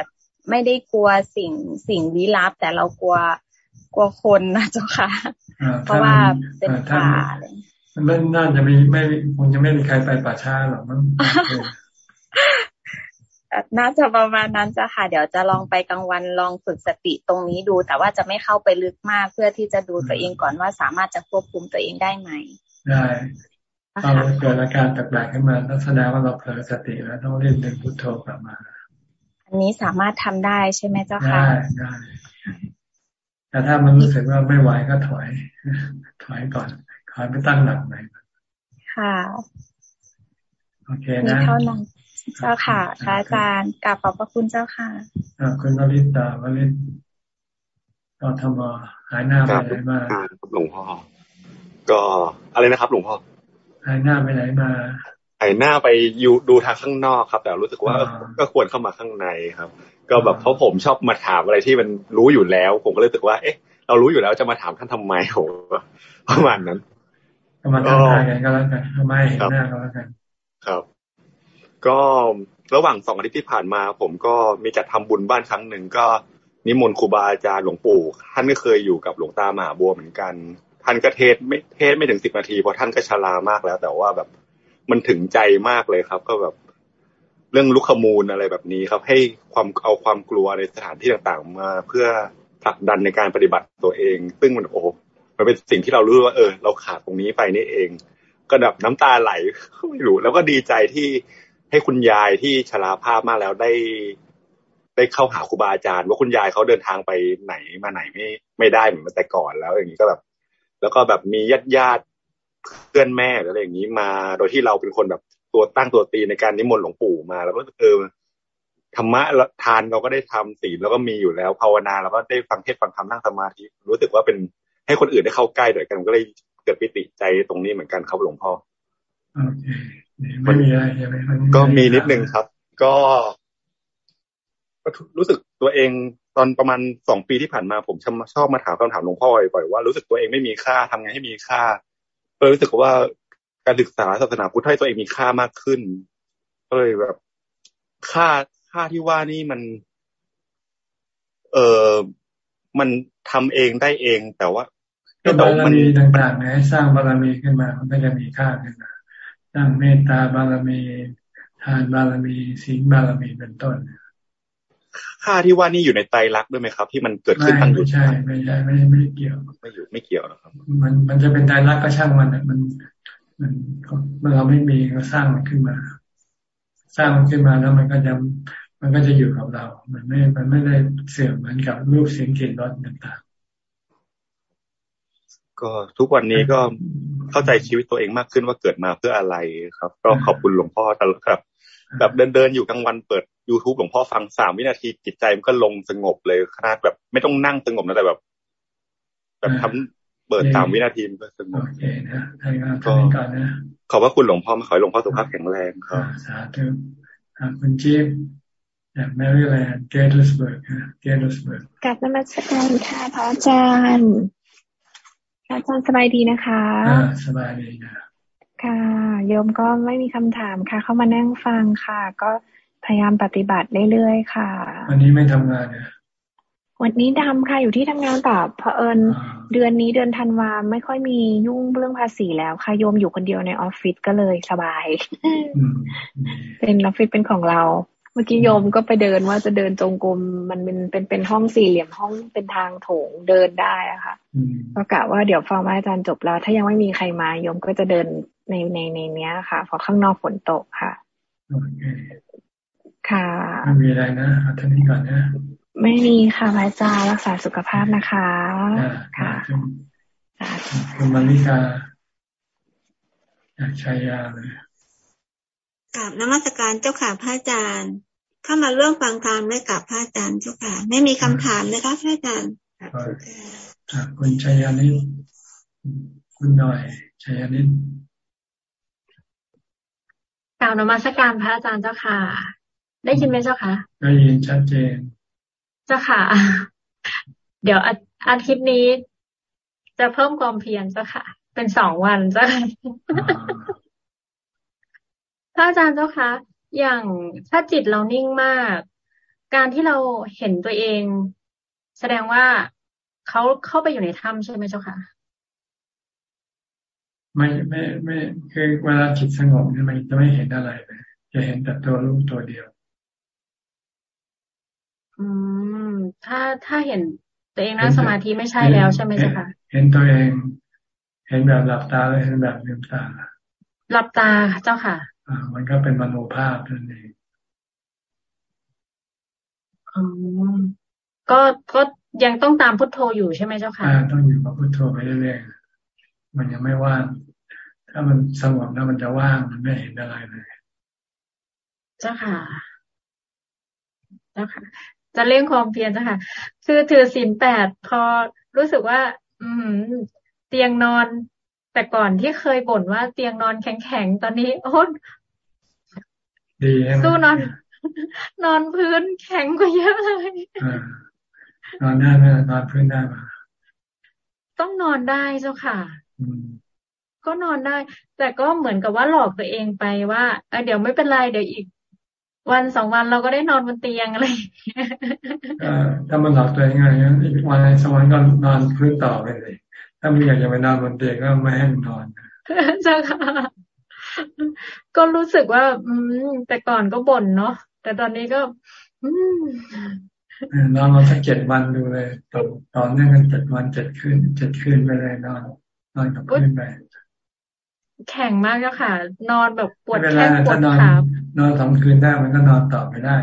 ไม่ได้กลัวสิ่งสิ่งลี้ลับ แต่เรากลัวกลัวคนนะเจ้าค่ะ เพราะว่าเป็นป่า อะไรมันน่าจะมีไม่คงจะไม่มีใครไปป่าช้าหรอกมั้งน่าจะประมาณนั้นจ้ะค่ะ เดี๋ยวจะลองไปกลางวันลองฝึกสติตรงนี้ดู แต่ว่าจะไม่เข้าไปลึกมากเพื่อที่จะดูตัวเองก่อนว่าสามารถจะควบคุมตัวเองได้ไหม ได้ตอนเกิดอาการแปลกๆขึ้นมาต้องแสดงว่าเราเผลอสติแล้วต้องเล่นดึงพุทโธกลับมา อันนี้สามารถทำได้ใช่ไหมเจ้าค่ะ ได้ได้แต่ถ้ามันรู้สึกว่าไม่ไหวก็ถอย ถอยก่อน ถอยไปตั้งหลักใหม่ค่ะโอเคนะเท่านั้นเจ้าค่ะพระอาจารย์กราบขอบพระคุณเจ้าค่ะคุณวริตาวริตก็ทำมาหายหน้าไปไหนมาหลวงพ่อก็อะไรนะครับ หลวงพ่อหายหน้าไปไหนมาหายหน้าไปอยู่ดูทางข้างนอกครับ แต่รู้สึกว่าก็ควรเข้ามาข้างในครับ ก็แบบเพราะผมชอบมาถามอะไรที่มันรู้อยู่แล้ว ผมก็เลยรู้สึกว่า เอ๊ะ เรารู้อยู่แล้วจะมาถามท่านทำไมโหประมาณนั้น ก็มาทักทายกันก็แล้วกันไม่เห็นหน้าก็แล้วกัน ครับ ก็ระหว่างสองอาทิตย์ที่ผ่านมา ผมก็มีจัดทำบุญบ้านครั้งหนึ่งก็นิมนต์ครูบาอาจารย์หลวงปู่ ท่านก็เคยอยู่กับหลวงตามหาบัวเหมือนกัน ท่านก็เทศไม่เทศไม่ถึงสิบนาทีเพราะท่านก็ชรามากแล้ว แต่ว่าแบบมันถึงใจมากเลยครับ ก็แบบเรื่องลุกขมูลอะไรแบบนี้ครับ ให้ความเอาความกลัวในสถานที่ต่างๆ มาเพื่อผลักดันในการปฏิบัติตัวเอง ซึ่งมันโอ้ มันเป็นสิ่งที่เรารู้ว่าเออ เราขาดตรงนี้ไปนี่เอง ก็แบบน้ำตาไหลไม่รู้แล้วก็ดีใจที่ให้คุณยายที่ชราภาพมากแล้วได้ ได้เข้าหาครูบาอาจารย์ ว่าคุณยายเขาเดินทางไปไหนมาไหนไม่ไม่ได้เหมือนแต่ก่อนแล้วอย่างนี้ก็แบบ แล้วก็แบบมีญาติญาติเพื่อนแม่อะไรอย่างนี้มาโดยที่เราเป็นคนแบบตัวตั้งตัวตีในการนิมนต์หลวงปู่มา แล้วก็เออธรรมะทานเราก็ได้ทำศีลแล้วก็มีอยู่แล้วภาวนาเราก็ได้ฟังเทศฟังธรรมนั่งสมาธิรู้สึกว่าเป็น ให้คนอื่นได้เข้าใกล้ด้วยกันก็เลยเกิดปิติใจตรงนี้เหมือนกันครับหลวงพ่อโอเคไม่มีอะไรใช่ไหมก็มีนิดนึงครับ ก็รู้สึกตัวเองตอนประมาณสองปีที่ผ่านมาผมชอบมาถามคำถามหลวงพ่อบ่อยๆว่ารู้สึกตัวเองไม่มีค่าทำไงให้มีค่าก็รู้สึกว่าการศึกษาศาสนาพุทธให้ตัวเองมีค่ามากขึ้นก็เลยแบบ ค่าค่าที่ว่านี่มัน เออมันทำเองได้เอง แต่ว่า ก็บารมีต่างๆนะสร้างบารมีขึ้นมา มันก็จะมีค่าขึ้นมาสร้างเมตตาบารมี ทานบารมีศีลบารมีเป็นต้นค่าที่ว่านี่อยู่ในไตรลักษณ์ด้วยไหมครับ ที่มันเกิดขึ้นตั้งอยู่ใช่ไม่ใช่ไม่ไม่เกี่ยวไม่อยู่ไม่เกี่ยวนะครับ มันมันจะเป็นไตรลักษณ์ก็ช่างมันมันมันมันเราไม่มีก็สร้างมันขึ้นมา สร้างมันขึ้นมาแล้วมันก็จะมันก็จะอยู่กับเรา มันไม่มันไม่ได้เสื่อมเหมือนกับรูปเสียงกลิ่นรสต่างๆ ก็ทุกวันนี้ก็เข้าใจชีวิตตัวเองมากขึ้นว่าเกิดมาเพื่ออะไรครับ ก็ขอบคุณหลวงพ่อตลอดครับ แบบเดินเดินอยู่กลางวันเปิด youtube หลวงพ่อฟังสามวินาทีจิตใจมันก็ลงสงบเลยขนาดแบบ ไม่ต้องนั่งสงบนะแต่แบบ แบบทำเปิดสามวินาทีมันก็สงบโอเคนะทำงานก่อนนะขอบพระคุณหลวงพ่อมาขอให้หลวงพ่อสุขภาพแข็งแรงครับสาธุคุณจิ๊บจากแมริแลนด์เกตสเบิร์กเกตสเบิร์กกลับนมัสการค่ะพระอาจารย์พระ อาจารย์สบายดีนะคะสบายดีนะค่ะโยมก็ไม่มีคำถามค่ะ เข้ามานั่งฟังค่ะ ก็พยายามปฏิบัติเรื่อยๆค่ะ วันนี้ไม่ทำงานเนี่ยวันนี้ดำค่ะอยู่ที่ทำงานแต่เผอิญเดือนนี้เดือนธันวาไม่ค่อยมียุ่งเรื่องภาษีแล้วค่ะโยมอยู่คนเดียวในออฟฟิศก็เลยสบาย เป็นออฟฟิศเป็นของเรา เมื่อกี้โยมก็ไปเดินว่าจะเดินจงกรมมันเป็นเป็นเป็นห้องสี่เหลี่ยมห้องเป็นทางโถงเดินได้อะค่ะก็กะว่าเดี๋ยวฟังว่าอาจารย์จบแล้ว ถ้ายังไม่มีใครมาโยมก็จะเดินในในในเนี้ยค่ะเพราะข้างนอกฝนตกค่ะค่ะไม่มีอะไรนะท่านนี้ก่อนนะ ไม่มีค่ะพระอาจารย์รักษาสุขภาพนะคะ ค่ะคุณมาริกาอยากใช้ยาเลย กราบนมัสการเจ้าค่ะพระอาจารย์ เข้ามาร่วมฟังธรรมได้กับพระอาจารย์เจ้าค่ะ ไม่มีคำถามเลยค่ะพระอาจารย์คุณชัยานินคุณหน่อยชัยานินกล่าวนมัสการพระอาจารย์เจ้าค่ะ ได้ยินไหมเจ้าค่ะได้ยินชัดเจน เจ้าค่ะ เดี๋ยวอาทิตย์นี้ จะเพิ่มความเพียรเจ้าค่ะ เป็นสองวันเจ้าค่ะ พระอาจารย์เจ้าคะอย่างถ้าจิตเรานิ่งมาก การที่เราเห็นตัวเอง แสดงว่าเขาเข้าไปอยู่ในถ้ำใช่ไหมเจ้าคะไม่ไม่ไม่คือเวลาจิตสงบเนี่ยมันจะไม่เห็นอะไรเลยจะเห็นแต่ตัวรู้ตัวเดียว อืม ถ้าถ้าเห็นตัวเองนั่งสมาธิไม่ใช่แล้วใช่ไหมเจ้าคะเห็นตัวเอง เห็นแบบหลับตาเลยเห็นแบบลืมตา หลับตาเจ้าค่ะ มันก็เป็นมโนภาพนั่นเองอ๋อก็ก็ยังต้องตามพุทโธอยู่ใช่ไหมเจ้าค่ะต้องอยู่กับพุทโธไปเรื่อยๆมันยังไม่ว่าง ถ้ามันสงบแล้วมันจะว่างมันไม่เห็นอะไรเลย เจ้าค่ะ เจ้าค่ะ จะเล่งความเพียรเจ้าค่ะ คือถือศีลแปดพอรู้สึกว่า อืมเตียงนอน แต่ก่อนที่เคยบ่นว่าเตียงนอนแข็งๆ ตอนนี้ โอ้ดีสู้นอน นอนพื้นแข็งกว่าเยอะเลยนอนได้ไหมนอนพื้นได้ไหมต้องนอนได้เจ้าค่ะก็นอนได้ แต่ก็เหมือนกับว่าหลอกตัวเองไปว่าเดี๋ยวไม่เป็นไรเดี๋ยวอีก วันสองวันเราก็ได้นอนบนเตียงอะไรถ้ามันหลอกตัวเองไงอีกวันสองวันก็นอนพื้นต่อไปเลย ถ้าไม่อยากจะไปนอนบนเตียงก็ไม่ให้นอนใช่ค่ะ ก็รู้สึกว่า อืมแต่ก่อนก็บ่นเนาะแต่ตอนนี้ก็ อืนอนมาสักเจ็ดวันดูเลยตอนตอนนื่องกันเจ็ดวันเจ็ดคืนเจ็ดคืนไปเลยนอนนอนกับพื้นไปแข็งมากแล้วค่ะ นอนแบบปวดแข้งปวดขานอนสองคืนได้มันก็นอนต่อไปได้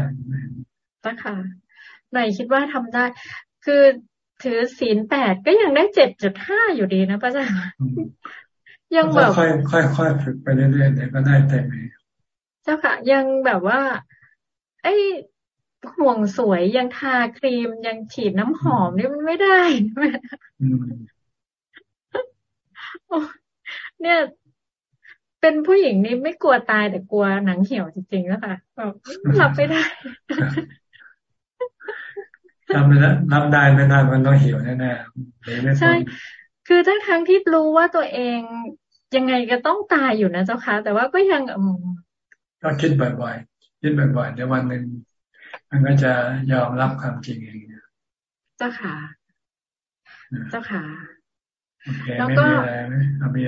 จ้ะค่ะไหนคิดว่าทำได้ คือ ถือศีลแปดก็ยังได้เจ็ดจุดห้าอยู่ดีนะพระอาจารย์ยังแบบค่อยค่อยค่อยฝึกไปเรื่อยๆเดี๋ยวก็ได้เต็มเองเจ้าค่ะ ยังแบบว่า ไอ้ห่วงสวยยังทาครีมยังฉีดน้ำหอมนี่มันไม่ได้เนี่ย เป็นผู้หญิงนี่ไม่กลัวตายแต่กลัวหนังเหี่ยวจริงๆแล้วค่ะหลับไม่ได้ ทำไปแล้วรับได้ไม่ได้มันต้องเหี่ยวแน่ๆใช่ คือทั้งทั้งที่รู้ว่าตัวเองยังไงก็ต้องตายอยู่นะเจ้าค่ะ แต่ว่าก็ยังก็คิดบ่อยๆคิดบ่อยๆเดี๋ยววันหนึ่งมันก็จะยอมรับความจริงเองเจ้าค่ะ เจ้าค่ะแล้วก็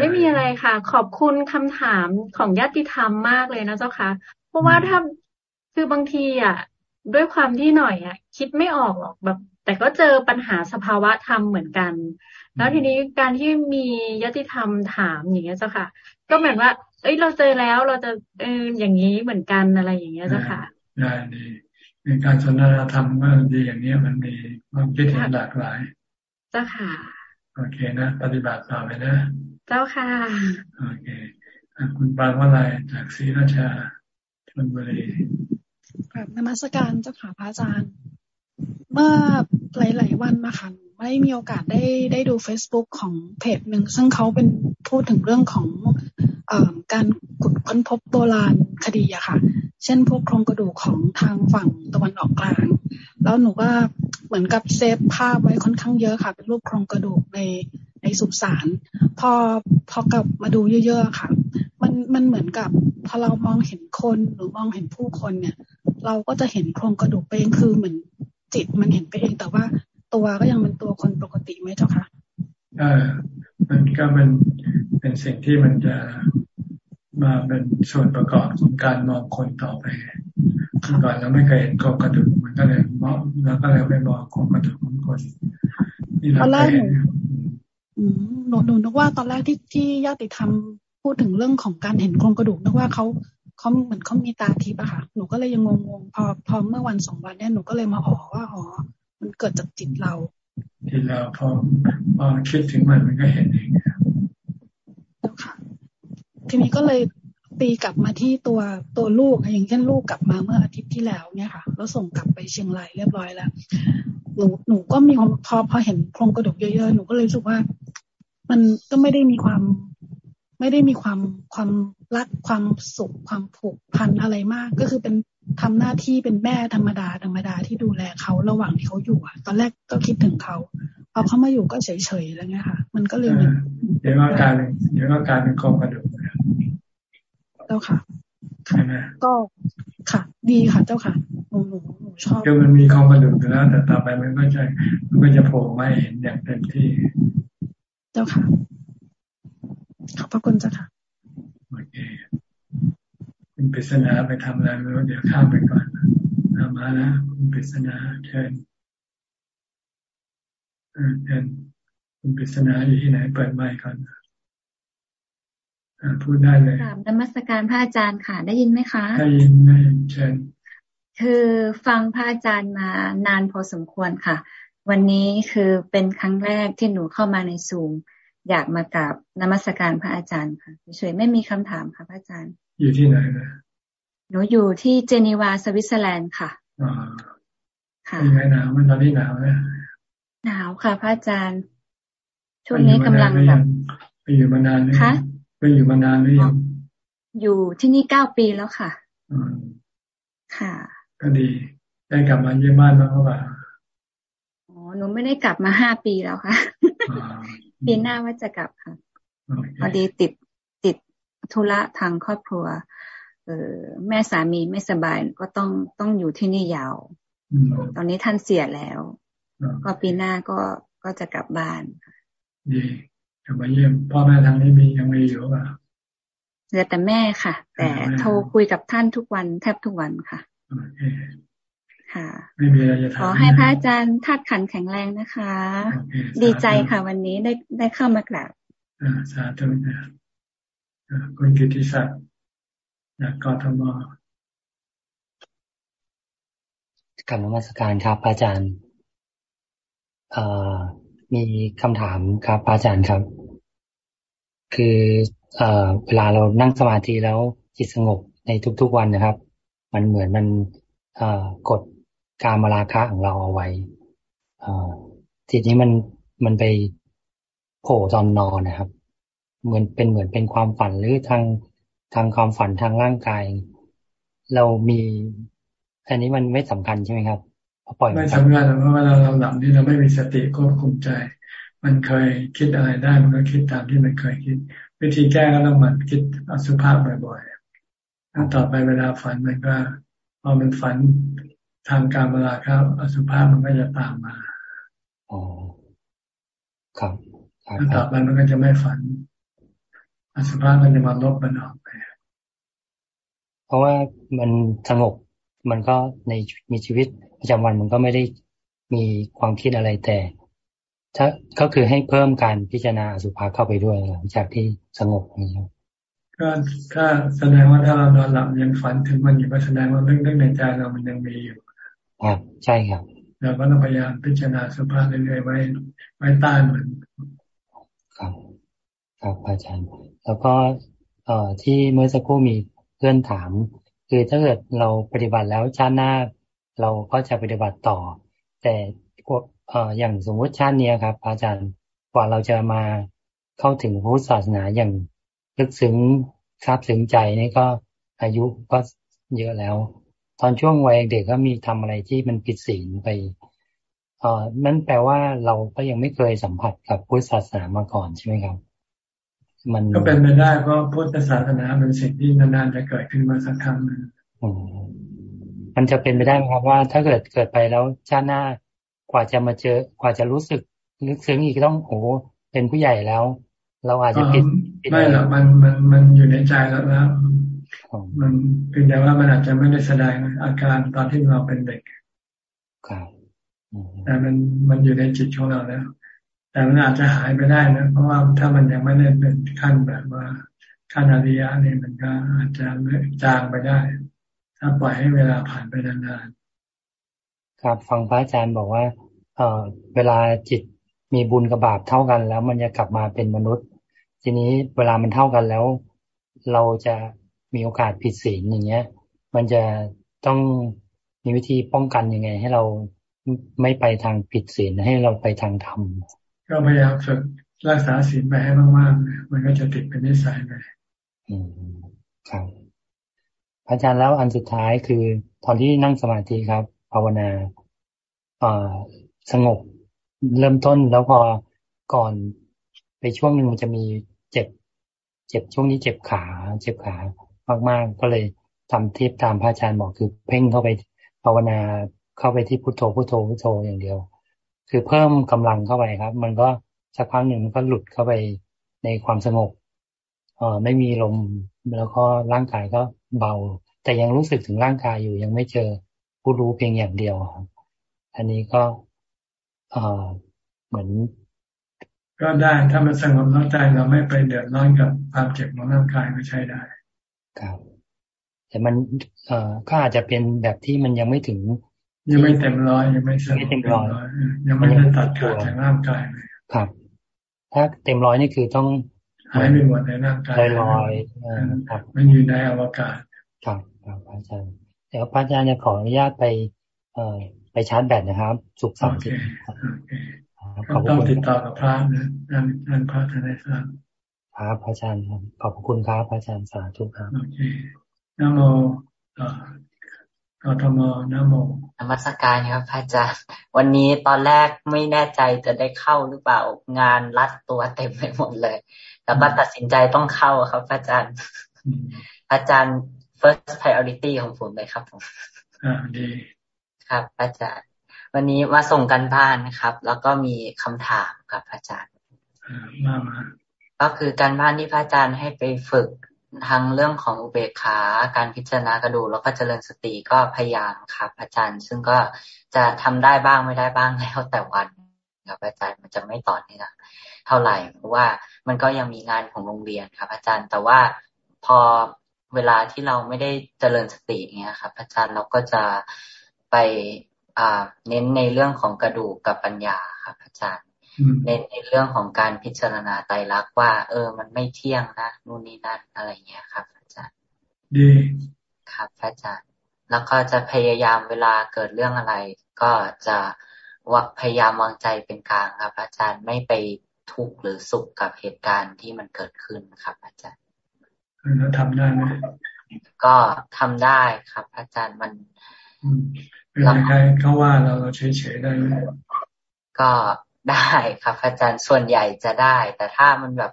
ไม่มีอะไรค่ะ ขอบคุณคำถามของญาติธรรมมากเลยนะเจ้าค่ะ เพราะว่าถ้าคือบางทีอะ ด้วยความที่หน่อยอะคิดไม่ออกหรอกแบบ แต่ก็เจอปัญหาสภาวะธรรมเหมือนกัน แล้วทีนี้การที่มียติธรรมถามอย่างเงี้ยเจ้าค่ะ ก็เหมือนว่า เอ้ยเราเจอแล้วเราจะเอออย่างนี้เหมือนกันอะไรอย่างเงี้ยเจ้าค่ะได้ดีเป็นการสนทนาธรรมก็ดีอย่างนี้มันมีความคิดเห็นหลากหลาย เจ้าค่ะ โอเคนะ ปฏิบัติต่อไปนะ เจ้าค่ะ โอเค คุณปานว่าอะไรจากศรีราชาชนบุรี แบบนมัสการเจ้าค่ะพระอาจารย์ เมื่อหลาย ๆ วันมาค่ะไม่มีโอกาสได้ได้ดู Facebook ของเพจหนึ่งซึ่งเขาเป็นพูดถึงเรื่องของอการขุดค้นพบโบราณคดีอะค่ะ เช่นพวกโครงกระดูกของทางฝั่งตะวันออกกลาง แล้วหนูก็ เหมือนกับเซฟภาพไว้ค่อนข้างเยอะค่ะ เป็นรูปโครงกระดูกในในสุสานพอพอกลับมาดูเยอะๆค่ะ มันมันเหมือนกับพอเรามองเห็นคนหรือมองเห็นผู้คนเนี่ย เราก็จะเห็นโครงกระดูกไปเองคือเหมือนจิตมันเห็นไปเองแต่ว่าตัวก็ยังเป็นตัวคนปกติไหมเจ้าคะเออมันก็เป็นเป็นสิ่งที่มันจะมาเป็นส่วนประกอบของการมองคนต่อไป ก่อนเราไม่เคยเห็นโครงกระดูกมันก็เลยมองเราก็เลยไปมองโครงกระดูกของคนที่เราเคยเห็นหนูหนูนึกว่าตอนแรกที่ที่ญาติธรรมพูดถึงเรื่องของการเห็นโครงกระดูกนึกว่าเขาเขาเหมือนเขามีตาทิพย์อะค่ะ หนูก็เลยยังงงๆพอพอเมื่อวันสองวันเนี้ยหนูก็เลยมาอ๋อว่าอ๋อมันเกิดจากจิตเราจิตเราพอพอคิดถึงมันมันก็เห็นเองค่ะ ทีนี้ก็เลย ตีกลับมาที่ตัวตัวลูกอย่างเช่นลูกกลับมาเมื่ออาทิตย์ที่แล้วเนี่ยค่ะแล้วส่งกลับไปเชียงรายเรียบร้อยแล้วหนูหนูก็มีความพอพอเห็นโครงกระดูกเยอะๆหนูก็เลยรู้สึกว่า มันก็ไม่ได้มีความไม่ได้มีความความรักความสุขความผูกพันอะไรมาก ก็คือเป็นทำหน้าที่เป็นแม่ธรรมดาธรรมดาที่ดูแลเขาระหว่างที่เขาอยู่อะตอนแรกก็คิดถึงเขาพอเขามาอยู่ก็เฉยๆอะไรเงี้ยค่ะ มันก็เลยเดี๋ยวก็การเดี๋ยวก็การเป็นโครงกระดูก จ้าค่ะก็ค่ะ ดีค่ะเจ้าค่ะหนูหนูหนูชอบคือมันมีโครงกระดูกอยู่แล้ว แต่ต่อไปมันก็จะมันก็จะโผล่มาเห็นอย่างเต็มที่ เจ้าค่ะขอบพระคุณเจ้าค่ะโอเคคุณปริศนาไปทำอะไรไม่รู้เดี๋ยวข้ามไปก่อนเอามานะคุณปริศนาเชิญเชิญคุณปริศนาอยู่ที่ไหนเปิดไมค์ก่อน พูดได้เลยกราบนมัสการพระอาจารย์ค่ะ ได้ยินไหมคะ ได้ยินได้ยินเชิญคือฟังพระอาจารย์มานานพอสมควรค่ะ วันนี้คือเป็นครั้งแรกที่หนูเข้ามาในซูม อยากมากราบนมัสการพระอาจารย์ค่ะเฉยไม่มีคำถามค่ะพระอาจารย์ อยู่ที่ไหนนะหนูอยู่ที่เจนีวาสวิตเซอร์แลนด์ค่ะอ่าค่ะเป็นไงหนาวมันตอนนี้หนาวไหมหนาวค่ะพระอาจารย์ ช่วงนี้กำลังแบบไปอยู่มานานไหมคะ ไปอยู่มานานหรือยังอยู่ที่นี่เก้าปีแล้วค่ะค่ะ ก็ดี ได้กลับมาเยี่ยมบ้านแล้วเปล่าอ๋อหนูไม่ได้กลับมาห้าปีแล้วค่ะปีหน้าว่าจะกลับค่ะพอดีติดติดธุระทางครอบครัว เออแม่สามีไม่สบายก็ต้องต้องอยู่ที่นี่ยาว ตอนนี้ท่านเสียแล้ว ก็ปีหน้าก็ก็จะกลับบ้านดี กลับมาเยี่ยมพ่อแม่ทางนี้มียังมีอยู่ป่ะเหลือแต่แม่ค่ะ แต่โทรคุยกับท่านทุกวันแทบทุกวันค่ะค่ะไม่มีอะไรจะถามขอให้พระอาจารย์ทัดขันแข็งแรงนะคะ ดีใจค่ะ วันนี้ได้ได้เข้ามากราบสาธุนะคุณกิติศักดิ์จากกทมกับนมัสการครับอาจารย์ มีคำถามครับอาจารย์ครับ คือเอเวลาเรานั่งสมาธิแล้วจิตสงบในทุกๆวันนะครับ มันเหมือนมันเอกดการมาราคะของเราเอาไว้ทีนี้มันมันไปโผล่ตอนนอนนะครับ เหมือนเป็นเหมือนเป็นความฝันหรือทางทางความฝันทางร่างกาย เรามี อันนี้มันไม่สำคัญใช่ไหมครับ ปล่อยไม่สำคัญเพราะว่าเราเราหลับนี่เราไม่มีสติควบคุมใจ มันเคยคิดอะไรได้ มันก็คิดตามที่มันเคยคิด วิธีแก้ก็ต้องมันคิดอสุภาพบ่อยๆแล้วต่อไปเวลาฝันมันก็พอมันฝันทางการเวลาครับ อสุภาพมันก็จะตามมาอ๋อครับแล้วต่อไปมันก็จะไม่ฝัน อสุภาพมันจะมาลบมันออกไปเพราะว่ามันสงบมันก็ในมีชีวิต ประจำวันมันก็ไม่ได้มีความคิดอะไรแต่ ถ้าก็คือให้เพิ่มการพิจารณาอสุภะเข้าไปด้วยหลังจากที่สงบนี่ครับก็ถ้าแสดงว่าถ้าเรานอนหลับยังฝันถึงมันอยู่ก็แสดงว่าเรื่องเรื่องในใจเรามันยังมีอยู่ครับใช่ครับเราก็ต้องพยายามพิจารณาสุภาพเรื่อยๆไว้ ไว้ใต้มันครับครับอาจารย์ แล้วก็เอ่อที่เมื่อสักครู่มีเพื่อนถาม คือถ้าเกิดเราปฏิบัติแล้วชาติหน้า เราก็จะปฏิบัติต่อ แต่เอ่ออย่างสมมติชาตินี้ครับ อาจารย์กว่าเราจะมาเข้าถึงพุทธศาสนาอย่างลึกซึ้งทราบซึ้งใจนี่ก็อายุก็เยอะแล้ว ตอนช่วงวัยเด็กก็มีทำอะไรที่มันผิดศีลไปเอ่อนั่นแปลว่าเราก็ยังไม่เคยสัมผัสกับพุทธศาสนามาก่อนใช่ไหมครับ มันก็เป็นไปได้เพราะพุทธศาสนาเป็นสิ่งที่นานๆจะเกิดขึ้นมาสักครั้งนึง มันจะเป็นไปได้ไหมครับว่า ถ้าเกิดเกิดไปแล้วชาติหน้ากว่าจะมาเจอกว่าจะรู้สึกลึกซึ้งอีกต้องโอ้เป็นผู้ใหญ่แล้ว เราอาจจะผิดไม่หรอกมันมันมันอยู่ในใจแล้วแล้วมันเพียงแต่ว่ามันอาจจะไม่ได้แสดงอาการตอนที่เราเป็นเด็กครับแต่มันมันอยู่ในจิตของเราแล้ว แต่มันอาจจะหายไปได้นะเพราะว่าถ้ามันยังไม่ได้เป็นขั้นแบบว่าขั้นอริยะเนี่ยมันก็อาจจะจางไปได้ ถ้าปล่อยให้เวลาผ่านไปนานๆครับฟังพระอาจารย์บอกว่า เอ่อเวลาจิตมีบุญกับบาปเท่ากัน แล้วมันจะกลับมาเป็นมนุษย์ ทีนี้เวลามันเท่ากันแล้ว เราจะมีโอกาสผิดศีลอย่างเงี้ย มันจะต้องมีวิธีป้องกันยังไง ให้เราไม่ไปทางผิดศีลให้เราไปทางธรรมก็พยายามฝึกรักษาศีลไปให้มากๆมันก็จะติดเป็นนิสัยไปอืมครับ อาจารย์แล้วอันสุดท้ายคือ ตอนที่นั่งสมาธิครับ ภาวนาอ่าสงบ เริ่มต้นแล้วพอก่อนไปช่วงหนึ่งมันจะมีเจ็บ เจ็บช่วงนี้เจ็บขา เจ็บขามากๆ ก็เลยทำทิปตามพระอาจารย์บอกคือ เพ่งเข้าไปภาวนาเข้าไปที่พุทโธพุทโธพุทโธอย่างเดียว คือเพิ่มกำลังเข้าไปครับ มันก็สักพักหนึ่งมันก็หลุดเข้าไปในความสงบเออไม่มีลมแล้วก็ร่างกายก็ เบา แต่ยังรู้สึกถึงร่างกายอยู่ ยังไม่เจอผู้รู้เพียงอย่างเดียวครับอันนี้ก็เออเหมือน ก็ได้ถ้ามันสงบแล้วใจเราไม่ไปเดือดร้อนกับความเจ็บของร่างกายก็ใช้ได้ครับแต่มันเอ่อก็อาจจะเป็นแบบที่มันยังไม่ถึง ยังไม่เต็มร้อยยังไม่เต็มร้อยยังไม่ได้ตัดขาดจากร่างกายเลยครับ ถ้าเต็มร้อยนี่คือต้อง หายไปหมดในร่างกายลอยครับมันอยู่ในอวกาศครับครับอาจารย์เดี๋ยวพระอาจารย์จะขออนุญาตไป เอ่อไปชาร์จแบตนะครับ สุขสันต์ขอบต้องติดต่อกับพระนะท่านท่านพระท่านได้ทราบครับพระอาจารย์ขอบคุณครับพระอาจารย์สาธุครับโอเคนะโมกทมนโมนมัสการครับพระอาจารย์ วันนี้ตอนแรกไม่แน่ใจจะได้เข้าหรือเปล่างานรัดตัวเต็มไปหมดเลย แล้วก็ตัดสินใจต้องเข้าครับพระอาจารย์ อาจารย์ first priority ของผมเลยครับผมอ่าดีครับ อาจารย์ วันนี้มาส่งกันบ้านนะครับ แล้วก็มีคำถามครับอาจารย์มามาก็คือการบ้านที่พระอาจารย์ให้ไปฝึกทั้งเรื่องของอุเบกขา การพิจารณากระดูแล้วก็เจริญสติก็พยายามครับ อาจารย์ ซึ่งก็จะทำได้บ้างไม่ได้บ้างแล้วแต่วันครับอาจารย์มันจะไม่ต่อเนื่องเท่าไหร่เพราะว่า มันก็ยังมีงานของโรงเรียนครับ อาจารย์แต่ว่าพอเวลาที่เราไม่ได้เจริญสติเงี้ยครับอาจารย์เราก็จะไปเน้นในเรื่องของกระดูกกับปัญญาครับ อาจารย์ในในเรื่องของการพิจารณาไตรลักษณ์ว่า เออ มันไม่เที่ยงนะนู่นนี่นั่นอะไรเงี้ยครับ อาจารย์ดีครับอาจารย์ แล้วก็จะพยายามเวลาเกิดเรื่องอะไร ก็จะว่าพยายามวางใจเป็นกลางครับ อาจารย์ไม่ไป ทุกข์หรือสุขกับเหตุการณ์ที่มันเกิดขึ้นครับ อาจารย์แล้วทำได้ไหมก็ทำได้ครับ อาจารย์มันเวลาใครเขาว่าเราเราเฉยๆได้ไหมก็ได้ครับ อาจารย์ส่วนใหญ่จะได้ แต่ถ้ามันแบบ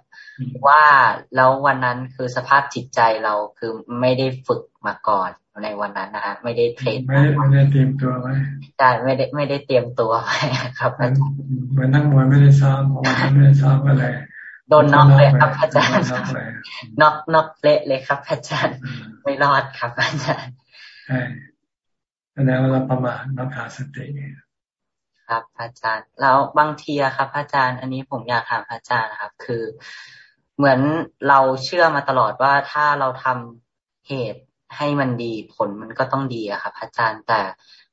ว่าแล้ววันนั้นคือสภาพจิตใจเราคือไม่ได้ฝึกมาก่อน ในวันนั้นนะฮะไม่ได้เทรนไม่ได้ไม่ได้เตรียมตัวไว้ใช่ไม่ได้ไม่ได้เตรียมตัวไว้ครับอาจารย์เหมือนนักมวยไม่ได้ซ้อมวันนั้นไม่ได้ซ้อมอะไรโดนน็อกเลยครับอาจารย์น็อกน็อกเละเลยครับอาจารย์ไม่รอดครับอาจารย์ใช่แสดงว่าเราประมาทเราขาดสติครับอาจารย์แล้วบางทีครับ อาจารย์ อันนี้ผมอยากถามอาจารย์นะครับ คือเหมือนเราเชื่อมาตลอดว่าถ้าเราทำเหตุ ให้มันดีผลมันก็ต้องดีอะครับอาจารย์แต่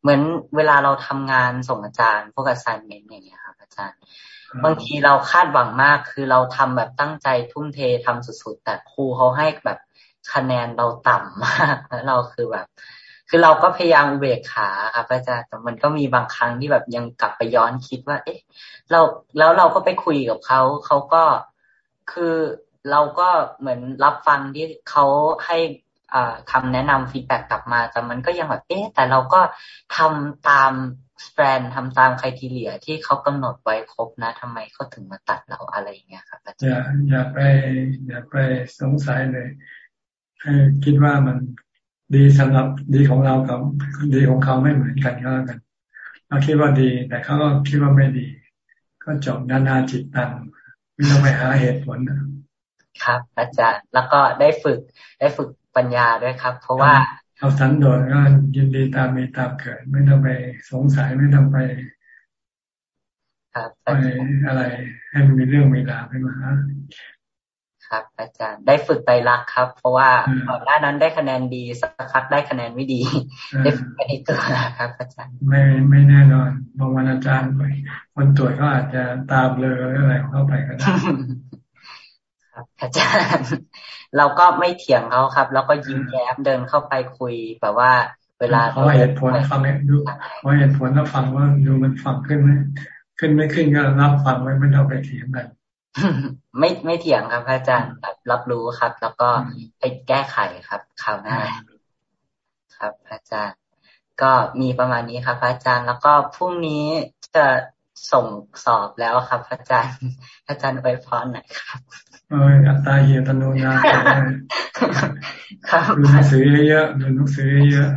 เหมือนเวลาเราทำงานส่งอาจารย์พวกอาจารย์เมนอย่างเงี้ยครับอาจารย์ บางทีเราคาดหวังมากคือเราทำแบบตั้งใจทุ่มเททำสุดๆ แต่ครูเขาให้แบบคะแนนเราต่ำมากแล้วเราคือแบบ คือเราก็พยายามเบรกขาครับอาจารย์แต่มันก็มีบางครั้งที่แบบยังกลับไปย้อนคิดว่า เอ๊ะ เราแล้วเราก็ไปคุยกับเขาเขาก็คือเราก็เหมือนรับฟังที่เขาให้ อ่าคำแนะนำ feedback กลับมา แต่มันก็ยังแบบเอ๊ะแต่เราก็ทำตาม stand ทำตาม criteria ที่เขากำหนดไว้ครบนะทำไมเขาถึงมาตัดเราอะไรอย่างเงี้ยครับอาจารย์อย่าอย่าไปอย่าไปสงสัยเลยให้คิดว่ามันดีสำหรับดีของเรากับดีของเขาไม่เหมือนกันก็แล้วกัน เราคิดว่าดีแต่เขาก็คิดว่าไม่ดี ก็จบนานาจิตตังไม่ต้องไปหาเหตุผลนะครับ อาจารย์แล้วก็ได้ฝึกได้ฝึก ปัญญาด้วยครับ เพราะว่าเอาสันโดษก็ยินดีตามมีตามเกิด ไม่ต้องไปสงสัยไม่ต้องไปไปอะไร ให้มันมีเรื่องมีราวขึ้นมาครับ อาจารย์ได้ฝึกไปรักครับ เพราะว่าก่อนหน้านั้นได้คะแนนดีสักพักได้คะแนนไม่ดี ได้ฝึกไปอีกตัวครับ อาจารย์ ไม่ไม่แน่นอนบางวันอาจารย์คนตรวจก็อาจจะตามเลยอะไรเข้าไปก็ได้ ครับ อาจารย์ เราก็ไม่เถียงเขาครับ แล้วก็ยิ้มแย้มเดินเข้าไปคุยแบบว่า เวลาเขาเหตุผลฟังดูเขาเหตุผลแล้วฟังว่าดูมันฟังขึ้นไหมขึ้นไม่ขึ้นก็รับฟังไว้ไม่ต้องไปเถียงกันไม่ไม่เถียงครับอาจารย์รับรู้ครับ แล้วก็ไปแก้ไขครับคราวหน้าครับ อาจารย์ ก็มีประมาณนี้ครับอาจารย์แล้วก็พรุ่งนี้จะส่งสอบแล้วครับ อาจารย์ อาจารย์ไว้พรหน่อยครับ เอออัตตาเยตโนนาครับดูหนังสือเยอะดูหนังสือเยอะ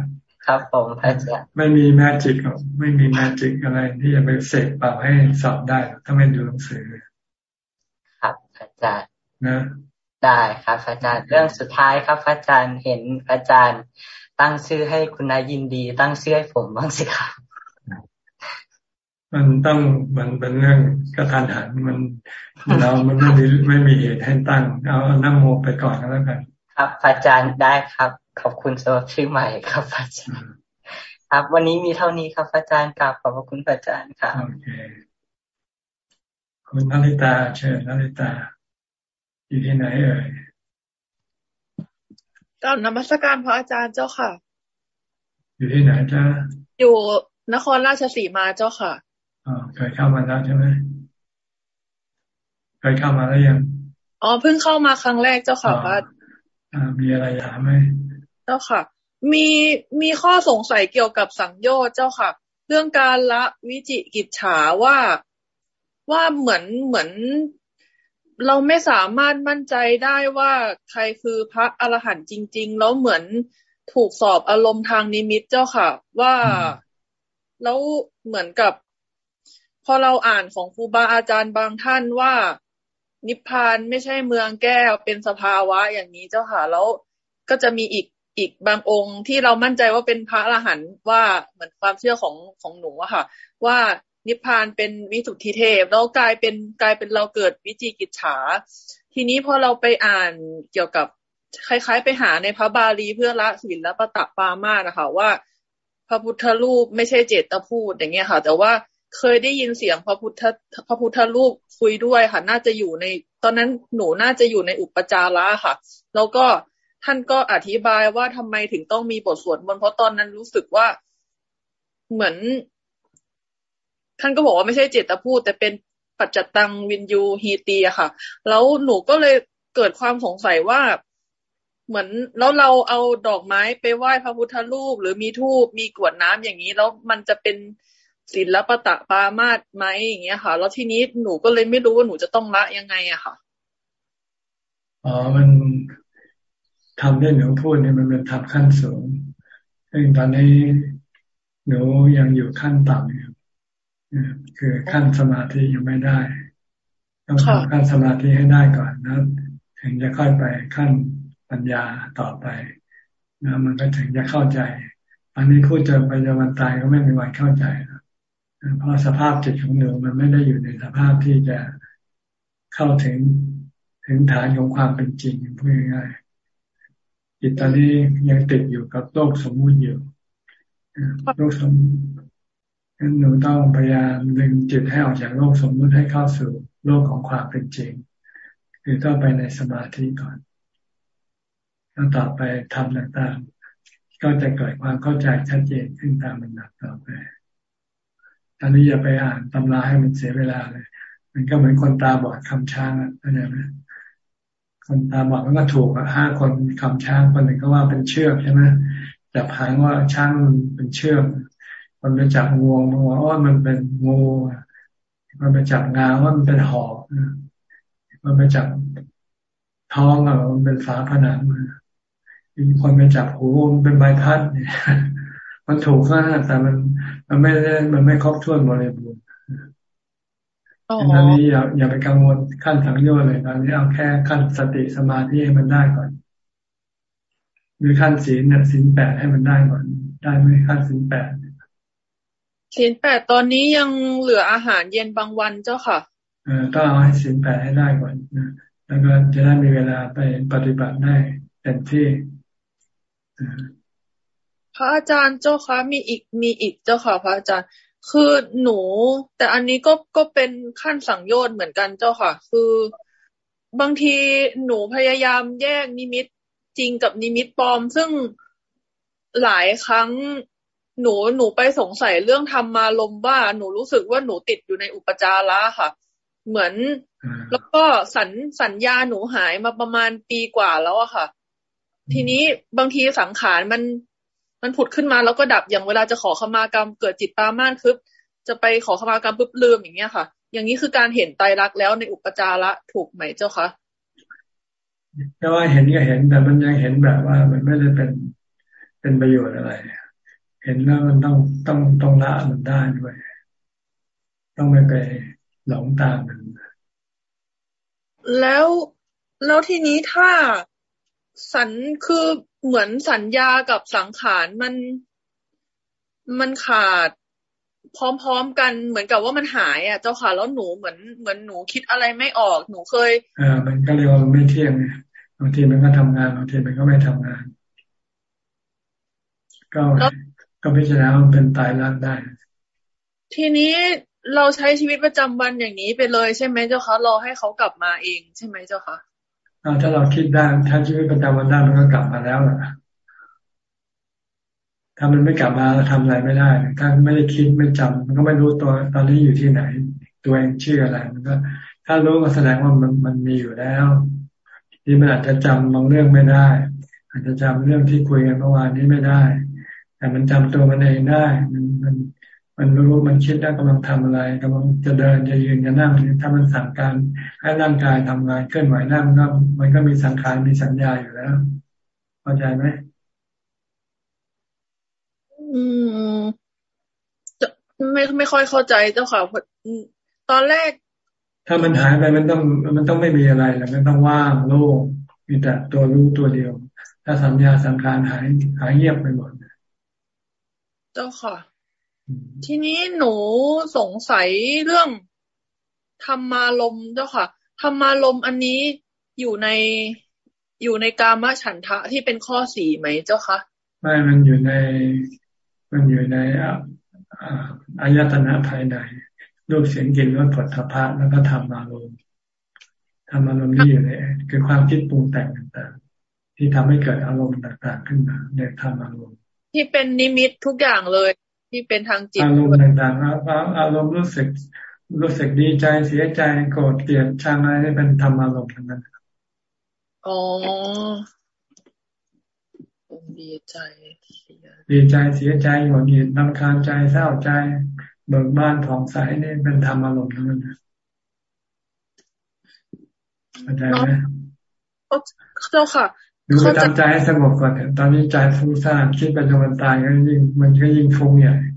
ครับผมอาจารย์ไม่มีแมจิกไม่มีแมจิกอะไร ที่จะไปเสกเป่าให้สอบได้ถ้าไม่ดูหนังสือ ครับอาจารย์นะได้ครับอาจารย์เรื่องสุดท้ายครับอาจารย์เห็นอาจารย์ ตั้งชื่อให้คุณนายยินดี ตั้งชื่อให้ผมบ้างสิครับ มันต้องมันเป็นเรื่องกระทันหันมันเรามันไม่มีไม่มีเหตุให้ตั้ง เอานั่งโมไปก่อนก็แล้วกัน ครับอาจารย์ได้ครับ ขอบคุณสำหรับชื่อใหม่ครับอาจารย์ครับ วันนี้มีเท่านี้ครับอาจารย์กราบขอบคุณอาจารย์ครับโอเคคุณนาริตาเชิญนาริตา อยู่ที่ไหนเอ่ยกล่าวนมัสการพระอาจารย์เจ้าค่ะ อยู่ที่ไหนจ้าอยู่นครราชสีมาเจ้าค่ะอ๋อ เคยเข้ามาแล้วใช่ไหมเคยเข้ามาแล้วยังอ๋อเพิ่งเข้ามาครั้งแรกเจ้าค่ะพระอ่ามีอะไรถามไหมเจ้าค่ะ มีมีข้อสงสัยเกี่ยวกับสังโยชน์เจ้าค่ะ เรื่องการละวิจิกิจฉาว่าว่าเหมือนเหมือนเราไม่สามารถมั่นใจได้ว่าใครคือพระอรหันต์จริง ๆ แล้วเหมือนถูกสอบอารมณ์ทางนิมิตเจ้าค่ะ ว่าแล้วเหมือนกับพ อเราอ่านของครูบาอาจารย์บางท่านว่า นิพพานไม่ใช่เมืองแก้วเป็นสภาวะอย่างนี้เจ้าค่ะแล้วก็จะมีอีกอีกบางองค์ที่เรามั่นใจว่าเป็นพระอรหันต์ว่าเหมือนความเชื่อของของหนูอะค่ะ ว่านิพพานเป็นวิสุทธิเทพแล้วกลายเป็นกลายเป็นเราเกิดวิจิกิจฉา ทีนี้พอเราไปอ่านเกี่ยวกับคล้าย ๆ ไปหาในพระบาลีเพื่อละศีลและปะตะปามานะคะว่า พระพุทธรูปไม่ใช่เจตพูดอย่างเงี้ยค่ะ แต่ว่า เคยได้ยินเสียงพระพุทธพระพุทธรูปคุยด้วยค่ะ น่าจะอยู่ใน ตอนนั้นหนูน่าจะอยู่ในอุปจาระค่ะ แล้วก็ท่านก็อธิบายว่าทำไมถึงต้องมีบทสวดมนต์เพราะตอนนั้นรู้สึกว่าเหมือน ท่านก็บอกว่าไม่ใช่เจตพูด แต่เป็นปัจจตังวินยูฮีตีอะค่ะ แล้วหนูก็เลยเกิดความสงสัยว่าเหมือนแล้วเราเอาดอกไม้ไปไหว้พระพุทธรูป หรือมีทูบมีกวดน้ำอย่างนี้ แล้วมันจะเป็น ศิลปะตะปามาตไหมอย่างเงี้ยค่ะ แล้วทีนี้หนูก็เลยไม่รู้ว่าหนูจะต้องละยังไงอะค่ะอ๋อมันทำได้หนูพูดเนี่ยมันเป็นทำขั้นสูงซึ่งตอนนี้หนูยังอยู่ขั้นต่ำอยู่คือขั้นสมาธิยังไม่ได้ ต้องทำขั้นสมาธิให้ได้ก่อนนะถึงจะค่อยไปขั้นปัญญาต่อไปนะมันก็ถึงจะเข้าใจ อันนี้พูดจนไปจนวันตายก็ไม่มีวันเข้าใจ เพราะสภาพจิตของหนูมันไม่ได้อยู่ในสภาพที่จะเข้าถึงถึงฐานของความเป็นจริงพูดง่ายๆจิตตอนนี้ยังติดอยู่กับโลกสมมุติอยู่โลกสมงั้นหนูต้องพยายามดึงจิตให้ออกจากโลกสมมุติให้เข้าสู่โลกของความเป็นจริง คือต้องไปในสมาธิก่อน แล้วต่อไปทำต่างๆก็จะเกิดความเข้าใจชัดเจนขึ้นตามลำดับต่อไป ตอนนี้อย่าไปอ่านตำราให้มันเสียเวลาเลย มันก็เหมือนคนตาบอดคำช้างอะเข้าใจไหมคนตาบอดมันก็ถูกอะห้าคนคำช้างคนหนึ่งก็ว่าเป็นเชือกใช่ไหมจับหางว่าช้างมันเป็นเชือกมันไปจับงวงมันว่ามันเป็นงูมันไปจับงาว่ามันเป็นหอกมันไปจับท้องอะมันเป็นฝาผนังมีคนไปจับหูมันเป็นใบพัดเนี่ย มันถูกข้าแต่มัน มันไม่ได้มันไม่ครบถ้วนบริบูรณ์ตอนนี้อย่าอย่าไปกังวลขั้นสังโยชน์เลยตอนนี้เอาแค่ขั้นสติสมาธิให้มันได้ก่อนหรือขั้นศีลเนี่ยศีลแปดให้มันได้ก่อน ได้ไหมขั้นศีลแปดศีลแปดตอนนี้ยังเหลืออาหารเย็นบางวันเจ้าค่ะเออต้องเอาให้ศีลแปดให้ได้ก่อนนะแล้วก็จะได้มีเวลาไปปฏิบัติได้เต็มที่พ ระอาจารย์เจ้าค่ะมีอีกมีอีกเจ้าค่ะ พระอาจารย์ คือหนู แต่อันนี้ก็ก็เป็นขั้นสังโยชน์เหมือนกันเจ้าค่ะ คือบางทีหนูพยายามแยกนิมิตจริงกับนิมิตปลอม ซึ่งหลายครั้งหนูหนูไปสงสัยเรื่องธรรมาลมว่าหนูรู้สึกว่าหนูติดอยู่ในอุปจาระค่ะ เหมือน แล้วก็สัญสัญญาหนูหายมาประมาณปีกว่าแล้วอะค่ะ ทีนี้บางทีสังขารมัน มันผุดขึ้นมาแล้วก็ดับอย่างเวลาจะขอขมากรรม เกิดจิตตาม่านคึบจะไปขอขมากรรมปุ๊บลืมอย่างเงี้ยค่ะ อย่างนี้คือการเห็นไตรักแล้วในอุปจาระถูกไหมเจ้าคะแต่ว่าเห็นก็เห็นแต่มันยังเห็นแบบว่า มันไม่ได้เป็นเป็นประโยชน์อะไร เห็นแล้วมันต้องต้องต้องละมันได้ด้วย ต้องไม่ไปหลงตามมันแล้วแล้วทีนี้ถ้าสันคือ เหมือนสัญญากับสังขารมันมันขาดพร้อมๆกันเหมือนกับว่ามันหายอะเจ้าค่ะแล้วหนูเหมือนเหมือนหนูคิดอะไรไม่ออกหนูเคยอ่ามันก็เรียกว่ามันไม่เที่ยงบางทีมันก็ทำงานบางทีมันก็ไม่ทำงาน ก็ก็พิจารณามันเป็นตายรักได้ ทีนี้เราใช้ชีวิตประจำวันอย่างนี้ไปเลยใช่ไหมเจ้าคะรอให้เขากลับมาเองใช่ไหมเจ้าคะ ถ้าเราคิดได้ถ้าชีวิตประจำวันได้มันก็กลับมาแล้วแหละถ้ามันไม่กลับมาเราทำอะไรไม่ได้ ถ้าไม่ได้คิดไม่จำมันก็ไม่รู้ตัวตอนนี้อยู่ที่ไหน ตัวเองชื่ออะไรมันก็ ถ้ารู้ก็แสดงว่ามันมันมีอยู่แล้วที่มันอาจจะจำบางเรื่องไม่ได้ อาจจะจำเรื่องที่คุยกันเมื่อวานนี้ไม่ได้ แต่มันจำตัวมันเองได้ มันมันมันรู้มันคิดได้กำลังทำอะไรกำลังจะเดินจะยืนจะนั่งถ้ามันสั่งการ ให้ร่างกายทำงานเคลื่อนไหวนั่งก็มันก็มีสังขารมีสัญญาอยู่แล้วเข้าใจไหมอืมไม่ไม่ค่อยเข้าใจเจ้าค่ะตอนแรก ถ้ามันหายไปมันต้องมันต้องไม่มีอะไรแล้วมันต้องว่างโล่งมีแต่ตัวรู้ตัวเดียว ถ้าสัญญาสังขารหายหายเงียบไปหมดเจ้าค่ะ ทีนี้หนูสงสัยเรื่อง ธรรมารมเจ้าค่ะธรรมารมอันนี้อยู่ในอยู่ในกามฉันทะที่เป็นข้อสี่ไหมเจ้าคะไม่มันอยู่ในมันอยู่ในอายตนะภายในรูปเสียงกลิ่นรสผลทพะแล้วก็ธรรมารมณ์ธรรมารมณ์ที่อยู่ในคือความคิดปรุงแต่งต่างๆ ที่ทำให้เกิดอารมณ์ต่างๆขึ้นมาในธรรมารมณ์ที่เป็นนิมิตทุกอย่างเลย ที่เป็นทางจิตอารมณ์ต่างๆอารมณ์รู้สึก รู้สึกดีใจเสียใจโกรธเกลียดชังอะไรนี่เป็นธรรมารมณ์ทั้งนั้นอ๋อดีใจดีใจเสียใจหงุดหงิดนำคาญใจเศร้าใจ เบิกบานผ่องใสนี่เป็นธรรมอารมณ์ทั้งนั้นเข้าใจไหมเจ้าค่ะดูไปทำใจให้สงบก่อนเนี่ยตอนนี้ใจฟุ้งซ่านคิดไปจนมันตายก็ยิ่งมันก็ยิ่งฟุ้งใหญ่เนี่ย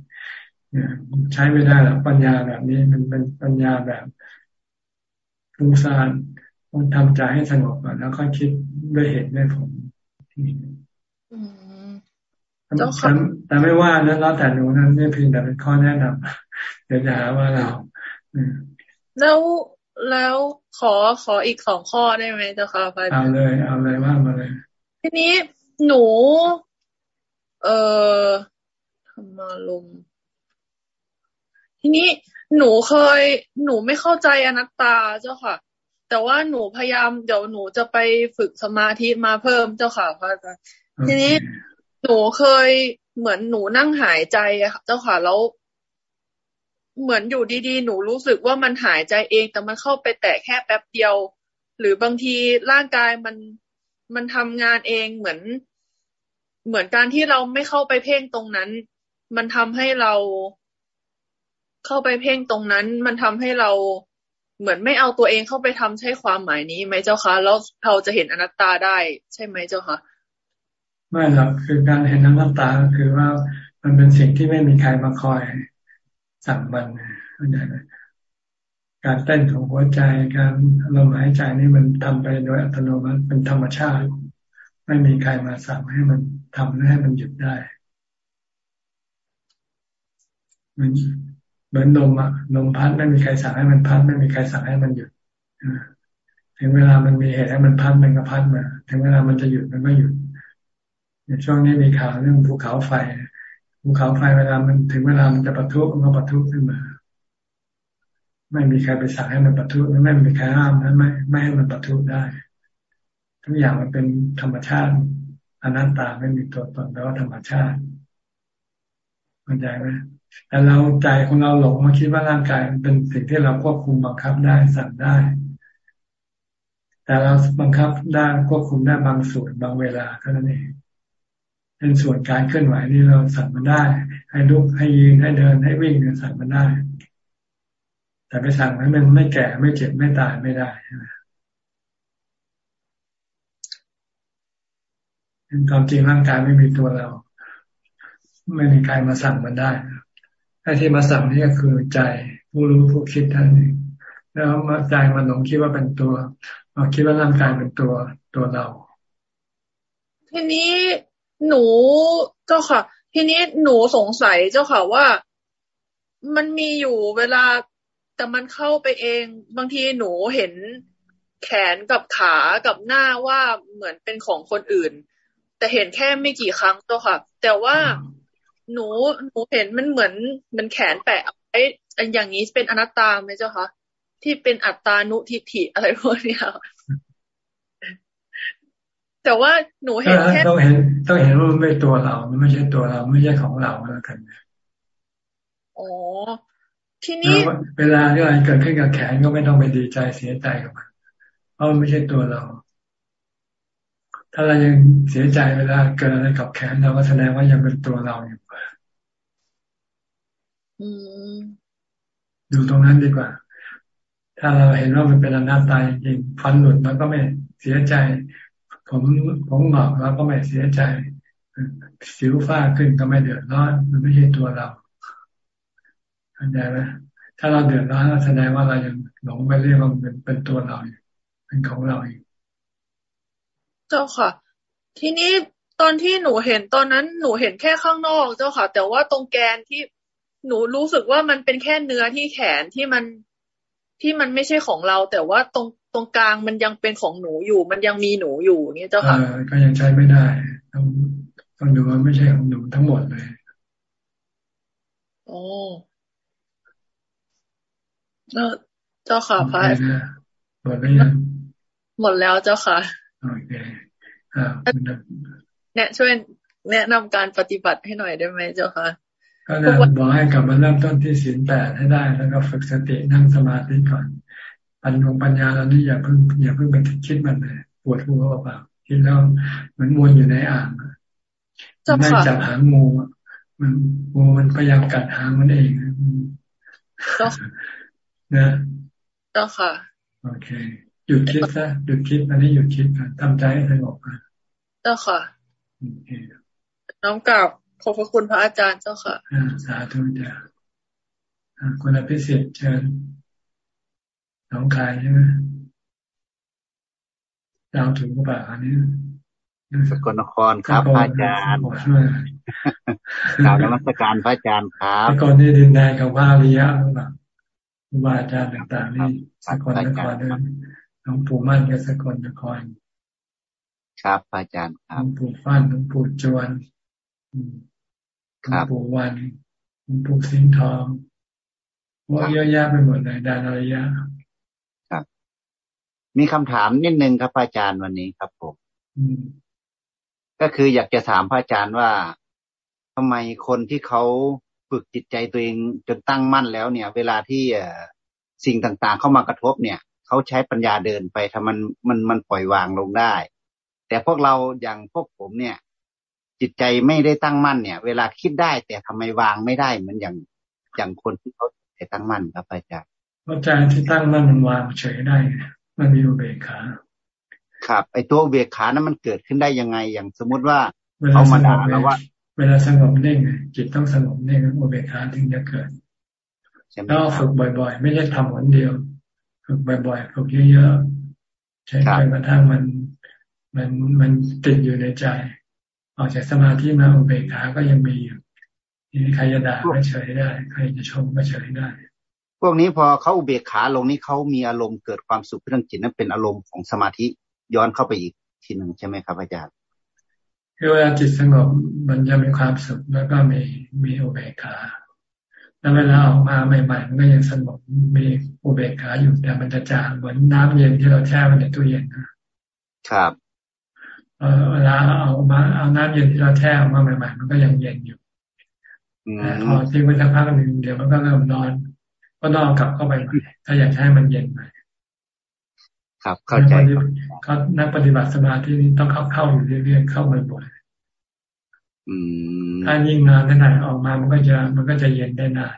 ใช้ไม่ได้หรอกปัญญาแบบนี้ มันเป็นปัญญาแบบฟุ้งซ่านต้องทำใจให้สงบก่อนแล้วค่อยคิดด้วยเหตุด้วยผลแต่แต่ไม่ว่านั้นแล้วแต่หนูนั้นนี่เพียงแต่เป็นข้อแนะนำเดี๋ยวจะหาว่าเราแล้วแล้วขอขออีกสองข้อได้ไหมเจ้าค่ะพระเอาเลย เอาเลยว่ามาเลย ทีนี้หนู เอ่อธรรมาลม ทีนี้หนูเคยหนูไม่เข้าใจอนัตตาเจ้าค่ะ แต่ว่าหนูพยายามเดี๋ยวหนูจะไปฝึกสมาธิมาเพิ่มเจ้าค่ะพระอาจารย์ทีนี้หนูเคยเหมือนหนูนั่งหายใจอะเจ้าค่ะแล้ว เหมือนอยู่ดีๆ หนูรู้สึกว่ามันหายใจเอง แต่มันเข้าไปแตะแค่แป๊บเดียว หรือบางทีร่างกายมันมันทำงานเองเหมือน เหมือนการที่เราไม่เข้าไปเพ่งตรงนั้น มันทำให้เรา เข้าไปเพ่งตรงนั้น มันทำให้เราเหมือนไม่เอาตัวเองเข้าไปทำใช่ความหมายนี้ไหมเจ้าคะแล้วเราจะเห็นอนัตตาได้ ใช่ไหมเจ้าคะไม่หรอกคือการเห็นอน้ำตาคือว่ามันเป็นสิ่งที่ไม่มีใครมาคอยสั่งมันเข้าใจไหมการเต้นของหัวใจการลมหายใจนี่มันทำไปโดยอัตโนมัติเป็นธรรมชาติ ไม่มีใครมาสั่งให้มันทำให้มันหยุดได้เหมือน เหมือนลมอะลมพัดไม่มีใครสั่งให้มันพัด ไม่มีใครสั่งให้มันหยุดถึงเวลามันมีเหตุให้มันพัดมันก็พัดมา ถึงเวลามันจะหยุดมันก็หยุดในช่วงนี้มีข่าวเรื่องภูเขาไฟภูเขาไฟเวลามันถึงเวลามันจะปะทุมันก็ปะทุขึ้นมา ไม่มีใครไปสั่งให้มันปะทุไม่มีใครห้ามนะไม่ไม่ให้มันปะทุได้ ทุกอย่างมันเป็นธรรมชาติอนัตตาไม่มีตัวตนแปลว่าธรรมชาติเข้าใจไหม แต่เราใจของเราหลงมาคิดว่าร่างกายเป็นสิ่งที่เราควบคุมบังคับได้สั่งได้ แต่เราบังคับได้ควบคุมได้บางส่วนบางเวลาเท่านั้นเองเป็นส่วนการเคลื่อนไหวนี่เราสั่งมันได้ ให้ลุกให้ยืนให้เดินให้วิ่งเนี่ยสั่งมันได้ แต่ไปสั่งให้มันไม่แก่ไม่เจ็บไม่ตายไม่ได้ใช่ไหมความจริงร่างกายไม่มีตัวเรา ไม่มีใครมาสั่งมันได้ ไอ้ที่มาสั่งนี่ก็คือใจผู้รู้ผู้คิดท่านเองแล้วมาใจมันหลงคิดว่าเป็นตัวมาคิดว่าร่างกายเป็นตัวตัวเรา ทีนี้หนูเจ้าค่ะ ทีนี้หนูสงสัยเจ้าค่ะว่ามันมีอยู่เวลาแต่มันเข้าไปเอง บางทีหนูเห็นแขนกับขากับหน้าว่าเหมือนเป็นของคนอื่น แต่เห็นแค่ไม่กี่ครั้งเจ้าค่ะ แต่ว่า หนูหนูเห็นมันเหมือนมันแขนแปะไอ้อย่างนี้เป็นอนัตตาไหมเจ้าคะที่เป็นอัตตานุทิฏฐิอะไรพวกนี้แต่ว่าหนูเห็นแค่ต้องเห็นต้องเห็นว่ามันไม่ตัวเรา มันไม่ใช่ตัวเราไม่ใช่ของเราแล้วกันอ๋อทีนี้เวลาที่อะไรเกิดขึ้นกับแขนก็ไม่ต้องไปดีใจเสียใจกับมันเพราะมันไม่ใช่ตัวเรา ถ้าเรายังเสียใจเวลาเกิดอะไรกับแขนเราก็แสดงว่ายังเป็นตัวเราอยู่ ดูตรงนั้นดีกว่า ถ้าเราเห็นว่ามันเป็นอนัตตาจริงฟันหลุดมันก็ไม่เสียใจ ผมผมหงอกเราก็ไม่เสียใจ สิวฟ้าขึ้นก็ไม่เดือดร้อน มันไม่ใช่ตัวเราเข้าใจไหมถ้าเราเดือดร้อนแสดงว่าเรายังหลงไปเรียกว่าเป็นเป็นตัวเราเป็นของเราเองเจ้าค่ะ ทีนี้ตอนที่หนูเห็นตอนนั้นหนูเห็นแค่ข้างนอกเจ้าค่ะ แต่ว่าตรงแกนที่ หนูรู้สึกว่ามันเป็นแค่เนื้อที่แขนที่มันที่มันไม่ใช่ของเรา แต่ว่าตรงตรงกลางมันยังเป็นของหนูอยู่ มันยังมีหนูอยู่นี่เจ้าค่ะก็ยังใช้ไม่ได้ต้องต้องดูว่าไม่ใช่ของหนูทั้งหมดเลยโอ้เจ้าค่ะพระหมดแล้วยังหมดแล้วเจ้าค่ะโอเคอ่าเนี่ยช่วยแนะนำการปฏิบัติให้หน่อยได้ไหมเจ้าค่ะ ก็นะบอกให้กลับมาเริ่มต้นที่ศีลแปดให้ได้ แล้วก็ฝึกสตินั่งสมาธิก่อนปัญญงปัญญาเรานี่อย่าเพิ่งอย่าเพิ่งไปคิดมันเลยปวดหัวเปล่าคิดแล้วเหมือนวนอยู่ในอ่างไม่จับหางงูมันงูมันพยายามกัดหางมันเองนะเจ้าค่ะโอเคหยุดคิดซะหยุดคิดอันนี้หยุดคิดกันทำใจให้สงบกันเจ้าค่ะโอเคน้องกลับ ขอบพระคุณพระอาจารย์เจ้าค่ะสาธุจ้าคุณอภิสิทธิ์เชิญน้องคายใช่ไหมดาวถึงก็แบบอันนี้สกลนครครับพระอาจารย์กล่าวนมัสการพระอาจารย์ครับสกลนี่ดินแดนกับว่าริยะหรือเปล่าครูบาอาจารย์ต่างๆนี่สกลนครด้วยน้องปู่มั่นกับสกลนคร ครับอาจารย์ครับน้องปู่ฟ้านน้องปู่จวน ครับปู่วันปู่สิงห์ทองว่าเยอะแยะไปหมดเลยดานอริยะครับ มีคำถามนิดนึงครับอาจารย์วันนี้ครับผมก็คืออยากจะถามพระอาจารย์ว่าทำไมคนที่เขาฝึกจิตใจตัวเองจนตั้งมั่นแล้วเนี่ย เวลาที่สิ่งต่างๆ เข้ามากระทบเนี่ยเขาใช้ปัญญาเดินไปทำมันมันมันปล่อยวางลงได้ แต่พวกเราอย่างพวกผมเนี่ย จิตใจไม่ได้ตั้งมั่นเนี่ย เวลาคิดได้ แต่ทำไมวางไม่ได้เหมือนอย่างอย่างคนที่เขาใจตั้งมั่นครับอาจารย์เพราะใจที่ตั้งมั่นมันวางเฉยได้มันมีอุเบกขาครับไอตัวอุเบกขานั้นมันเกิดขึ้นได้ยังไง อย่างสมมุติว่าเขามาด่าเราว่า เวลาสงบนิ่งจิตต้องสงบนิ่งอุเบกขาถึงจะเกิดแล้วฝึกบ่อยๆ ไม่ใช่ทำวันเดียว ฝึกบ่อยๆฝึกเยอะๆใช้ไปกระทั่งมันมันมันติดอยู่ในใจ ออกจากสมาธิมาอุเบกขาก็ยังมีอยู่นี่ใครจะด่าก็เฉยได้ ใครจะชมก็เฉยได้ พวกนี้พอเขาอุเบกขาลงนี้เขามีอารมณ์เกิดความสุขเรื่องจิตนั้นเป็นอารมณ์ของสมาธิย้อนเข้าไปอีกทีหนึ่งใช่ไหมครับอาจารย์คือเวลาจิตสงบมันจะมีความสุขแล้วก็มีมีอุเบกขาแล้วเวลาออกมาใหม่ๆมันก็ยังสงบมีอุเบกขาอยู่แต่มันจะจางเหมือนน้ำเย็นที่เราแช่ไว้ในตู้เย็นนะครับ เวลาเอามาเอาน้ำเย็นที่เราแช่ออกมาใหม่ๆมันก็ยังเย็นอยู่แต่พอทิ้งไว้สักพักหนึ่งเดี๋ยวมันก็เริ่มนอน ก็นอนกลับเข้าไปใหม่ถ้าอยากให้มันเย็นใหม่ครับ เข้าใจเขานักปฏิบัติสมาธินี้ต้องเข้าเข้าอยู่เรื่อยๆเข้าบ่อยๆถ้ายิ่งนานเท่าไหร่ออกมา มันก็จะมันก็จะเย็นได้นาน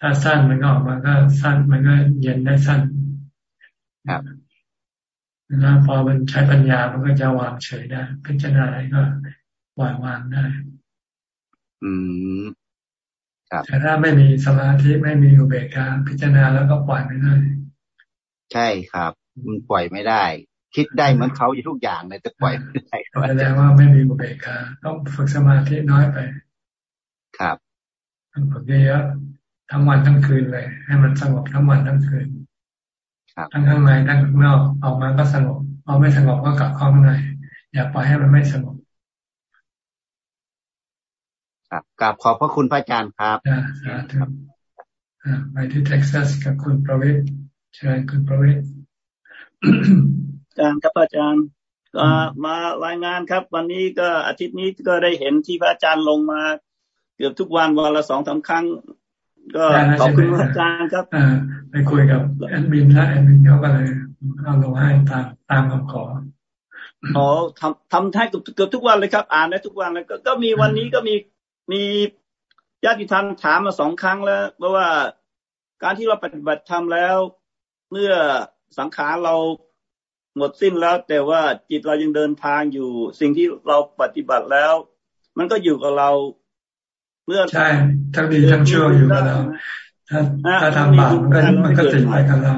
ถ้าสั้นมันก็ออกมาก็สั้นมันก็เย็นได้สั้น ครับ แล้วพอมันใช้ปัญญามันก็จะวางเฉยได้พิจารณาอะไรก็วางวางได้ อืมครับแต่ถ้าไม่มีสมาธิไม่มีอุเบกขาพิจารณาแล้วก็ปล่อยไม่ได้ ใช่ครับ มันปล่อยไม่ได้ คิดได้เหมือนเขาอยู่ทุกอย่างเลยแต่ปล่อยไม่ได้แสดงว่าไม่มีอุเบกขาต้องฝึกสมาธิน้อยไป ครับต้องฝึกเยอะทั้งวันทั้งคืนเลย ให้มันสงบทั้งวันทั้งคืน ทั้งข้างในทั้งข้างนอกออกมาก็สงบเอาไม่สงบก็กลับเข้าข้างในอย่าปล่อยให้มันไม่สงบครับกราบขอบพระคุณพระอาจารย์ครับสาธุไปที่เท็กซัสกับคุณประวิทย์เชิญคุณประวิทย์อาจารย์ครับอาจารย์ก็มารายงานครับ วันนี้ก็อาทิตย์นี้ก็ได้เห็นที่พระอาจารย์ลงมา เกือบทุกวันวันละสองสาครั้ง ก็ขอบคุณพระอาจารย์ครับไปคุยกับแอดมินและแอดมินเขาก็เลยเอาลงให้ตามตามคำขออ๋อทำทำให้เกือบทุกวันเลยครับ อ่านได้ทุกวันเลยก็มีวันนี้ก็มีมีญาติธรรมถามมาสองครั้งแล้วเพราะว่าการที่เราปฏิบัติธรรมแล้ว เมื่อสังขารเราหมดสิ้นแล้ว แต่ว่าจิตเรายังเดินทางอยู่ สิ่งที่เราปฏิบัติแล้ว มันก็อยู่กับเรา เมื่อใช่ทั้งดีทั้งชั่วอยู่กับเราถ้าถ้าทำบาปมันก็มันก็ติดไปกับเรา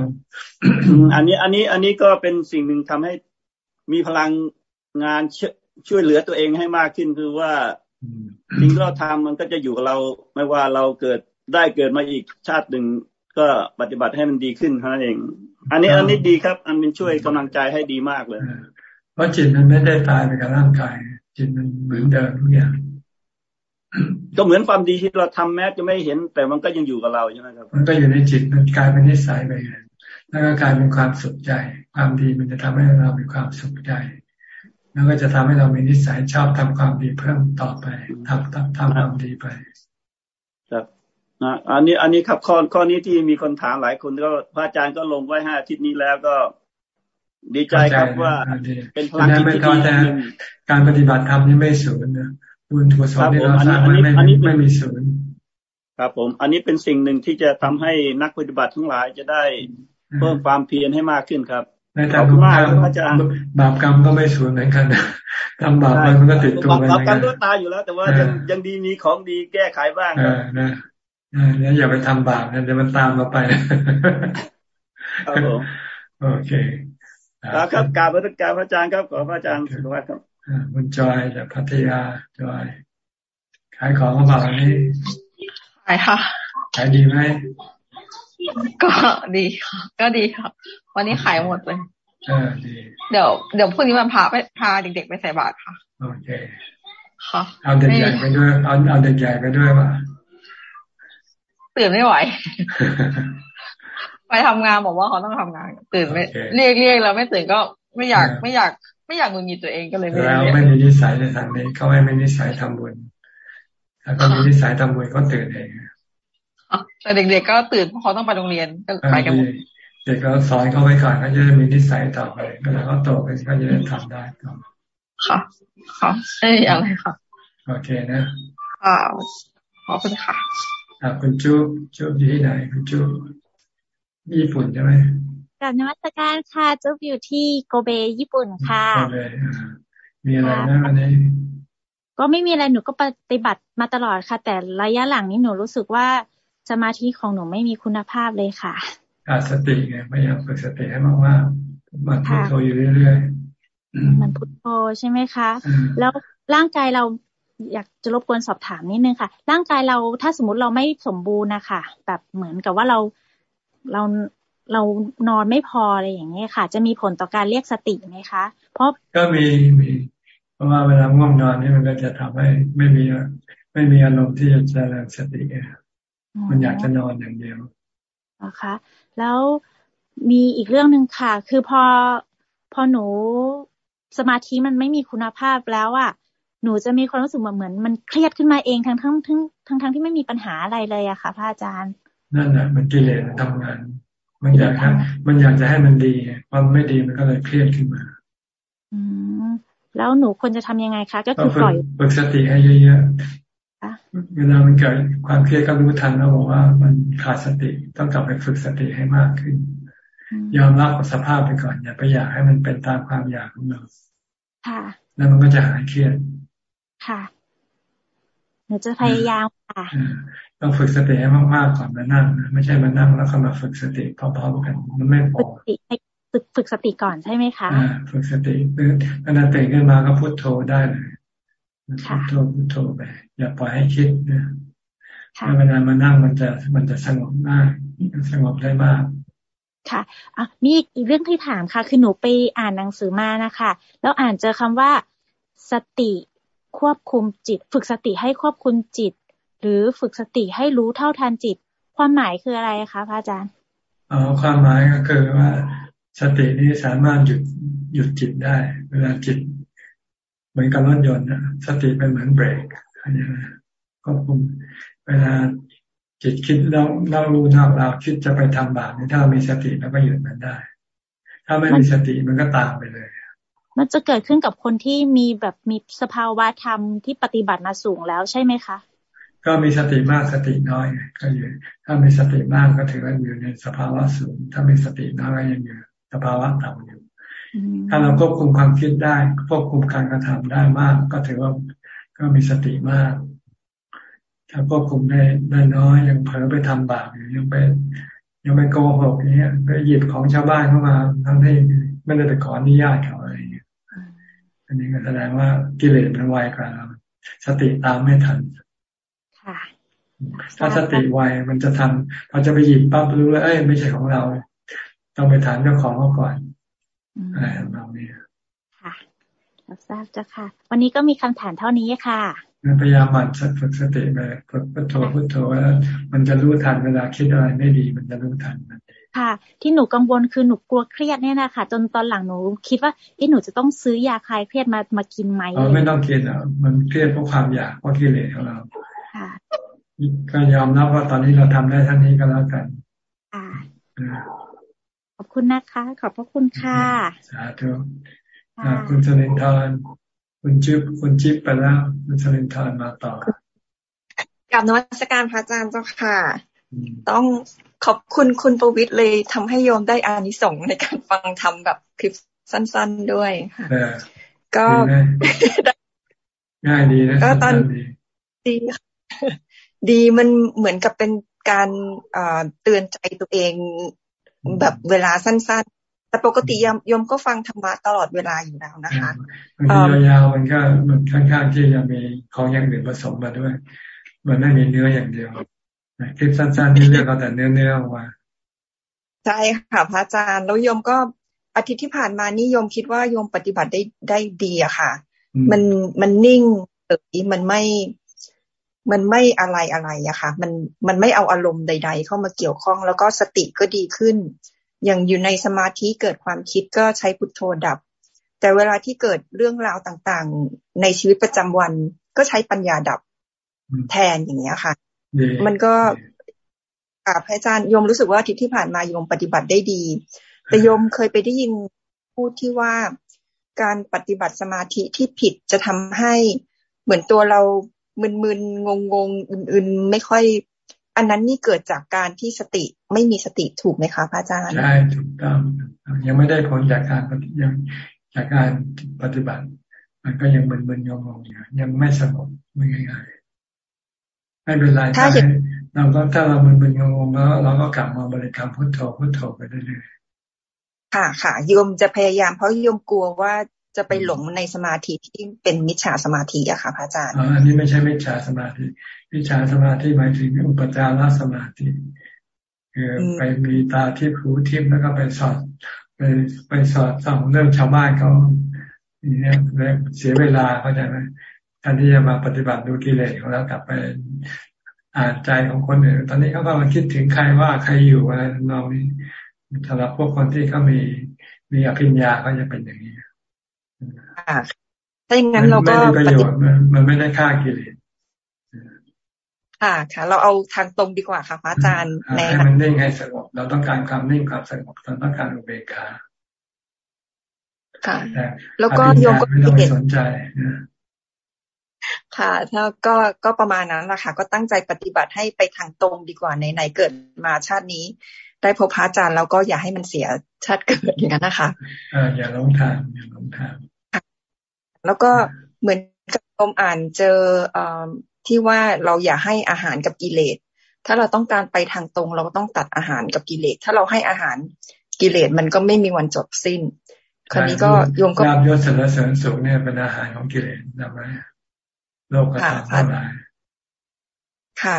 อันนี้อันนี้อันนี้ก็เป็นสิ่งหนึ่งทำให้มีพลังงานช่วยเหลือตัวเองให้มากขึ้นคือว่าสิ่งที่เราทำมันก็จะอยู่กับเรา ไม่ว่าเราเกิดได้เกิดมาอีกชาติหนึ่งก็ปฏิบัติให้มันดีขึ้นเท่านั้นเอง อันนี้อันนี้ดีครับ อันเป็นช่วยกำลังใจให้ดีมากเลย เพราะจิตมันไม่ได้ตายไปกับร่างกาย จิตมันเหมือนเดิมทุกอย่าง ก็เหมือนความดีที่เราทำแม้จะไม่เห็น แต่มันก็ยังอยู่กับเราใช่ไหมครับ มันก็อยู่ในจิตมันกลายเป็นนิสัยไปแล้วก็กลายเป็นความสุขใจ ความดีมันจะทำให้เรามีความสุขใจ แล้วก็จะทำให้เรามีนิสัยชอบทำความดีเพิ่มต่อไปทำทำทำความดีไป ครับนะอันนี้อันนี้ครับข้อข้อนี้ที่มีคนถามหลายคนก็พระอาจารย์ก็ลงไว้ห้าอาทิตย์นี้แล้วก็ดีใจครับว่า เป็นพลังที่ดีการปฏิบัติธรรมนี่ไม่สูญนะ บุญกุศลที่เราสร้างไม่ไม่ไม่มีสูญครับผม อันนี้เป็นสิ่งหนึ่งที่จะทำให้นักปฏิบัติทั้งหลายจะได้เพิ่มความเพียรให้มากขึ้นครับในทางบุญกรรมบาปกรรมก็ไม่สูญเหมือนกันทำบาปมันก็ติดตัวไปบาปกรรมก็ตายอยู่แล้ว แต่ว่ายังยังดีมีของดีแก้ไขบ้างนะเนี่ยอย่าไปทำบาปนะเดี๋ยวมันตามเราไปครับผมโอเค ครับครับกราบพระการพระอาจารย์ครับขอพระอาจารย์สุภาพครับ คุณจอยจากพัทยาจอย ขายของมาบอกนี้ขายค่ะ ขายดีไหม ก็ดีค่ะ ก็ดีค่ะ วันนี้ขายหมดเลยเดี๋ยวเดี๋ยวพรุ่งนี้มันพาไปพาเด็กๆไปใส่บาตรค่ะ โอเค ค่ะ เอาเด็กใหญ่ไปด้วย เอาเอาเด็กใหญ่ไปด้วยป่ะตื่นไม่ไหว ไปทำงานบอกว่าเขาต้องทำงาน ตื่นไม่เรียกเรียกแล้วไม่ตื่นก็ไม่อยากไม่อยาก ไม่อยากมึนมีตัวเองก็เลยไม่แล้วไม่มีนิสัยในทางนี้เขาไม่มีนิสัยทำบุญถ้าเขามีนิสัยทำบุญก็ตื่นเองแต่เด็กๆก็ตื่นเพราะเขาต้องไปโรงเรียนก็ไปกันหมดเด็กเราสอนเขาไว้ก่อนเขาจะมีนิสัยต่อไปเวลาเขาโตไปก็จะได้ทำได้ต่อค่ะ ค่ะไม่มีอะไรค่ะ โอเคนะค่ะขอบคุณค่ะอ่าคุณจุ๊บจุ๊บอยู่ที่ไหนคุณจุ๊บญี่ปุ่นใช่ไหม กับนวัตการค่ะจุ๊บอยู่ที่โกเบญี่ปุ่นค่ะโกเบมีอะไรนะวันนี้ก็ไม่มีอะไรหนูก็ปฏิบัติมาตลอดค่ะ แต่ระยะหลังนี้หนูรู้สึกว่าสมาธิของหนูไม่มีคุณภาพเลยค่ะขาดสติไงพยายามฝึกสติให้มากๆมาพุทโธอยู่เรื่อยมันพุทโธใช่ไหมคะ แล้วร่างกายเราอยากจะรบกวนสอบถามนิดนึงค่ะ ร่างกายเราถ้าสมมติเราไม่สมบูรณ์นะคะแบบเหมือนกับว่าเราเรา เรานอนไม่พออะไรอย่างเงี้ยค่ะ จะมีผลต่อการเรียกสติไหมคะ เพราะก็มีมี เพราะว่าเวลาง่วงนอนนี่มันก็จะทำให้ไม่มีไม่มีอารมณ์ที่จะเจริญสติมันอยากจะนอนอย่างเดียวนะคะแล้วมีอีกเรื่องหนึ่งค่ะ คือพอพอหนูสมาธิมันไม่มีคุณภาพแล้วอะหนูจะมีความรู้สึกเหมือนมันเครียดขึ้นมาเองทั้งทั้งทั้งทั้งทั้งที่ไม่มีปัญหาอะไรเลยอะค่ะพระอาจารย์ นั่นแหละมันกิเลสทำงาน มันอยากให้มันอยากจะให้มันดีความไม่ดีมันก็เลยเครียดขึ้นมา อืมแล้วหนูควรจะทำยังไงคะ ก็คือปล่อยฝึกสติให้เยอะๆเวลามันเกิดความเครียดก็รู้ทันแล้วบอกว่ามันขาดสติต้องกลับไปฝึกสติให้มากขึ้น ยอมรับกับสภาพไปก่อน อย่าไปอยากให้มันเป็นตามความอยากของเราค่ะ แล้วมันก็จะหายเครียดค่ะหนูจะพยายามค่ะ ต้องฝึกสติให้มากๆก่อนมานั่งนะไม่ใช่มานั่งแล้วก็มาฝึกสติพร้อมๆกันมันไม่พอฝึกฝึกสติก่อนใช่ไหมคะฝึกสติเมื่อนาตื่นขึ้นมาก็พุโทโธได้เลยพุโทโธพุโทโธไปอย่าปล่อยให้คิดนะเวลามานั่งมันจะมันจะสงบมากสงบได้มากค่ะอะมีอีกเรื่องที่ถามค่ะ คือหนูไปอ่านหนังสือมานะคะ แล้วอ่านเจอคำว่า สติควบคุมจิต ฝึกสติให้ควบคุมจิต หรือฝึกสติให้รู้เท่าทันจิต ความหมายคืออะไรคะพระอาจารย์อ๋อความหมายก็คือว่าสตินี้สามารถหยุดหยุดจิตได้ เวลาจิต เหมือนกับรถยนต์นะสติเป็นเหมือนเบรกอะไรนะควบคุมเวลาจิตคิดเราเรารู้นอกเราคิดจะไปทำบาปถ้ามีสติแล้วก็หยุดมันได้ ถ้าไม่มีสติมันก็ตามไปเลย มันจะเกิดขึ้นกับคนที่มีแบบมีสภาวะธรรมที่ปฏิบัติมาสูงแล้วใช่ไหมคะ ก็มีสติมากสติน้อยก็อยู่ ถ้ามีสติมากก็ถือว่าอยู่ในสภาวะสูง ถ้ามีสติน้อยก็ยังอยู่สภาวะต่ำอยู่ ถ้าเราควบคุมความคิดได้ควบคุมการกระทำได้มาก ก็ถือว่าก็มีสติมาก ถ้าควบคุมได้ได้น้อยยังเผลอไปทำบาปอยู่ยังไปยังไปโกหกอย่างเงี้ยไปหยิบของชาวบ้านเข้ามาทั้งที่ไม่ได้ไปขออนุญาตเขาอะไรอันนี้ก็แสดงว่ากิเลสมันไวกว่าเราสติตามไม่ทัน ถ้าสติไวมันจะทำพอจะไปหยิบปั๊บรู้แล้วเอ้ยไม่ใช่ของเรา ต้องไปถามเจ้าของเขาก่อนอะไรของเราเนี่ยค่ะรับทราบจ้ะค่ะ วันนี้ก็มีคำถามเท่านี้ค่ะพยายามหมั่นฝึกสติไปฝึกพุทโธพุทโธแล้วมันจะรู้ทันเวลาคิดอะไรไม่ดี มันจะรู้ทันมันค่ะ ที่หนูกังวลคือหนูกลัวเครียดเนี่ยนะคะจนตอนหลังหนูคิดว่าที่หนูจะต้องซื้อยาคลายเครียดมามากินไหมเออไม่ต้องกินอะมันเครียดเพราะความอยากเพราะกิเลสของเราค่ะ ก็ยอมรับว่าตอนนี้เราทำได้ท่านี้ก็แล้วกันค่ะขอบคุณนะคะ ขอบพระคุณค่ะ สาธุคุณสลินทร์คุณจิ๊บคุณจิ๊บไปแล้ว คุณสลินทร์มาต่อกับนวัตการพระอาจารย์เจ้าค่ะ ต้องขอบคุณคุณประวิทย์เลยทำให้โยมได้อานิสงส์ในการฟังธรรมแบบคลิปสั้น ๆด้วยค่ะก็ง่ายดีนะก็ตอนดี ดีมันเหมือนกับเป็นการเตือนใจตัวเองแบบเวลาสั้น ๆ แต่ปกติยมก็ฟังธรรมะตลอดเวลาอยู่แล้วนะคะบางทียาวๆมันก็มันค่อนข้างที่จะมีของอย่างอื่นผสมมาด้วย มันไม่มีเนื้ออย่างเดียวคลิปสั้นๆนี่เรียกเอาแต่เนื้อๆออกมาใช่ค่ะพระอาจารย์แล้วโยมก็อาทิตย์ที่ผ่านมานี่โยมคิดว่าโยมปฏิบัติได้ได้ดีอะค่ะ มันมันนิ่งเออมันไม่ มันไม่อะไรอะไรอะค่ะ มันมันไม่เอาอารมณ์ใด ๆ เข้ามาเกี่ยวข้อง แล้วก็สติก็ดีขึ้น อย่างอยู่ในสมาธิเกิดความคิดก็ใช้พุทโธดับ แต่เวลาที่เกิดเรื่องราวต่างๆ ในชีวิตประจำวันก็ใช้ปัญญาดับแทนอย่างเงี้ยค่ะ มันก็อาพระอาจารย์โยมรู้สึกว่าอาทิตย์ที่ผ่านมาโยมปฏิบัติได้ดี แต่โยมเคยไปได้ยินพูดที่ว่าการปฏิบัติสมาธิที่ผิดจะทำให้เหมือนตัวเรา มึนๆ งงๆ อื่นๆ ไม่ค่อย อันนั้นนี่เกิดจากการที่สติไม่มีสติถูกไหมคะพระอาจารย์ ใช่ ถูกต้อง ยังไม่ได้ผลจากการปฏิยังจากการปฏิบัติ มันก็ยังมึนๆ งงๆอยู่ยังไม่สงบไม่ง่ายไม่เป็นไรถ้าเราก็ถ้าเรามันเป็นงงแล้วเราก็กลับมาบริกรรมพุทโธพุทโธไปเรื่อยๆค่ะค่ะโยมจะพยายามเพราะโยมกลัวว่า จะไปหลงในสมาธิที่เป็นมิจฉาสมาธิอะค่ะพระอาจารย์อันนี้ไม่ใช่มิจฉาสมาธิ มิจฉาสมาธิหมายถึงอุปจารสมาธิคือไปมีตาที่หูทิพย์แล้วก็ไปสอดไปไปสอดส่องเรื่องชาวบ้านเขาเนี่ยเสียเวลาเข้าใจไหมแทนที่จะมาปฏิบัติดูกิเลสของเรากลับไปอ่านใจของคนอื่นตอนนี้เขาก็มาคิดถึงใครว่าใครอยู่อะไรนองนี้สำหรับพวกคนที่เขามีมีอภิญญาก็จะเป็นอย่างนี้ ถ้าอย่างนั้นเราก็ไม่ได้ประโยชน์มันไม่ได้ค่ากิเลสค่ะค่ะ เราเอาทางตรงดีกว่าค่ะพระอาจารย์ในให้มันนิ่งให้สงบเราต้องการความนิ่งความสงบเราต้องการอุเบกขาค่ะ แล้วก็โยมก็ไม่ต้องสนใจนะค่ะถ้าก็ก็ประมาณนั้นแหละค่ะ ก็ตั้งใจปฏิบัติให้ไปทางตรงดีกว่าในไหนเกิดมาชาตินี้ ได้พบพระอาจารย์แล้วก็อย่าให้มันเสียชาติเกิดอย่างนั้นนะคะอ่าอย่าลงทางอย่าลงทาง แล้วก็เหมือนกับผมอ่านเจออที่ว่าเราอย่าให้อาหารกับกิเลส ถ้าเราต้องการไปทางตรง เราก็ต้องตัดอาหารกับกิเลส ถ้าเราให้อาหารกิเลสมันก็ไม่มีวันจบสิ้นคราวนี้ก็โยมก็ลาบยศสรรเสริญสุขเนี่ยเป็นอาหารของกิเลสนะไหมโลกธรรมทั้งหลายค่ะ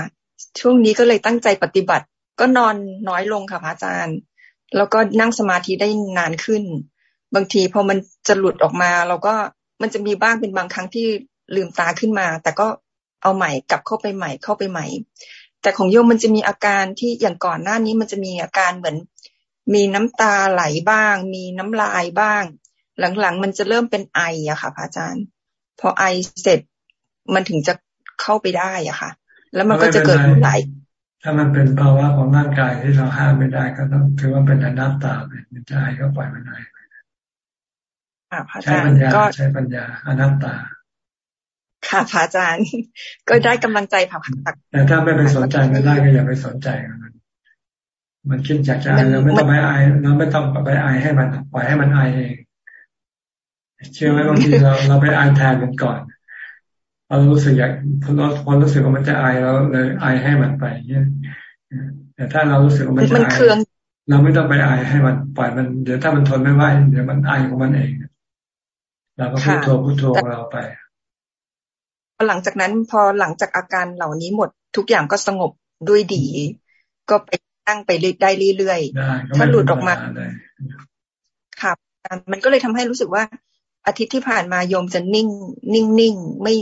ช่วงนี้ก็เลยตั้งใจปฏิบัติ ก็นอนน้อยลงค่ะพระอาจารย์ แล้วก็นั่งสมาธิได้นานขึ้น บางทีพอมันจะหลุดออกมา เราก็ มันจะมีบ้างเป็นบางครั้งที่ลืมตาขึ้นมา แต่ก็เอาใหม่กลับเข้าไปใหม่เข้าไปใหม่ แต่ของโยมมันจะมีอาการที่อย่างก่อนหน้านี้มันจะมีอาการเหมือน มีน้ำตาไหลบ้าง มีน้ำลายบ้าง หลังๆ มันจะเริ่มเป็นไออะค่ะพระอาจารย์ พอไอเสร็จมันถึงจะเข้าไปได้อะค่ะ แล้วมันก็จะเกิดไหลถ้ามันเป็นภาวะของร่างกายที่เราห้ามไม่ได้ก็ต้องถือว่าเป็นอนัตตาไปมันจก็ปล่อยมันไป อใช้ปัญญาใช้ปัญญาอนัตตา ค่ะพระอาจารย์ก็ได้กำลังใจผ่าแต่ถ้าไม่ไปสนใจไม่ได้ก็อย่าไปสนใจมันมันคิดจากใจเราไม่ต้องไปไอเราไม่ต้องไปไอให้มันปล่อยให้มันไอเองเชื่อไหมบางทีเราเราไปไอแทนมันก่อนเรารู้สึกอยากพอพอรู้สึกว่ามันจะไอเราเลยไอให้มันไปเนี่ยแต่ถ้าเรารู้สึกว่ามันจะไอเราไม่ต้องไปไอให้มันปล่อยมันเดี๋ยวถ้ามันทนไม่ไหวเดี๋ยวมันไอของมันเอง เราก็พุทโธพุทโธเราไปหลังจากนั้นพอหลังจากอาการเหล่านี้หมดทุกอย่างก็สงบด้วยดี ก็ไปตั้งไปได้เรื่อยๆถ้าหลุดออกมาครับมันก็เลยทำให้รู้สึกว่าอาทิตย์ที่ผ่านมาโยมจะนิ่ง นิ่งนิ่งไม่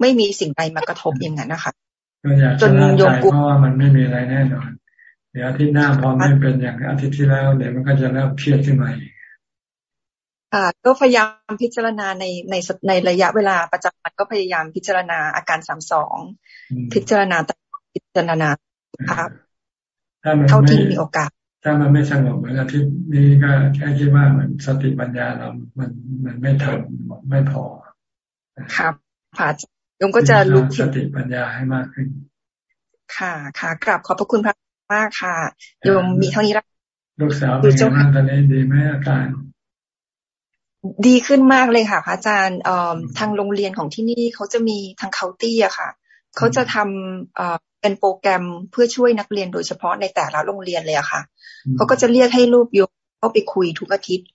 ไม่มีสิ่งใดมากระทบอย่างนั้นนะคะจนโยมเพราะว่ามันไม่มีอะไรแน่นอน เดี๋ยวอาทิตย์หน้าพอไม่เป็นอย่างอาทิตย์ที่แล้วเดี๋ยวมันก็จะเริ่มเครียดขึ้นมาอีก ค่ะก็พยายามพิจารณาในในในระยะเวลาประจำวันก็พยายามพิจารณาอาการสามสองพิจารณาพิจารณาครับเท่าที่มีโอกาส ถ้ามันไม่สงบเหมือนอาทิตย์นี้ก็แค่คิดว่ามันสติปัญญาเรา มันมันไม่ทันไม่พอ ครับผ่าโยมก็จะลุกสติปัญญาให้มากขึ้น ค่ะค่ะกราบขอบพระคุณพระมากค่ะโยมมีเท่านี้แล้วลูกสาวเป็นยังไงตอนนี้ดีไหมอาการ ดีขึ้นมากเลยค่ะพระอาจารย์ทางโรงเรียนของที่นี่เขาจะมีทางเคาน์ตี้อะค่ะเขาจะทำเป็นโปรแกรมเพื่อช่วยนักเรียนโดยเฉพาะในแต่ละโรงเรียนเลยอะค่ะเขาก็จะเรียกให้รูปยกเข้าไปคุยทุกอาทิตย์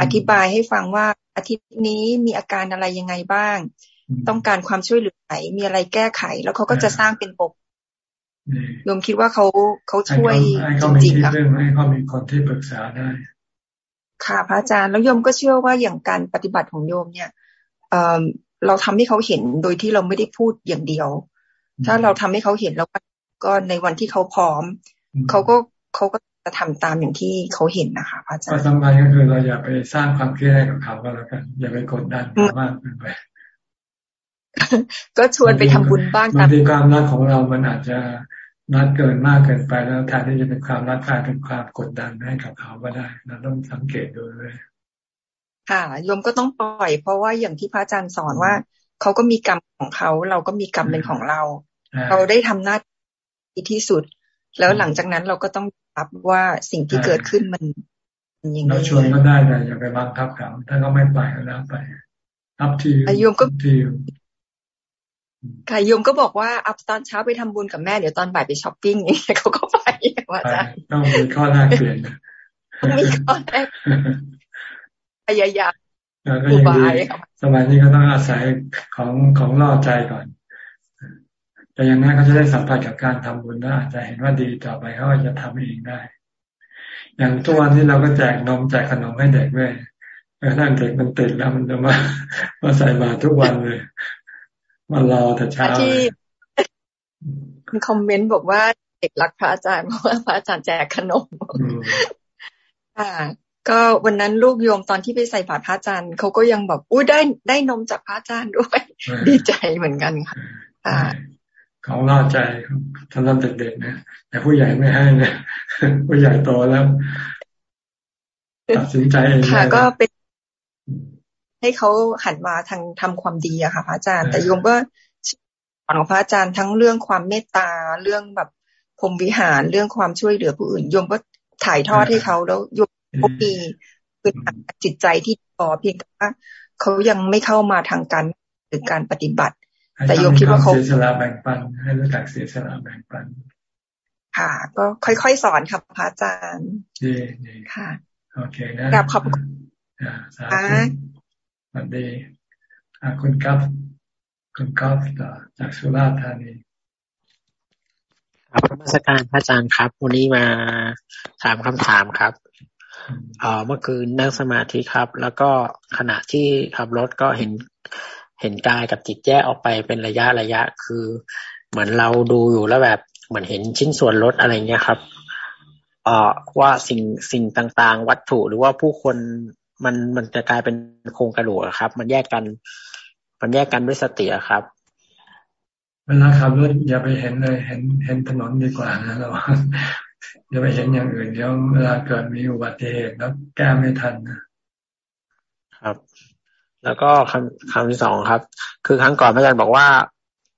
อธิบายให้ฟังว่าอาทิตย์นี้มีอาการอะไรยังไงบ้าง ต้องการความช่วยเหลือไหนมีอะไรแก้ไข แล้วเขาก็จะสร้างเป็นปกโยมคิดว่าเขาเขาช่วยจริงๆค่ะให้เขามีคนที่ปรึกษาได้ ค่ะ พระอาจารย์แล้วโยมก็เชื่อว่าอย่างการปฏิบัติของโยมเนี่ยเอเราทำให้เขาเห็นโดยที่เราไม่ได้พูดอย่างเดียว ถ้าเราทำให้เขาเห็นแล้วก็ในวันที่เขาพร้อมเขาก็เขาก็จะทำตามอย่างที่เขาเห็นนะคะพระอาจารย์ก็สำคัญก็คือเราอย่าไปสร้างความเครียดให้กับเขาก็แล้วกัน อย่าไปกดดันมากเกินไปก็ชวนไปทำบุญบ้างบางทีความรักของเรา มันอาจจะ รัดเกินมากเกินไปแล้วแทนที่จะเป็นความรักกลายเป็นความกดดันให้กับเขาก็ได้เราต้องสังเกตดูเลยค่ะโยมก็ต้องปล่อย เพราะว่าอย่างที่พระอาจารย์สอนว่าเขาก็มีกรรมของเขา เราก็มีกรรมเป็นของเรา เราได้ทำหน้าที่ที่สุด แล้วหลังจากนั้นเราก็ต้องรับว่าสิ่งที่เกิดขึ้นมันอย่างนี้เราชวนก็ได้แต่อย่าไปบังคับเขาถ้าเขาไม่ไปก็แล้วไปรับที่โยมก็ ค่ะโยมก็บอกว่าอัพตอนเช้าไปทำบุญกับแม่เดี๋ยวตอนบ่ายไปช้อปปิ้งนี่เขาก็ไปว่าจะต้องมีข้อแรกเปลี่ยนมีข้อแรกพยายามก็ยังดีสมัยนี้ก็ต้องอาศัยของของล่อใจก่อน แต่อย่างนั้นเขาจะได้สัมผัสกับการทำบุญแล้วอาจจะเห็นว่าดีต่อไปเขาจะทำเองได้ อย่างทุกวันนี้เราก็แจกนมแจกขนมให้เด็กด้วยนั่นเด็กมันติดแล้วมันจะมามาใส่บาตรทุกวันเลย มารอแต่เช้าที่มีคอมเมนต์บอกว่าเด็กรักพระอาจารย์เพราะว่าพระอาจารย์แจกขนมค่ะก็วันนั้นลูกโยมตอนที่ไปใส่บาตรพระอาจารย์เขาก็ยังแบบอุ้ยได้ได้นมจากพระอาจารย์ด้วย ดีใจเหมือนกันค่ะของล่าใจสำหรับเด็กๆนะแต่ผู้ใหญ่ไม่ให้นะผู้ใหญ่โตแล้วตัดสินใจเองค่ะก็เป็น ให้เขาหันมาทางทำความดีอะค่ะพระอาจารย์ แต่โยมก็ของพระอาจารย์ทั้งเรื่องความเมตตาเรื่องแบบพรมวิหารเรื่องความช่วยเหลือผู้อื่นโยมก็ถ่ายทอดให้เขาแล้วโยมเขามีพื้นฐานจิตใจที่พอเพียงแต่ว่าเขายังไม่เข้ามาทางการหรือการปฏิบัติ แต่โยมคิดว่าเขาเสียสละแบ่งปันให้รู้จักเสียสละแบ่งปัน ค่ะ ก็ค่อยๆสอนครับพระอาจารย์ดีค่ะโอเคนะกลับขอบคุณสาธุส วัสดีคุณกัฟคุณกัฟต่อจากสุราษฎร์ธานีครับรมาสการพระอาจารย์ครับ วันนี้มาถามคำถามครับเอ่อเมื่อคืนนั่งสมาธิครับ แล้วก็ขณะที่ขับรถก็เห็นเห็นกายกับจิตแยกออกไปเป็นระยะระยะ คือเหมือนเราดูอยู่แล้วแบบเหมือนเห็นชิ้นส่วนรถอะไรเงี้ยครับเอ่อว่าสิ่งสิ่งต่างๆ วัตถุหรือว่าผู้คน มันมันจะกลายเป็นโครงกระดูกครับ มันแยกกัน มันแยกกันด้วยสติครับเวลาขับรถอย่าไปเห็นเลย เห็นเห็นถนนดีกว่านะเราอย่าไปเห็นอย่างอื่นเดี๋ยวเวลาเกิดมีอุบัติเหตุแล้วแก้ไม่ทันนะครับ แล้วก็คำคำที่สองครับ คือครั้งก่อนพระอาจารย์บอกว่า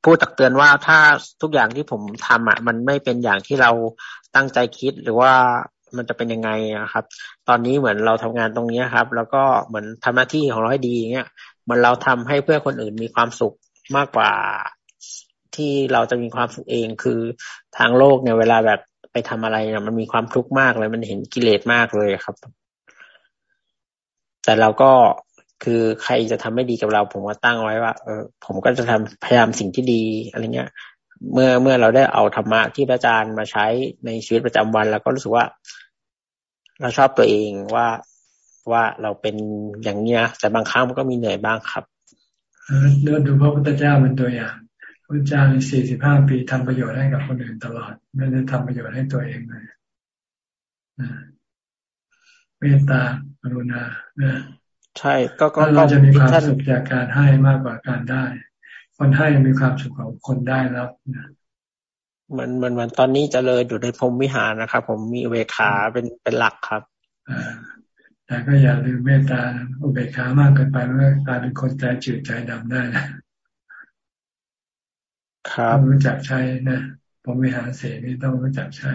พูดตักเตือนว่าถ้าทุกอย่างที่ผมทำอะ มันไม่เป็นอย่างที่เราตั้งใจคิดหรือว่า มันจะเป็นยังไงนะครับ ตอนนี้เหมือนเราทำงานตรงนี้ครับ แล้วก็เหมือนทำหน้าที่ของเราให้ดีอย่างเงี้ยมันเราทำให้เพื่อคนอื่นมีความสุขมากกว่าที่เราจะมีความสุขเองคือทางโลกเนี่ยเวลาแบบไปทำอะไรเนี่ยมันมีความทุกข์มากเลย มันเห็นกิเลสมากเลยครับ แต่เราก็คือใครจะทำไม่ดีกับเรา ผมก็ตั้งไว้ว่า เออผมก็จะทำพยายามสิ่งที่ดีอะไรเงี้ย เมื่อเมื่อเราได้เอาธรรมะที่พระอาจารย์มาใช้ในชีวิตประจำวันเราก็รู้สึกว่า เราชอบตัวเองว่าว่าเราเป็นอย่างเนี้ยแต่บางครั้งมันก็มีเหนื่อยบ้างครับเดินดูพระพุทธเจ้าเป็นตัวอย่างพระเจ้าในสี่สิบห้าปีทำประโยชน์ให้กับคนอื่นตลอด ไม่ได้ทำประโยชน์ให้ตัวเองเลยเมตตากรุณาใช่ ก็ก็เราจะมีความสุขจากการให้มากกว่าการได้ คนให้มีความสุขของคนได้รับนะมันมันมันตอนนี้จะเลยอยู่ในพรมวิหารนะครับ ผมมีเวขาเป็นเป็นหลักครับอ่าแต่ก็อย่าลืมเมตตาอุเบกขามากเกินไปเมื่อกลายเป็นคนใจจืดใจดำได้นะครับรู้จักใช้นะผมวิหารเสนี่ต้องรู้จักใช้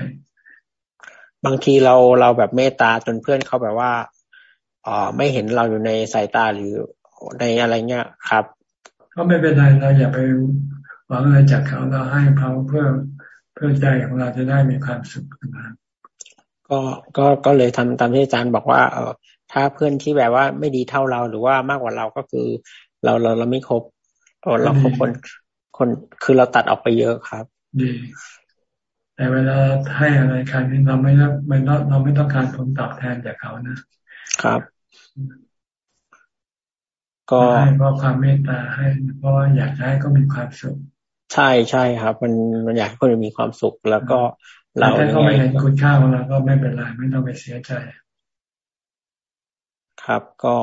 บางทีเราเราแบบเมตตาจนเพื่อนเขาแบบว่าอ๋อไม่เห็นเราอยู่ในสายตาหรือในอะไรเงี้ยครับ ก็ไม่เป็นไรเราอย่าไปหวังอะไรจากเขาเราให้เขาเพื่อเพื่อใจของเราจะได้มีความสุขนะก็ก็ก็เลยทำตามที่อาจารย์บอกว่าเออถ้าเพื่อนที่แบบว่าไม่ดีเท่าเราหรือว่ามากกว่าเราก็คือ เราเราเราไม่ครบเราครบคนคนคือเราตัดออกไปเยอะครับดีแต่เวลาให้อะไรใครนี่เราไม่ไม่เราไม่ต้องการผลตอบแทนจากเขานะครับ ก็ให้เพราะความเมตตาให้ เพราะว่าอยากให้ก็มีความสุข ใช่ใช่ครับ มันมันอยากให้คนมีความสุขแล้วก็เราถ้าเขาไม่เห็นคุณค่าของเราก็ไม่เป็นไรไม่ต้องไปเสียใจ ครับก็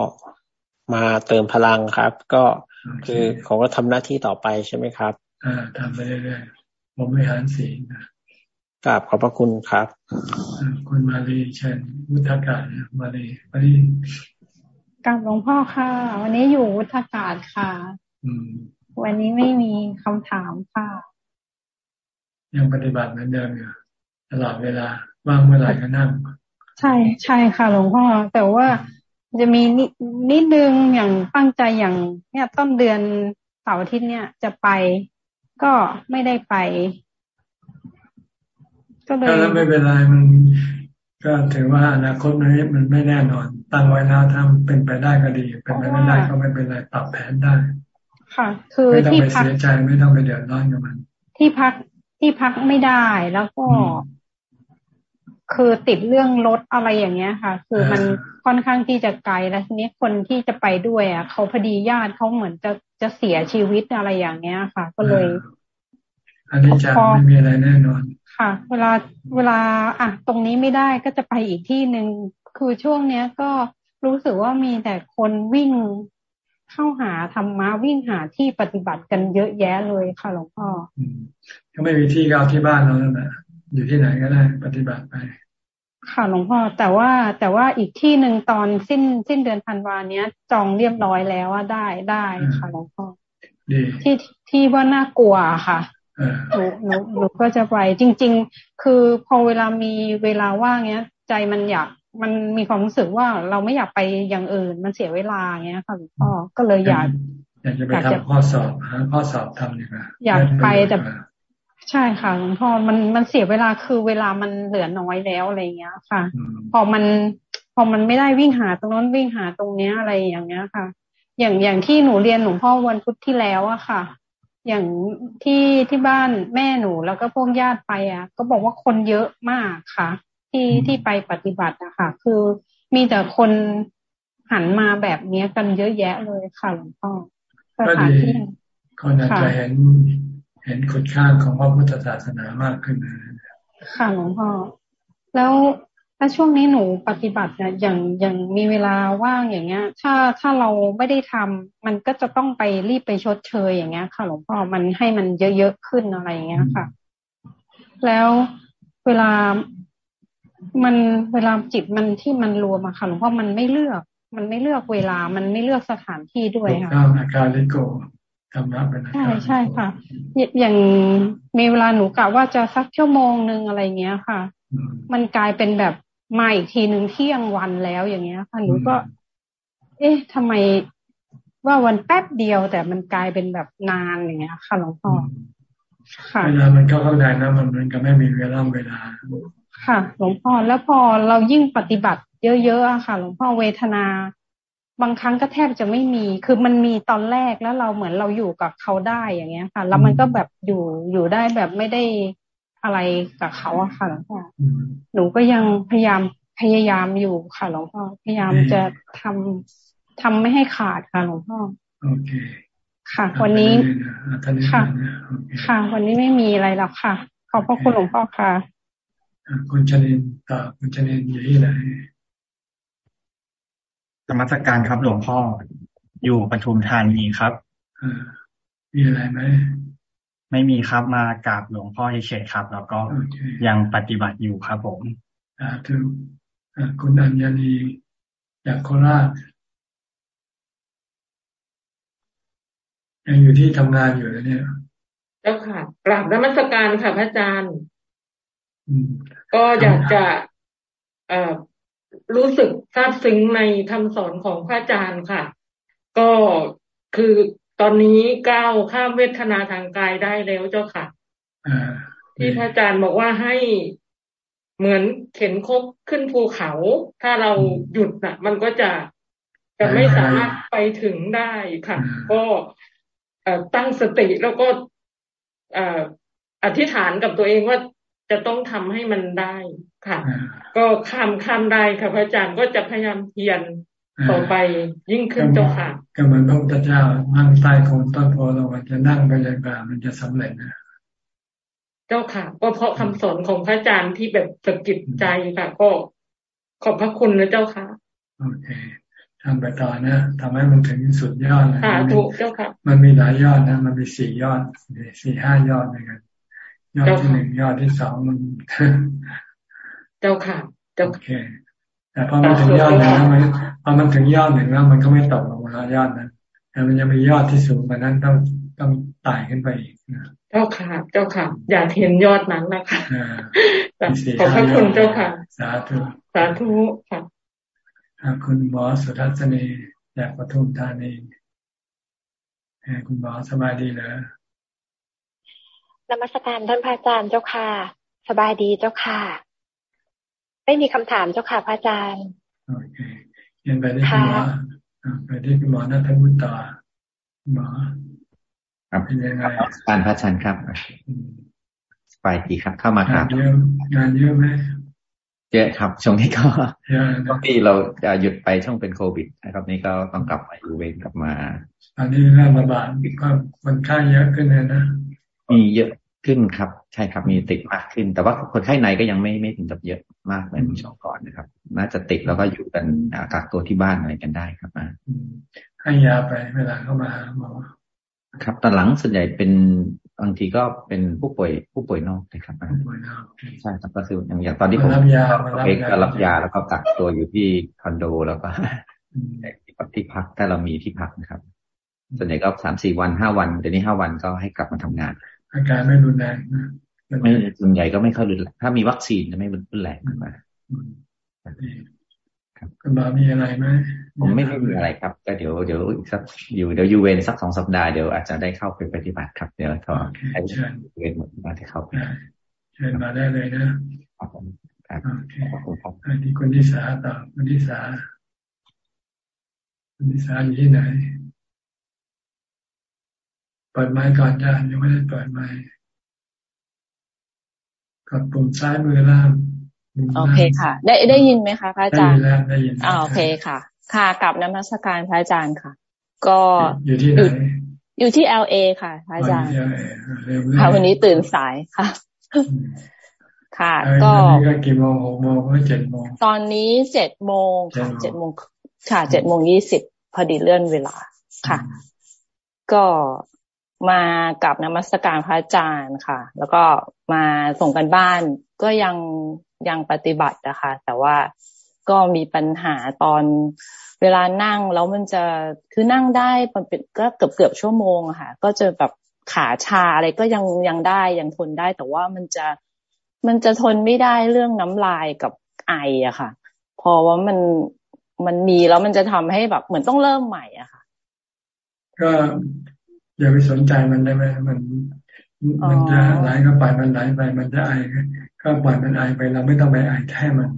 มาเติมพลังครับ ก็คือเขาก็ทำหน้าที่ต่อไปใช่ไหมครับ อ่าทำไปเรื่อยๆผมไม่หันสีนะกราบขอบพระคุณครับ คุณมาลีเชิญวุฒากาศมาลีวันนี้ กราบหลวงพ่อค่ะ วันนี้อยู่วุฒากาศค่ะวันนี้ไม่มีคำถามค่ะ ยังปฏิบัติเหมือนเดิมอยู่ตลอดเวลาว่างเมื่อไหร่ก็นั่ง ใช่ใช่ค่ะหลวงพ่อ แต่ว่าจะมีนิดนิดนึงอย่างตั้งใจอย่าง เนี่ยต้นเดือนเสาร์อาทิตย์เนี่ยจะไปก็ไม่ได้ไป ก็เลยไม่เป็นไรมัน ก็ถือว่าอนาคตมันมันไม่แน่นอน ตั้งไว้แล้วถ้าเป็นไปได้ก็ดี เป็นไปไม่ได้ก็ไม่เป็นไรปรับแผนได้ ค่ะ คือไม่ต้องไปเสียใจไม่ต้องไปเดือดร้อนกับมัน ที่พักที่พักไม่ได้แล้วก็ คือติดเรื่องรถอะไรอย่างเงี้ยค่ะ คือมันค่อนข้างที่จะไกลแล้วทีนี้คนที่จะไปด้วย อะ เขาพอดีญาติเขาเหมือนจะจะเสียชีวิตอะไรอย่างเงี้ยค่ะ ก็เลย อันนี้จะไม่มีอะไรแน่นอน ค่ะ เวลาเวลาอะตรงนี้ไม่ได้ก็จะไปอีกที่หนึ่งคือช่วงเนี้ยก็รู้สึกว่ามีแต่คนวิ่งเข้าหาธรรมะวิ่งหาที่ปฏิบัติกันเยอะแยะเลยค่ะหลวงพ่อก็ไม่มีที่ก็เอาที่บ้านเราแล้วนะอยู่ที่ไหนก็ได้ปฏิบัติไป ค่ะหลวงพ่อแต่ว่าแต่ว่าอีกที่หนึ่งตอนสิ้นสิ้นเดือนธันวาเนี้ย จองเรียบร้อยแล้วว่าได้ได้ค่ะหลวงพ่อที่ที่ว่าน่ากลัวค่ะ หนูหนูหนูก็จะไปจริง ๆ คือพอเวลามีเวลาว่างเนี้ย ใจมันอยากมันมีความรู้สึกว่าเราไม่อยากไปอย่างอื่น มันเสียเวลาเงี้ยค่ะหลวงพ่อก็เลยอยาก อยากจะไปทำข้อสอบหาข้อสอบทำดีกว่าอยากไปแต่ใช่ค่ะหลวงพ่อมันมันเสียเวลาคือเวลามันเหลือน้อยแล้วอะไรเงี้ยค่ะ พอมันพอมันไม่ได้วิ่งหาตรงนั้นวิ่งหาตรงเนี้ยอะไรอย่างเงี้ยค่ะ อย่างอย่างที่หนูเรียนหลวงพ่อวันพุธที่แล้วอะค่ะ อย่างที่ที่บ้านแม่หนูแล้วก็พวกญาติไปอะ ก็บอกว่าคนเยอะมากค่ะ ที่ที่ไปปฏิบัตินะคะคือมีแต่คนหันมาแบบนี้กันเยอะแยะเลยค่ะหลวงพ่อสถานที่คนอาจจะเห็นเห็นคุณค่าของพระพุทธศาสนามากขึ้นนะค่ะหลวงพ่อแล้ว ถ้าช่วงนี้หนูปฏิบัติเนี่ยอย่างอย่างมีเวลาว่างอย่างเงี้ย ถ้าถ้าเราไม่ได้ทำมันก็จะต้องไปรีบไปชดเชยอย่างเงี้ย ค่ะ หลวงพ่อมันให้มันเยอะๆขึ้นอะไรอย่างเงี้ยค่ะ แล้วเวลามันเวลาจิตมันที่มันรวมอะค่ะหลวงพ่อมันไม่เลือก มันไม่เลือกเวลา มันไม่เลือกสถานที่ด้วยค่ะอาการลิโกทำนับเป็นใช่ใช่ค่ะ อย่างมีเวลาหนูกะว่าจะสักชั่วโมงหนึ่งอะไรเงี้ยค่ะ มันกลายเป็นแบบ มาอีกทีหนึ่งเที่ยงวันแล้วอย่างเงี้ยค่ะหนูก็ เอ๊ะทำไมว่าวันแป๊บเดียวแต่มันกลายเป็นแบบนานอย่างเงี้ย ค่ะหลวงพ่อค่ะเวลามันก็เข้าใจนะมันมันก็ไม่มีเวลาเวลา ค่ะหลวงพ่อแล้วพอเรายิ่งปฏิบัติ เยอะๆอะค่ะหลวงพ่อเวทนา บางครั้งก็แทบจะไม่มี คือมันมีตอนแรกแล้วเราเหมือนเราอยู่กับเขาได้อย่างเงี้ยค่ะ แล้วมันก็แบบอยู่อยู่ได้แบบไม่ได้ อะไรกับเขาอะค่ะหลวงพ่อหนูก็ยังพยายามพยายามอยู่ค่ะหลวงพ่อพยายามจะทำทำไม่ให้ขาดค่ะหลวงพ่อโอเคค่ะ วันนี้ค่ะ ค่ะ วันนี้ไม่มีอะไรแล้วค่ะ ขอบพระคุณหลวงพ่อค่ะคุณชนินต่อคุณชนินอยู่ที่ไหนธรรมสการครับหลวงพ่อ อยู่ปทุมธานีครับมีอะไรไหม ไม่มีครับมากราบหลวงพ่อเฉยๆครับ แล้วก็ยังปฏิบัติอยู่ครับผมอ่าถึงคุณอัญญาณีจากโคราชยังอยู่ที่ทำงานอยู่นะเนี่ยเจ้าค่ะกราบนมัสการค่ะพระอาจารย์ก็อยากจะเอ่อรู้สึกซาบซึ้งในคำสอนของพระอาจารย์ค่ะ ก็คือ ตอนนี้ก้าวข้ามเวทนาทางกายได้แล้วเจ้าค่ะที่พระอาจารย์บอกว่าให้เหมือนเข็นคกขึ้นภูเขา ถ้าเราหยุดน่ะ มันก็จะจะไม่สามารถไปถึงได้ค่ะ ก็ตั้งสติแล้วก็อธิษฐานกับตัวเองว่าจะต้องทำให้มันได้ค่ะ ก็ข้ามข้ามได้ค่ะพระอาจารย์ก็จะพยายามเพียร ต่อไปยิ่งขึ้นเจ้าค่ะก็เหมือนพระพุทธเจ้านั่งใต้โคนต้นโพเราจะนั่งไปยังไงมันจะสำเร็จนะเจ้าค่ะ ก็เพราะคำสอนของพระอาจารย์ที่แบบสะกิดใจค่ะ ก็ขอบพระคุณนะเจ้าค่ะโอเคทำไปต่อนะทำให้มันถึงสุดยอดนะค่ะถูกเจ้าค่ะ มันมีหลายยอดนะ มันมีสี่ยอดสี่ห้ายอดด้วยกันยอดที่หนึ่งยอดที่สองมันเจ้าค่ะ เจ้าโอเค แต่พอมันถึงยอดหนึ่งแล้วมันพอมันถึงยอดหนึ่งแล้วมันก็ไม่ตกลงมายอดนั้นแต่มันยังมียอดที่สูงกว่านั้นต้องต้องไต่ขึ้นไปอีกนะเจ้าค่ะ เจ้าค่ะ อยากเห็นยอดนั้นนะคะขอบพระคุณเจ้าค่ะ สาธุ สาธุค่ะคุณหมอสุทัศนีจากปทุมธานีคุณหมอสบายดีเหรอนมัสการท่านพระอาจารย์เจ้าค่ะ สบายดีเจ้าค่ะ ไม่มีคำถามเจ้าค่ะพระอาจารย์ โอเคยันไปได้คุณหมอไปที่คุณหมอนัทวุฒิต่อหมอครับเป็นยังไงการพระอาจารย์ครับไปดีครับ เข้ามาครับงานเยอะไหมเยอะครับ ช่วงนี้ก็ช่วงที่เราจะหยุดไปช่วงเป็นโควิดนะครับ นี้ก็ต้องกลับมาอยู่เวรกลับมา อันนี้แร่ระบาดก็คนไข้เยอะขึ้นเลยนะ มีเยอะขึ้นครับ ใช่ครับมีติดมากขึ้น แต่ว่าคนไข้ในก็ยังไม่ไม่ถึงกับเยอะมากเหมือนช่วงก่อนนะครับ น่าจะติดแล้วก็อยู่กันกักตัวที่บ้านอะไรกันได้ครับอ่าให้ยาไปเวลาเข้ามาหมอครับตอนหลังส่วนใหญ่เป็นบางทีก็เป็นผู้ป่วยผู้ป่วยนอกนะครับใช่ครับก็คืออย่างอย่างตอนที่ผมเองก็รับยาแล้วก็กักตัวอยู่ที่คอนโดแล้วก็ที่พักถ้าเรามีที่พักนะครับส่วนใหญ่ก็สามสี่วันห้าวันเดี๋ยวนี้ห้าวันก็ให้กลับมาทำงาน อาการไม่รุนแรงนะไม่ส่วนใหญ่ก็ไม่ค่อยรุนแรงถ้ามีวัคซีนจะไม่รุนแรงมาคุณบามีอะไรไหมผมไม่ได้มีอะไรครับก็เดี๋ยวเดี๋ยวอีกสักอยู่เดี๋ยวยูเวนสักสองสัปดาห์เดี๋ยวอาจจะได้เข้าไปปฏิบัติครับเดี๋ยวขอให้เวนหมดมาที่เข้าไปเชิญมาได้เลยนะครับผมครับขอบคุณครับที่คุณนิสาต่อคุณนิสาคุณนิสาอยู่ที่ไหนเปิดไมค์ก่อนจ้ายังไม่ได้เปิดไมค์กดปุ่มซ้ายมือล่างโอเคค่ะ ได้ได้ยินไหมคะพระอาจารย์ได้ยินอ่าโอเคค่ะ ค่ะกับน้ำมัสการพระอาจารย์ค่ะ ก็อยู่ที่ไหนอยู่ที่เอลเอค่ะพระอาจารย์ค่ะวันนี้ตื่นสายค่ะ ค่ะ ก็กี่โมงหกโมงหรือเจ็ดโมงตอนนี้เจ็ดโมงค่ะเจ็ดโมงค่ะเจ็ดโมงยี่สิบพอดีเลื่อนเวลาค่ะ ก็ มากับนมัสการพระอาจารย์ค่ะ แล้วก็มาส่งกันบ้านก็ยังยังปฏิบัตินะคะแต่ว่าก็มีปัญหาตอนเวลานั่งแล้วมันจะคือนั่งได้มันเป็นก็เกือบเกือบชั่วโมงค่ะ ก็จะแบบขาชาอะไรก็ยังยังได้ยังทนได้ แต่ว่ามันจะมันจะทนไม่ได้เรื่องน้ำลายกับไออะค่ะ พอว่ามันมันมีแล้วมันจะทำให้แบบเหมือนต้องเริ่มใหม่อะค่ะ ก็ อย่าไปสนใจมันได้ไหมมันมันจะไหลก็ไปมันไหลไป มันจะไอก็ปล่อยมันไอไป เราไม่ต้องไปไอแท้มัน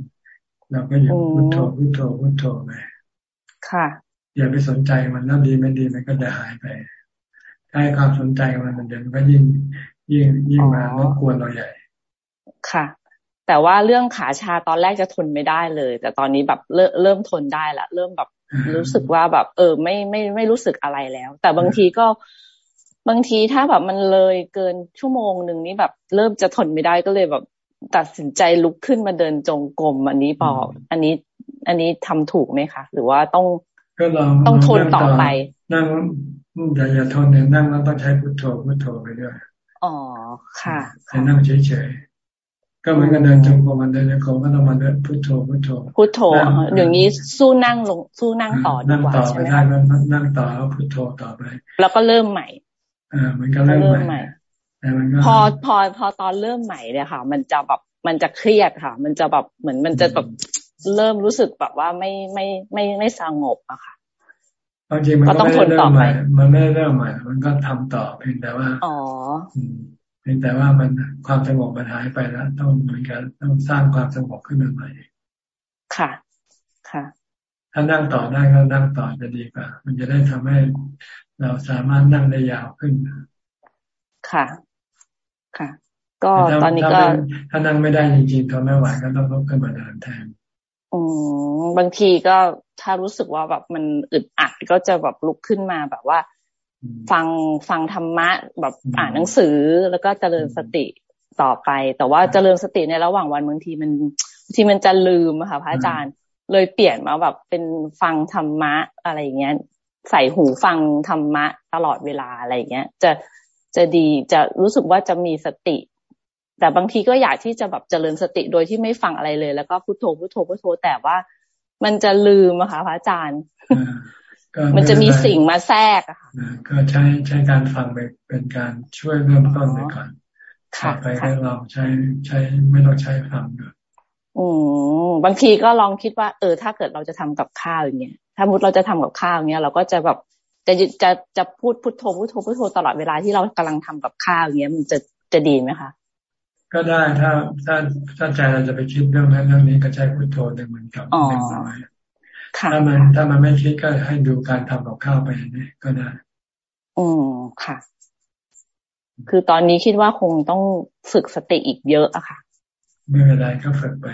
เราก็อยู่พุทโธพุทโธพุทโธไปค่ะ อย่าไปสนใจมันน้ำดีไม่ดีมันก็จะหายไปถ้าให้ความสนใจมันมันเดี๋ยวมันก็ยิ่งยิ่งยิ่งมารบกวนเราใหญ่ ค่ะ แต่ว่าเรื่องขาชาตอนแรกจะทนไม่ได้เลย แต่ตอนนี้แบบเริ่มเริ่มทนได้ละเริ่มแบบรู้สึกว่าแบบ เออ ไม่ไม่ไม่รู้สึกอะไรแล้ว แต่บางทีก็ บางทีถ้าแบบมันเลยเกินชั่วโมงหนึ่งนี้แบบ เริ่มจะทนไม่ได้ก็เลยแบบ ตัดสินใจลุกขึ้นมาเดินจงกรมอันนี้บอกอันนี้ อันนี้ทำถูกไหมคะ หรือว่าต้องก็ลองต้องทนต่อไป นั่งอย่าอย่าทนเนี่ยนั่งแล้วต้องใช้พุทโธพุทโธไปด้วยอ๋อค่ะให้นั่งเฉยๆก็เหมือนกันเดินจงกรมมันเดินจงกรมก็ต้องมาเดินพุทโธพุทโธพุทโธอย่างนี้สู้นั่งลงสู้นั่งต่อดีกว่าใช่ไหมนั่งต่อไปได้นั่งต่อแล้วพุทโธต่อไป แล้วก็เริ่มใหม่ อ่ามันก็เริ่มใหม่พอพอพอตอนเริ่มใหม่เนี่ยค่ะ มันจะแบบมันจะเครียดค่ะ มันจะแบบเหมือนมันจะแบบเริ่มรู้สึกแบบว่าไม่ไม่ไม่ไม่สงบอะค่ะจริงมันก็ต้องทนต่อไปมันไม่ได้เริ่มใหม่ มันก็ทำต่อเพียงแต่ว่าอ๋อเพียงแต่ว่ามันความสงบมันหายไปแล้วต้องเหมือนกันต้องสร้างความสงบขึ้นมาใหม่ค่ะ ค่ะ ถ้านั่งต่อได้ก็นั่งต่อจะดีกว่า มันจะได้ทำให้ เราสามารถนั่งได้ยาวขึ้นค่ะ ค่ะ ก็ตอนนี้ก็ถ้านั่งไม่ได้จริงๆทนไม่ไหวก็ต้องลุกขึ้นมาเดินแทนอืมบางทีก็ถ้ารู้สึกว่าแบบมันอึดอัดก็จะแบบลุกขึ้นมาแบบว่า ฟังฟังธรรมะ แบบอ่านหนังสือแล้วก็เจริญสติต่อไป แต่ว่าเจริญสติในระหว่างวันบางทีมันบางทีมันจะลืมค่ะพระอาจารย์เลยเปลี่ยนมาแบบเป็นฟังธรรมะอะไรเงี้ย ใส่หูฟังธรรมะตลอดเวลาอะไรเงี้ย จะจะดีจะรู้สึกว่าจะมีสติ แต่บางทีก็อยากที่จะแบบเจริญสติโดยที่ไม่ฟังอะไรเลย แล้วก็พุโทโธพุโทโธพุโทโธแต่ว่ามันจะลืมอะค่ะพระอาจารย์มันจะมีสิ่งมาแทรกอะค่ะก็ใช้ใช้การฟังไปเป็นการช่วยเริ่มต้นไปก่อนค่ะไปให้เราใช้ใช้ไม่ต้องใช้ฟังด้วยอืมบางทีก็ลองคิดว่า เออ ถ้าเกิดเราจะทำกับข้าวอย่างเงี้ย ถ้ามุดเราจะทำกับข้าวเงี้ยเราก็จะแบบจะจะจะพูดพุทโธพุทโธพุทโธตลอดเวลาที่เรากำลังทำกับข้าวเงี้ยมันจะจะดีไหมคะก็ได้ถ้าถ้าถ้าใจเราจะไปคิดเรื่องนั้นเรื่องนี้ก็ใช้พุทโธหนึ่งเหมือนกับเล็กน้อยถ้ามันถ้ามันไม่คิดก็ให้ดูการทำกับข้าวไปนี่ก็ได้อืมค่ะ คือตอนนี้คิดว่าคงต้องฝึกสติอีกเยอะอะค่ะ ไม่เป็นไรก็ฝึกไป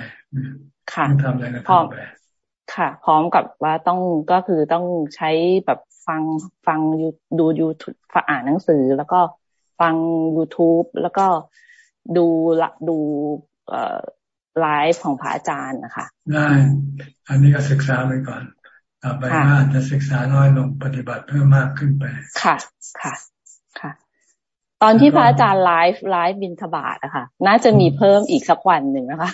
ค่ะทำอะไรก็ทำไป ค่ะ พร้อมกับว่าต้องก็คือต้องใช้แบบฟังฟังดูยูทูบอ่านหนังสือ แล้วก็ฟัง youtube แล้วก็ดูละดูเอ่อไลฟ์ของพระอาจารย์นะคะ ได้ อันนี้ก็ศึกษาไปก่อนต่อไปก็อาจจะศึกษาน้อยลงปฏิบัติเพิ่มมากขึ้นไป ค่ะ ค่ะ ค่ะ ตอนที่พระอาจารย์ live live บิณฑบาตนะคะน่าจะมีเพิ่มอีกสักวันหนึ่งนะคะ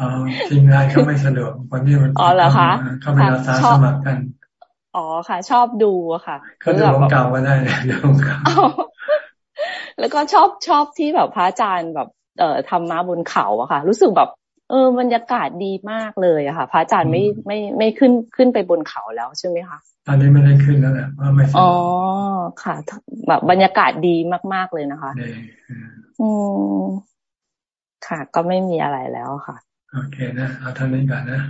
อ๋อจริงไลฟ์ก็ไม่สะดวกวันนี้มันอ๋อเหรอคะเข้าไปอาสาสมัครกันอ๋อค่ะ ชอบดูค่ะก็ดูของเก่าก็ได้ดูของเก่าแล้วก็ชอบชอบที่แบบพระอาจารย์แบบ เอ่อทำมาบนเขาอะค่ะ รู้สึกแบบ เออบรรยากาศดีมากเลยอะค่ะ พระอาจารย์ไม่ไม่ไม่ขึ้นขึ้นไปบนเขาแล้วใช่ไหมคะตอนนี้ไม่ได้ขึ้นแล้วแหละเพราะไม่อ๋อค่ะ แบบบรรยากาศดีมากๆเลยนะคะ อืมค่ะ ก็ไม่มีอะไรแล้วค่ะ โอเคนะเอาท่านนี้ก่อนนะ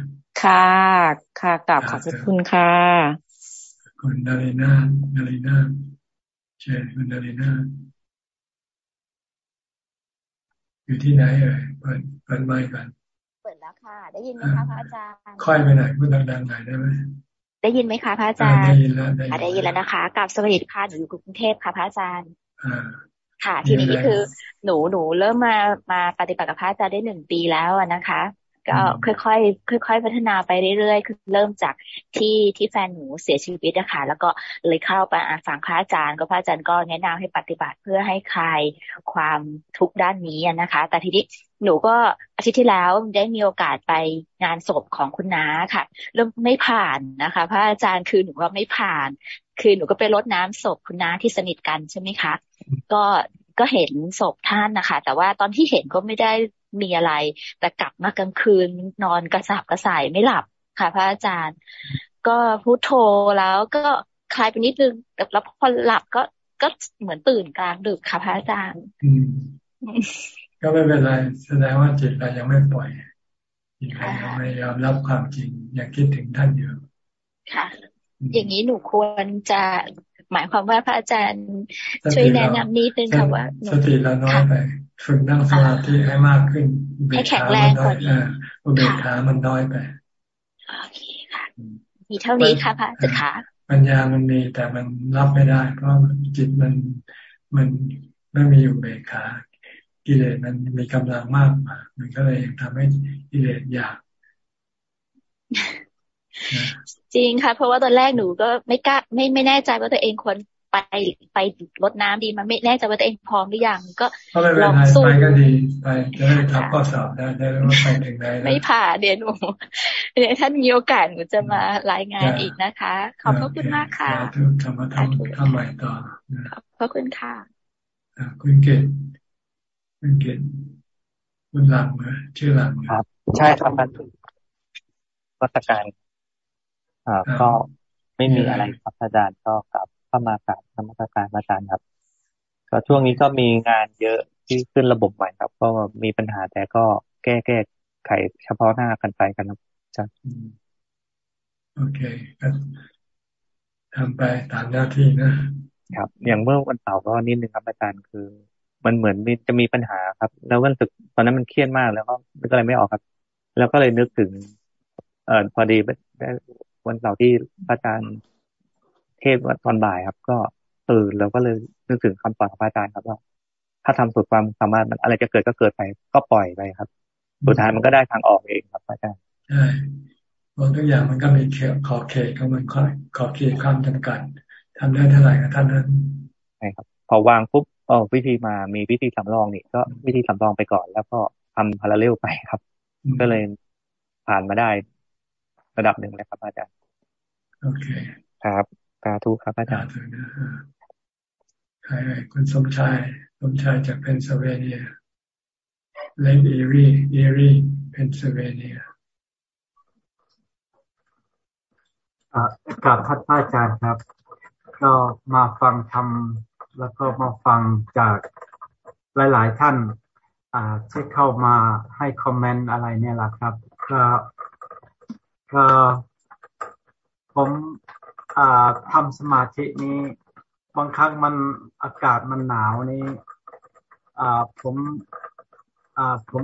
ค่ะ ค่ะกลับขอบคุณค่ะ คุณดารินาดารินาเชิญคุณดารินาอยู่ที่ไหนเอ่ยเปิดเปิดไมค์กันเปิดแล้วค่ะ ได้ยินไหมคะพระอาจารย์ค่อยไปไหนพูดดังๆหน่อยได้ไหมได้ยินไหมคะพระอาจารย์ได้ยินแล้วได้ยินแล้วนะคะกับสวัสดีค่ะหนูอยู่กรุงเทพค่ะพระอาจารย์ ค่ะ ทีนี้คือหนูหนูเริ่มมามาปฏิบัติกับพระอาจารย์ได้หนึ่งปีแล้วนะคะ ก็ค่อยๆค่อย ๆ พัฒนาไปเรื่อยๆคือเริ่มจากที่ที่แฟนหนูเสียชีวิตนะคะแล้วก็เลยเข้าไปฟังพระอาจารย์ ก็พระอาจารย์ก็แนะนำให้ปฏิบัติเพื่อให้คลายความทุกข์ด้านนี้นะคะ แต่ทีนี้หนูก็อาทิตย์ที่แล้วได้มีโอกาสไปงานศพของคุณน้าค่ะเริ่มไม่ผ่านนะคะ พระอาจารย์คือหนูว่าไม่ผ่าน คือหนูก็ไปรดน้ำศพคุณน้าที่สนิทกันใช่ไหมคะ ก็ก็เห็นศพท่านนะคะ แต่ว่าตอนที่เห็นก็ไม่ได้มีอะไร แต่กลับมากลางคืนนอนกระสับกระส่ายไม่หลับค่ะ พระอาจารย์ ก็พูดโทรแล้วก็คลายไปนิดนึงแต่แล้วพอหลับก็ก็เหมือนตื่นกลางดึกค่ะพระอาจารย์ก็ไม่เป็นไรแสดงว่าจิตเรายังไม่ปล่อยจิตเรายังไม่ยอมรับความจริงยังคิดถึงท่านอยู่ค่ะ อย่างนี้หนูควรจะหมายความว่าพระอาจารย์ช่วยแนะนำนิดนึงค่ะว่าสติเราน้อยไปฝึกนั่งสมาธิให้มากขึ้นให้แข็งแรงกว่านี้อุเบกขามันน้อยไปโอเคค่ะมีเท่านี้ค่ะพระอาจารย์ค่ะปัญญามันมีแต่มันรับไม่ได้ เพราะจิตมันมันไม่มีอุเบกขากิเลสมันมีกำลังมากมามันก็เลยทำให้กิเลสอยาก จริงค่ะ เพราะว่าตอนแรกหนูก็ไม่กล้าไม่ไม่แน่ใจว่าตัวเองควรไปไปรดน้ำดีมันไม่แน่ใจว่าตัวเองพร้อมหรือยังก็ลองสู้ไปก็ดีไปจะได้ทำข้อสอบได้ได้ว่าไปถึงไหนไม่ผ่าเดี๋ยวหนูเดี๋ยวท่านมีโอกาสหนูจะมารายงานอีกนะคะ ขอบพระคุณมากค่ะทำมาทำทำใหม่ต่อขอบพระคุณค่ะคุณเกศคุณเกศคุณหลังเหรอชื่อหลังครับ ใช่ครับท่านรัชการอ่า ก็ไม่มีอะไรครับอาจารย์ก็กลับเข้ามากราบธรรมการอาจารย์ครับ ก็ช่วงนี้ก็มีงานเยอะที่ขึ้นระบบใหม่ครับ ก็มีปัญหาแต่ก็แก้แก้ไขเฉพาะหน้ากันไปกันครับอาจารย์โอเคก็ทำไปตามหน้าที่นะครับ อย่างเมื่อวันเสาร์ก็นิดนึงครับอาจารย์คือ มันเหมือนจะมีปัญหาครับ แล้วก็รู้สึกตอนนั้นมันเครียดมากแล้วก็ก็เลยไม่ออกครับ แล้วก็เลยนึกถึง เอ่อพอดีได้ วันเสาร์ที่อาจารย์เทศตอนบ่ายครับ ก็ตื่นแล้วก็เลยนึกถึงคำสอนของอาจารย์ครับว่า ถ้าทำสุดความสามารถมันอะไรจะเกิดก็เกิดไป ก็ปล่อยไปครับสุดท้ายมันก็ได้ทางออกเองครับอาจารย์ใช่บางทุกอย่างมันก็มีขอบเขตของมันขอบเขตความจำกัดทำได้เท่าไหร่ก็เท่านั้นใช่ครับพอวางปุ๊บอ๋อวิธีมามีวิธีสำรองนี่ก็วิธีสำรองไปก่อน แล้วก็ทำ parallel ไปครับ ก็เลยผ่านมาได้ ระดับหนึ่งเลยครับอาจารย์โอเค ครับสาธุครับอาจารย์ใครคุณสมชายสมชายจากเพนซิลเวเนียเลนอีรีอีรีเพนซิลเวเนียกับพระอาจารย์ครับ ก็มาฟังธรรมแล้วก็มาฟังจากหลาย ๆ ท่านอ่าที่เข้ามาให้คอมเมนต์อะไรเนี่ยแหละครับก็ ก็ผมอ่าทำสมาธินี้ บางครั้งมันอากาศมันหนาวนี่อ่าผมอ่าผม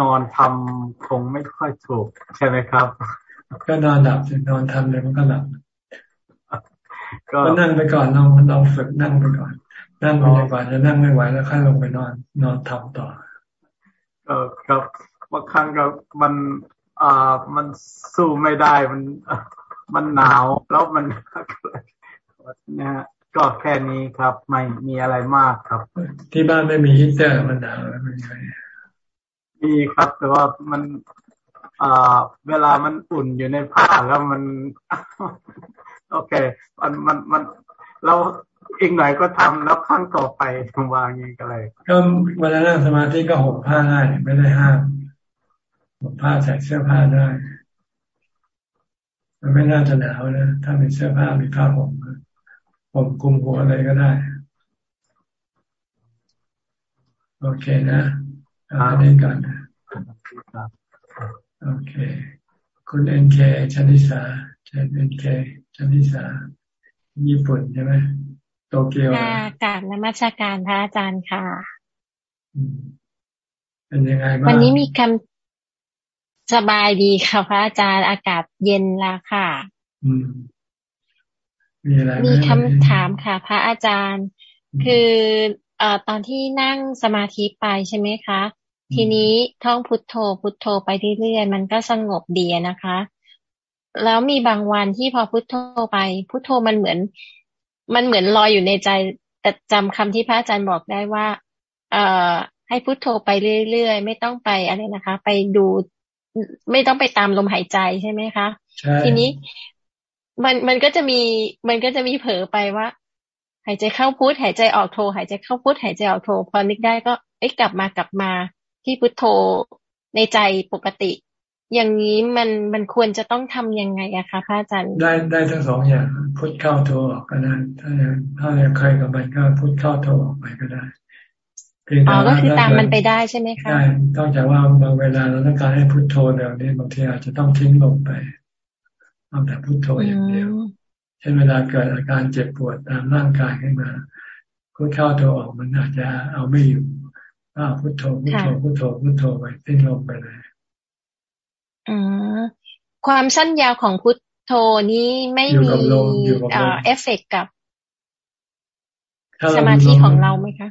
นอนทำคงไม่ค่อยถูก ใช่ไหมครับ ก็นอนหลับนอนทำเลยมันก็หลับก็นั่งไปก่อนเราเราฝึกนั่งไปก่อน นั่งไปก่อนจะนั่งไม่ไหวแล้วค่อยลงไปนอน นอนทำต่อเออครับบางครั้งก็มัน อ่ามันสู้ไม่ได้มันมันหนาวแล้วมันนะฮะก็แค่นี้ครับ ไม่มีอะไรมากครับ ที่บ้านไม่มีฮีเตอร์มันหนาวแล้วมันไงมีครับแต่ว่ามันอ่าเวลามันอุ่นอยู่ในผ้าแล้วมัน โอเค มันมันมันเราอีกหน่อยก็ทำแล้วครั้งต่อไปทำวางอย่างนี้ก็เลยก็เวลานั่งสมาธิก็ห่มผ้าได้ไม่ได้ห้าม ห่มผ้าใส่เสื้อผ้าได้ มันไม่น่าจะหนาวนะ ถ้ามีเสื้อผ้ามีผ้าห่มห่มคุมหัวอะไรก็ได้ โอเคนะอันนี้ก่อนโอเค คุณเอ็นเคชนิสาเอ็นเคชนิสาญี่ปุ่นใช่ไหมโตเกียวค่ะกราบนมัสการพระอาจารย์ค่ะ เป็นยังไงบ้างวันนี้มีคำ สบายดีค่ะพระอาจารย์อากาศเย็นแล้วค่ะอืมมีอะไรมีคำถามค่ะ พระอาจารย์ คือเอ่อตอนที่นั่งสมาธิไปใช่ไหมคะ ทีนี้ท่องพุทโธพุทโธไปเรื่อยๆมันก็สงบดีนะคะ แล้วมีบางวันที่พอพุทโธไปพุทโธมันเหมือน มันเหมือนลอยอยู่ในใจแต่จำคำที่พระอาจารย์บอกได้ว่า เอ่อให้พุโทโธไปเรื่อยๆไม่ต้องไปอะไรนะคะ ไปดู ไม่ต้องไปตามลมหายใจใช่ไหมคะ ทีนี้มันมันก็จะมีมันก็จะมีเผลอไปว่า หายใจเข้าพุทหายใจออกโทหายใจเข้าพุทหายใจออกโทพอนึกได้ก็เอ๊ะกลับมากลับมาที่พุทโธในใจปกติ อย่างนี้มันมันควรจะต้องทํำยังไงอะคะพระอาจารย์ได้ได้ทั้งสองอย่างพุทเข้าโทออกก็ได้ถ้าถ้าเคยกับมันก็พุทเข้าโทออกไปก็ได้ อ๋อก็คือตามมันไปได้ใช่ไหมคะได้ต้องจากว่าบางเวลาเราต้องการให้พุทโธเดี๋ยวนี้บางทีอาจจะต้องทิ้งลงไปเอาแต่พุทโธอย่างเดียวเช่นเวลาเกิดอาการเจ็บปวดตามร่างกายขึ้นมาพุทเข้าโทออกมันอาจจะเอาไม่อยู่ก็พุทโธพุทโธพุทโธพุทโธไปทิ้งลงไปเลยอความสั้นยาวของพุทโธนี้ไม่มีเอฟเฟกกับสมาธิของเราไหมคะ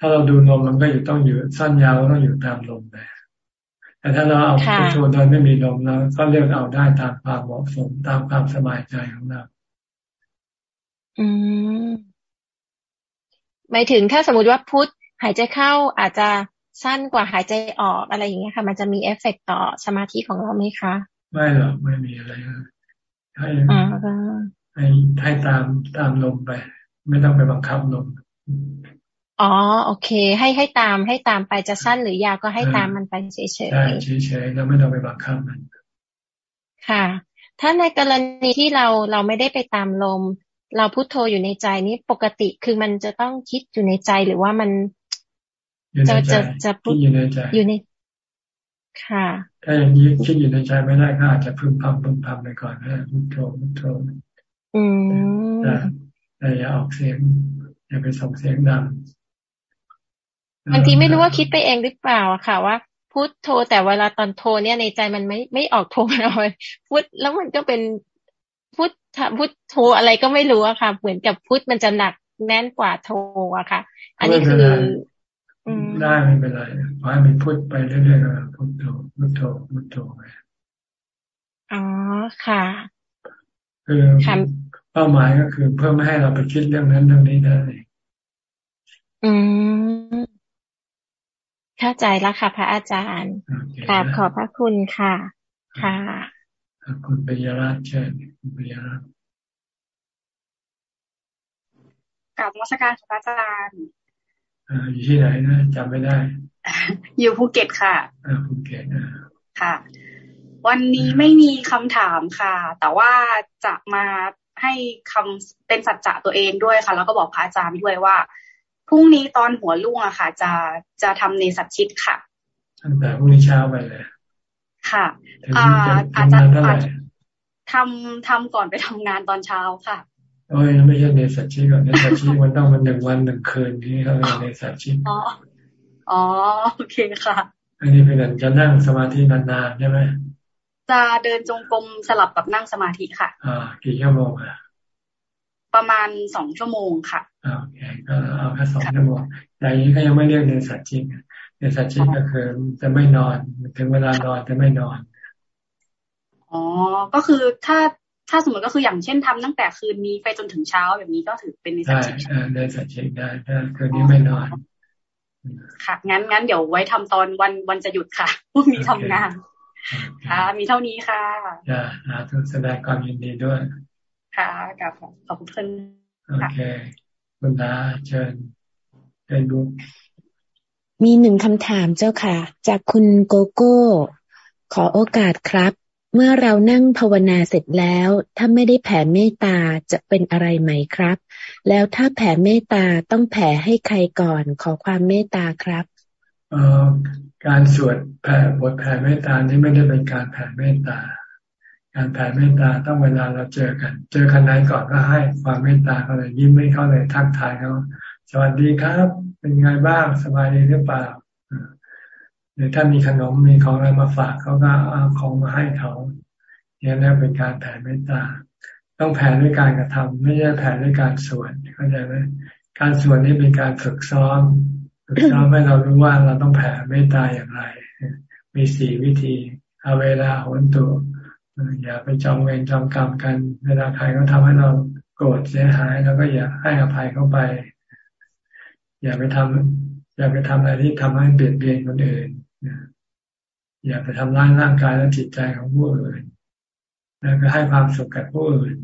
ถ้าเราดูลมมันก็อยู่ต้องอยู่สั้นยาวต้องอยู่ตามลมไปแต่ถ้าเราเอาพุทโธโดยไม่มีลมแล้ว ก็เลือกเอาได้ตามความเหมาะสมตามความสบายใจของเรา อืมหมายถึงถ้าสมมติว่าพุทหายใจเข้าอาจจะสั้นกว่าหายใจออกอะไรอย่างเงี้ยค่ะ มันจะมีเอฟเฟกต่อสมาธิของเราไหมคะ ไม่หรอกไม่มีอะไรให้ให้ให้ตามตามลมไป ไม่ต้องไปบังคับลม อ๋อโอเค ให้ให้ตามให้ตามไปจะสั้นหรือยาวก็ให้ตามมันไปเฉยๆใช่เฉยๆแล้วไม่ต้องไปบังคับมัน ค่ะ ถ้าในกรณีที่เราเราไม่ได้ไปตามลม เราพุโทโธอยู่ในใจนี้ปกติคือมันจะต้องคิดอยู่ในใจหรือว่ามันจะจะจะพูดอยู่ในใจอยู่ใน ค่ะ ถ้าอย่างนี้คิดอยู่ในใจไม่ได้ก็อาจจะพึมพำพึมพำไปก่อนนะพุทโธพุทโธอืมแต่อย่าออกเสียงอย่าไปส่งเสียงดัง บางทีไม่รู้ว่าคิดไปเองหรือเปล่าค่ะ ว่าพุทโธแต่เวลาตอนโทเนี่ยในใจมันไม่ไม่ออกโทเลยพุทแล้วมันก็เป็นพุทพุทโธอะไรก็ไม่รู้อะค่ะ เหมือนกับพุทมันจะหนักแน่นกว่าโทอะค่ะ อันนี้คือได้ไม่เป็นไรขอให้มันพูดไปเรื่อยๆพุทโธพุทโธพุทโธไปอ๋อค่ะคือเป้าหมายก็คือเพื่อไม่ให้เราไปคิดเรื่องนั้นเรื่องนี้ได้อืม เข้าใจแล้วค่ะ พระอาจารย์กราบขอบพระคุณค่ะ ค่ะคุณปิยรัตน์เชิญคุณปิยรัตน์กราบมรสการพระอาจารย์อยู่ที่ไหนนะจำไม่ได้ อยู่ภูเก็ตค่ะอ่าภูเก็ตนะค่ะ วันนี้ไม่มีคำถามค่ะ แต่ว่าจะมาให้คำเป็นสัจจะตัวเองด้วยค่ะ แล้วก็บอกพระอาจารย์ด้วยว่า พรุ่งนี้ตอนหัวลุ่งอะค่ะ จะจะทำในสัจชิตค่ะตั้งแต่พรุ่งนี้เช้าไปเลย ค่ะอ่าอาจจะอาจทำทำก่อนไปทำงานตอนเช้าค่ะโอ้ยไม่ใช่ในสัจชิก่อนในสัจชิมันต้องมันหนึ่งวันหนึ่งคืนนี้เขาเรียกในสัจชิอ๋ออ๋อโอเคค่ะ อันนี้เป็นจะนั่งสมาธินานๆใช่ไหมจะเดินจงกรมสลับกับนั่งสมาธิค่ะ อ่ากี่ชั่วโมงอะประมาณสองชั่วโมงค่ะ โอเคก็เอาแค่สองชั่วโมงแต่นี้ก็ยังไม่เรียกในสัจจิในสัจจิก็คือจะไม่นอนถึงเวลานอนจะไม่นอนอ๋อก็คือถ้าถ้าสมมติก็คืออย่างเช่นทำตั้งแต่คืนนี้ไปจนถึงเช้าแบบนี้ก็ถือเป็นในสัจจิใช่ในสัจจิได้ถ้าคืนนี้ไม่นอน ค่ะ งั้นงั้นเดี๋ยวไว้ทำตอนวันวันจะหยุดค่ะพรุ่งนี้ทำงาน ค่ะ มีเท่านี้ค่ะจ้าทุกแสดงความยินดีด้วย ค่ะกับขอบคุณโอเค คุณนาเชิญเฟซบุ๊กมีหนึ่งคำถามเจ้าค่ะ จากคุณโกโก้ ขอโอกาสครับ เมื่อเรานั่งภาวนาเสร็จแล้ว ถ้าไม่ได้แผ่เมตตาจะเป็นอะไรไหมครับ แล้วถ้าแผ่เมตตาต้องแผ่ให้ใครก่อนขอความเมตตาครับการสวดแผ่บทแผ่เมตตานี้ไม่ได้เป็นการแผ่เมตตา การแผ่เมตตาต้องเวลาเราเจอกัน เจอกันไหนก่อนก็ให้ความเมตตาเขาเลยยิ้มให้เขาเลยทักทายเขาสวัสดีครับ เป็นไงบ้างสบายดีหรือเปล่าหรือถ้ามีขนมมีของอะไรมาฝากเขาก็เอาของมาให้เขาเนี่ยนี่เป็นการแผ่เมตตา ต้องแผ่ด้วยการกระทำไม่ใช่แผ่ด้วยการสวดเข้าใจไหมการสวดนี่เป็นการฝึกซ้อมทำให้เรารู้ว่าเราต้องแผ่เมตตาอย่างไร มีสี่วิธีเอาเวลาหนตัว อย่าไปจองเวรจองกรรมกัน เวลาใครเขาทาให้เราโกรธเสียหายแล้วก็อย่าให้อภัยเขาไป อย่าไปทำอย่าไปทำอะไรที่ทำให้เบียดเบียนคนอื่นอย่าไปทำร้ายร่างกายและจิตใจของผู้อื่นแล้วก็ให้ความสุขกับผู้อื่น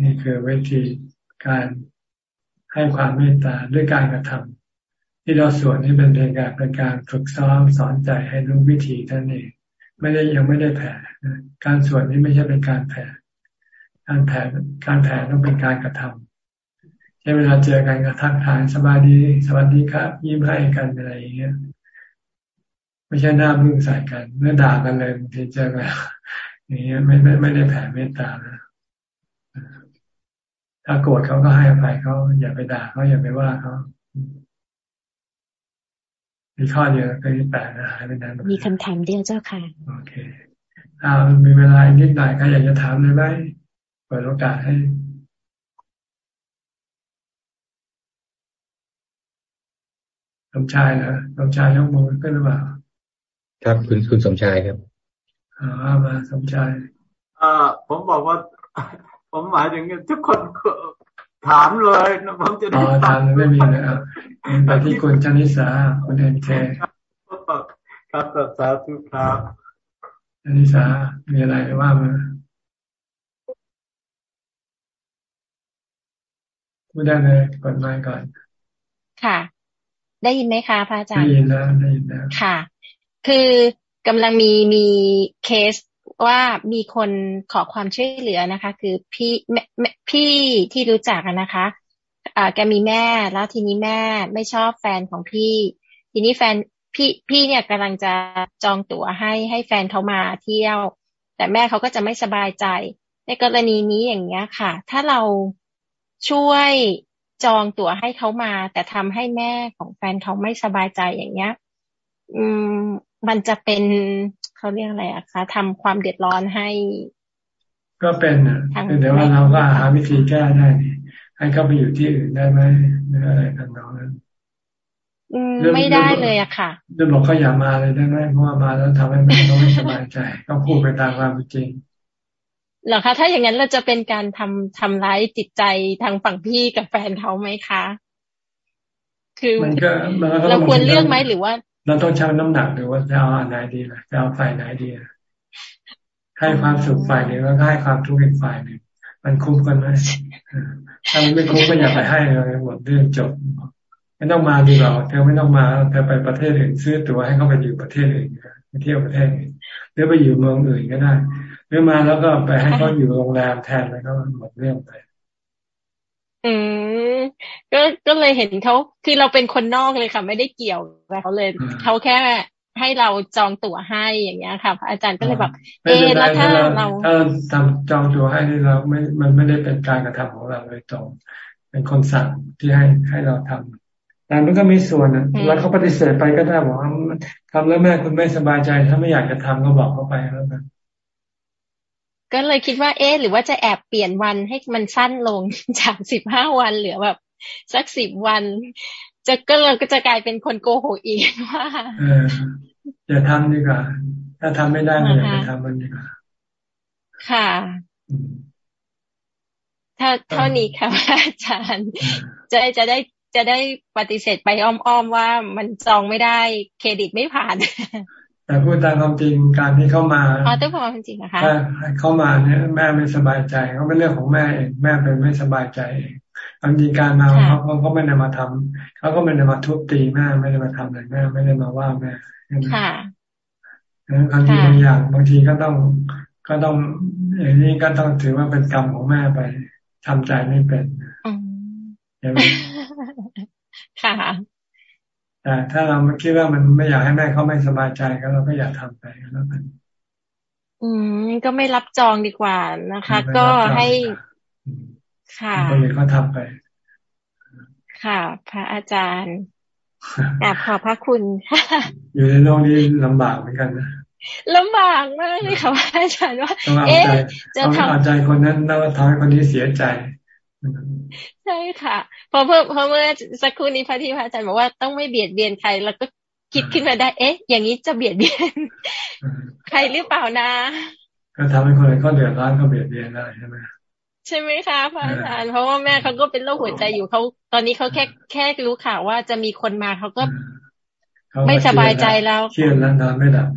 นี่คือวิธีการให้ความเมตตาด้วยการกระทำที่เราสวดนี่เป็นเพียงการเป็นการฝึกซ้อมสอนใจให้รู้วิธีท่านเอง ไม่ได้ยังไม่ได้แผ่การสวดนี่ไม่ใช่เป็นการแผ่การแผ่การแผ่ต้องเป็นการกระทำใช่เวลาเจอกันกระทักทายสบายดีสวัสดีครับ ยิ้มให้กันอะไรอย่างเงี้ยไม่ใช่หน้ามึงใส่กันเมื่อด่ากันเลยบางทีเจอกันอย่างเงี้ยไม่ไม่ไม่ได้แผ่เมตตานะถ้าโกรธเขาก็ให้อภัยเขาอย่าไปด่าเขาอย่าไปว่าเขา มีข้อเดียวก็ที่แปดนะหายไปนานมีคำถามเดียวเจ้าค่ะ โอเคอ่ามีเวลานิดหน่อยใครอยากจะถามเลยไหมเปิดโอกาสให้สมชายเหรอสมชายยกมือขึ้นหรือเปล่า ครับคุณคุณสมชายครับอ่ามาสมชายอ่าผมบอกว่า ผมหมายถึงทุกคน ถามเลยนะผมจะได้ถามไม่มีเลยอะไปที่คุณชนิสาคุณเอ็นเคครับสาธุครับชนิสามีอะไรว่ามาพูดได้เลยกดไมค์ก่อน ค่ะ ได้ยินไหมคะพระอาจารย์ได้ยินแล้วได้ยินแล้วค่ะ คือกำลังมีมีเคส ว่ามีคนขอความช่วยเหลือนะคะ คือพี่พี่ที่รู้จักนะคะอ่าแกมีแม่แล้วทีนี้แม่ไม่ชอบแฟนของพี่ ทีนี้แฟนพี่พี่เนี่ยกำลังจะจองตั๋วให้ให้แฟนเขามาเที่ยว แต่แม่เขาก็จะไม่สบายใจ ในกรณีนี้อย่างเงี้ยค่ะ ถ้าเราช่วยจองตั๋วให้เขามา แต่ทำให้แม่ของแฟนเขาไม่สบายใจอย่างเงี้ย อืมมันจะเป็น เขาเรียกอะไรอะคะทำความเดือดร้อนให้ ก็เป็นอะเดี๋ยวว่าเราก็หาวิธีแก้ได้ให้เขาไปอยู่ที่อื่นได้ไหมหรืออะไรทำนองนั้นไม่ได้เลยอะค่ะจะบอกเขาอย่ามาเลยได้ไหมเพราะว่ามาแล้วทำให้แม่เขาไม่สบายใจก็พูดไปตามความจริงเหรอคะถ้าอย่างนั้นเราจะเป็นการทำทำร้ายจิตใจทางฝั่งพี่กับแฟนเขาไหมคะ คือเราควรเลือกไหมหรือว่า เราต้องชั่งน้ำหนักดูว่าจะเอาอันไหนดีล่ะจะเอาฝ่ายไหนดีให้ความสุขฝ่ายหนึ่งแล้วให้ความทุกข์อีกฝ่ายหนึ่งมันคุ้มกันไหมถ้ามันไม่คุ้มก็อย่าไปให้เลยหมดเรื่องจบไม่ต้องมาดีหรอกเธอไม่ต้องมาเธอไปประเทศอื่นซื้อตั๋วให้เขาไปอยู่ประเทศอื่นไปเที่ยวประเทศอื่นหรือไปอยู่เมืองอื่นก็ได้ หรือมาแล้วก็ไปให้เขาอยู่โรงแรมแทนแล้วก็หมดเรื่องไปอืม ก็ก็เลยเห็นเขาคือเราเป็นคนนอกเลยค่ะ ไม่ได้เกี่ยวแต่เขาเลยเขาแค่ให้เราจองตั๋วให้อย่างเงี้ยค่ะพระอาจารย์ก็เลยแบบเออแล้วถ้าเราถ้าทำจองตั๋วให้นี่เราไม่มันไม่ได้เป็นการกระทำของเราโดยตรง เป็นคนสั่งที่ให้ให้เราทำแต่มันก็มีส่วนนะแล้วเขาปฏิเสธไปก็ได้บอกว่าทำแล้วแม่คุณไม่สบายใจ ถ้าไม่อยากจะทำก็บอกเขาไปแล้วกันก็เลยคิดว่าเอ๊หรือว่าจะแอบเปลี่ยนวันให้มันสั้นลงจากสิบห้าวันเหลือแบบ สักสิบวัน จะก็เราก็จะกลายเป็นคนโกหกอีกว่าเอออย่าทำดีกว่า ถ้าทำไม่ได้ก็อย่าไปทำมันดีกว่า ค่ะ ถ้าเท่านี้ค่ะอาจารย์ จะจะได้จะได้ปฏิเสธไปอ้อมๆว่ามันจองไม่ได้เครดิตไม่ผ่านแต่พูดตามความจริงการที่เข้ามาอ๋อต้องความจริงนะคะเข้ามาเนี่ยแม่ไม่สบายใจเขาเป็นเรื่องของแม่เองแม่เป็นไม่สบายใจเอง ความจริงการมาเขาเขาก็ไม่ได้มาทำเขาก็ไม่ได้มาทุบตีแม่ไม่ได้มาทำอะไรแม่ไม่ได้มาว่าแม่ค่ะบางทีบางอย่างบางทีก็ต้องก็ต้องอย่างนี้ก็ต้องถือว่าเป็นกรรมของแม่ไปทำใจไม่เป็นใช่ไหมค่ะแต่ถ้าเราไม่คิดว่ามันไม่อยากให้แม่เขาไม่สบายใจก็เราก็อยากทำไปแล้วกันอืมก็ไม่รับจองดีกว่านะคะ ก็ให้ ค่ะก็เลยเขาทำไป ค่ะ พระอาจารย์แอบขอพระคุณค่ะอยู่ในโลกนี้ลำบากเหมือนกันนะลำบากมากเลยค่ะอาจารย์ว่า เอ๊ะจะทำใจคนนั้นแล้วทำให้คนนี้เสียใจ ใช่ค่ะพอเพิ่มพอเมื่อสักครู่นี้พระที่พระอาจารย์บอกว่าต้องไม่เบียดเบียนใคร แล้วก็คิดขึ้นมาได้ เอ๊ะ อย่างนี้จะเบียดเบียน ใครหรือเปล่านะ ก็ทำให้คนอื่นเขาเดือดร้อนเขาเบียดเบียนได้ใช่ไหม ใช่ไหมคะพระอาจารย์เพราะว่าแม่เขาก็เป็นโรคหัวใจอยู่เขาตอนนี้เขาแค่แค่รู้ข่าวว่าจะมีคนมาเขาก็ไม่สบายใจแล้วเครียดแล้วนอนไม่หลับ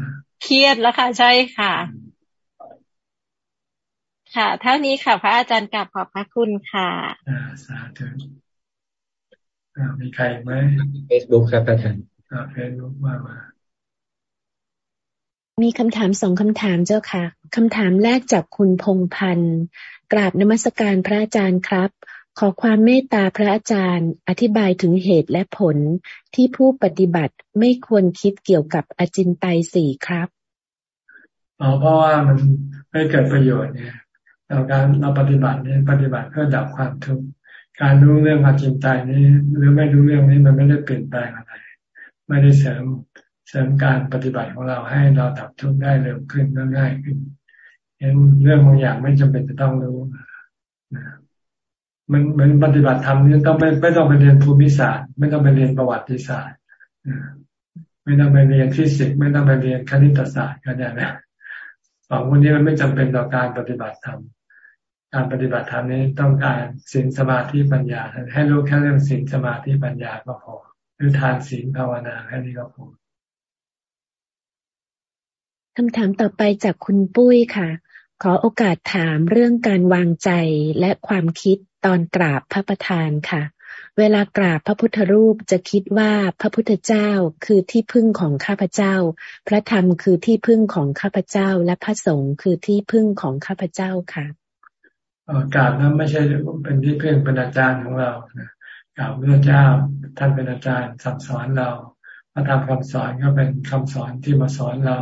เครียดแล้วค่ะ ใช่ค่ะ ค่ะ เท่านี้ค่ะ พระอาจารย์กลับขอบพระคุณค่ะอ่าสาธุมีใครไหมเฟซบุ๊กครับอาจารย์เฟซบุ๊กว่ามามีคำถามสองคำถามเจ้าค่ะ คำถามแรกจากคุณพงพันธ์ กราบนมัสการพระอาจารย์ครับ ขอความเมตตาพระอาจารย์ อธิบายถึงเหตุและผลที่ผู้ปฏิบัติไม่ควรคิดเกี่ยวกับอจินไตยสี่ครับอ๋อเพราะว่ามันไม่เกิดประโยชน์เนี่ยเราการเราปฏิบัติเนี้ปฏิบัติเพื่อดับความทุกข์การรู้เรื่องความจริงใจนี้หรือไม่รู้เรื่องนี้มันไม่ได้เปลี่ยนแปลงอะไร ไม่ได้เสริมเสริมการปฏิบัติของเราให้เราดับทุกข์ได้เร็วขึ้นง่ายขึ้น เห็นเรื่องบางอย่างไม่จำเป็นจะต้องรู้มันเหมือนปฏิบัติธรรมนี่ต้องไม่ไม่ต้องไปเรียนภูมิศาสตร์ ไม่ต้องไปเรียนประวัติศาสตร์ไม่ต้องไปเรียนฟิสิกส์ไม่ต้องไปเรียนคณิตศาสตร์กันอย่างนี้สองคนนี้มันไม่จำเป็นต่อการปฏิบัติธรรมการปฏิบัติธรรมนี้ต้องการศีลสมาธิปัญญา ให้รู้แค่เรื่องศีลสมาธิปัญญาก็พอหรือทานศีลภาวนาแค่นี้ก็พอคำถามต่อไปจากคุณปุ้ยค่ะ ขอโอกาสถามเรื่องการวางใจและความคิดตอนกราบพระประธานค่ะ เวลากราบพระพุทธรูปจะคิดว่าพระพุทธเจ้าคือที่พึ่งของข้าพเจ้า พระธรรมคือที่พึ่งของข้าพเจ้า และพระสงฆ์คือที่พึ่งของข้าพเจ้าค่ะกราบนั้นไม่ใช่เป็นที่พื่อนเป็นอาจารย์ของเรากราบพระเจ้าท่านเป็นอาจารย์สั่งสอนเราพระธรรมคำสอนก็เป็นคำสอนที่มาสอนเรา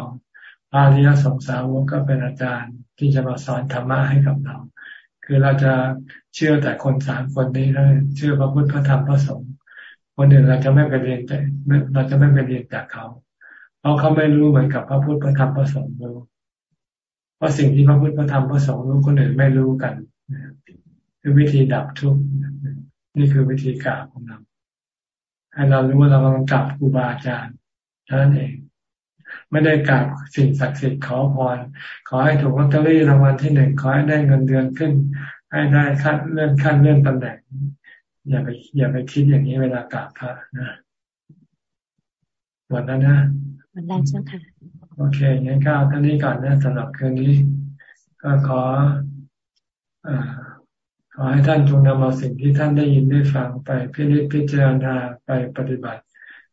พระอริยสงสาวกก็เป็นอาจารย์ที่จะมาสอนธรรมะให้กับเรา คือเราจะเชื่อแต่คนสามคนนี้นะเชื่อพระพุทธพระธรรมพระสงฆ์คนอื่นเราจะไม่ไปเรียนแต่เราจะไม่ไปเรียนจากเขา เพราะเขาไม่รู้เหมือนกับพระพุทธพระธรรมพระสงฆ์รู้เพราะสิ่งที่พระพุทธพระธรรมพระสงฆ์รู้คนอื่นไม่รู้กันคือวิธีดับทุกข์นี่คือวิธีกราบของเราให้เรารู้ว่าเรากำลังกราบครูบาอาจารย์เท่านั้นเอง ไม่ได้กราบสิ่งศักดิ์สิทธิ์ขอพร ขอให้ถูกลอตเตอรี่รางวัลที่หนึ่งขอให้ได้เงินเดือนขึ้น ให้ได้ขั้นเลื่อนขั้นเลื่อนตำแหน่ง อย่าไป อย่าไปคิดอย่างนี้เวลากราบพระนะวันนั้นนะวันนั้นเจ้าค่ะโอเคงั้นก็ท่านี้ก่อนนะสำหรับคืนนี้ ก็ขอขอให้ท่านจงนำเอาสิ่งที่ท่านได้ยินได้ฟังไปพิจิตพิจารณาไปปฏิบัติ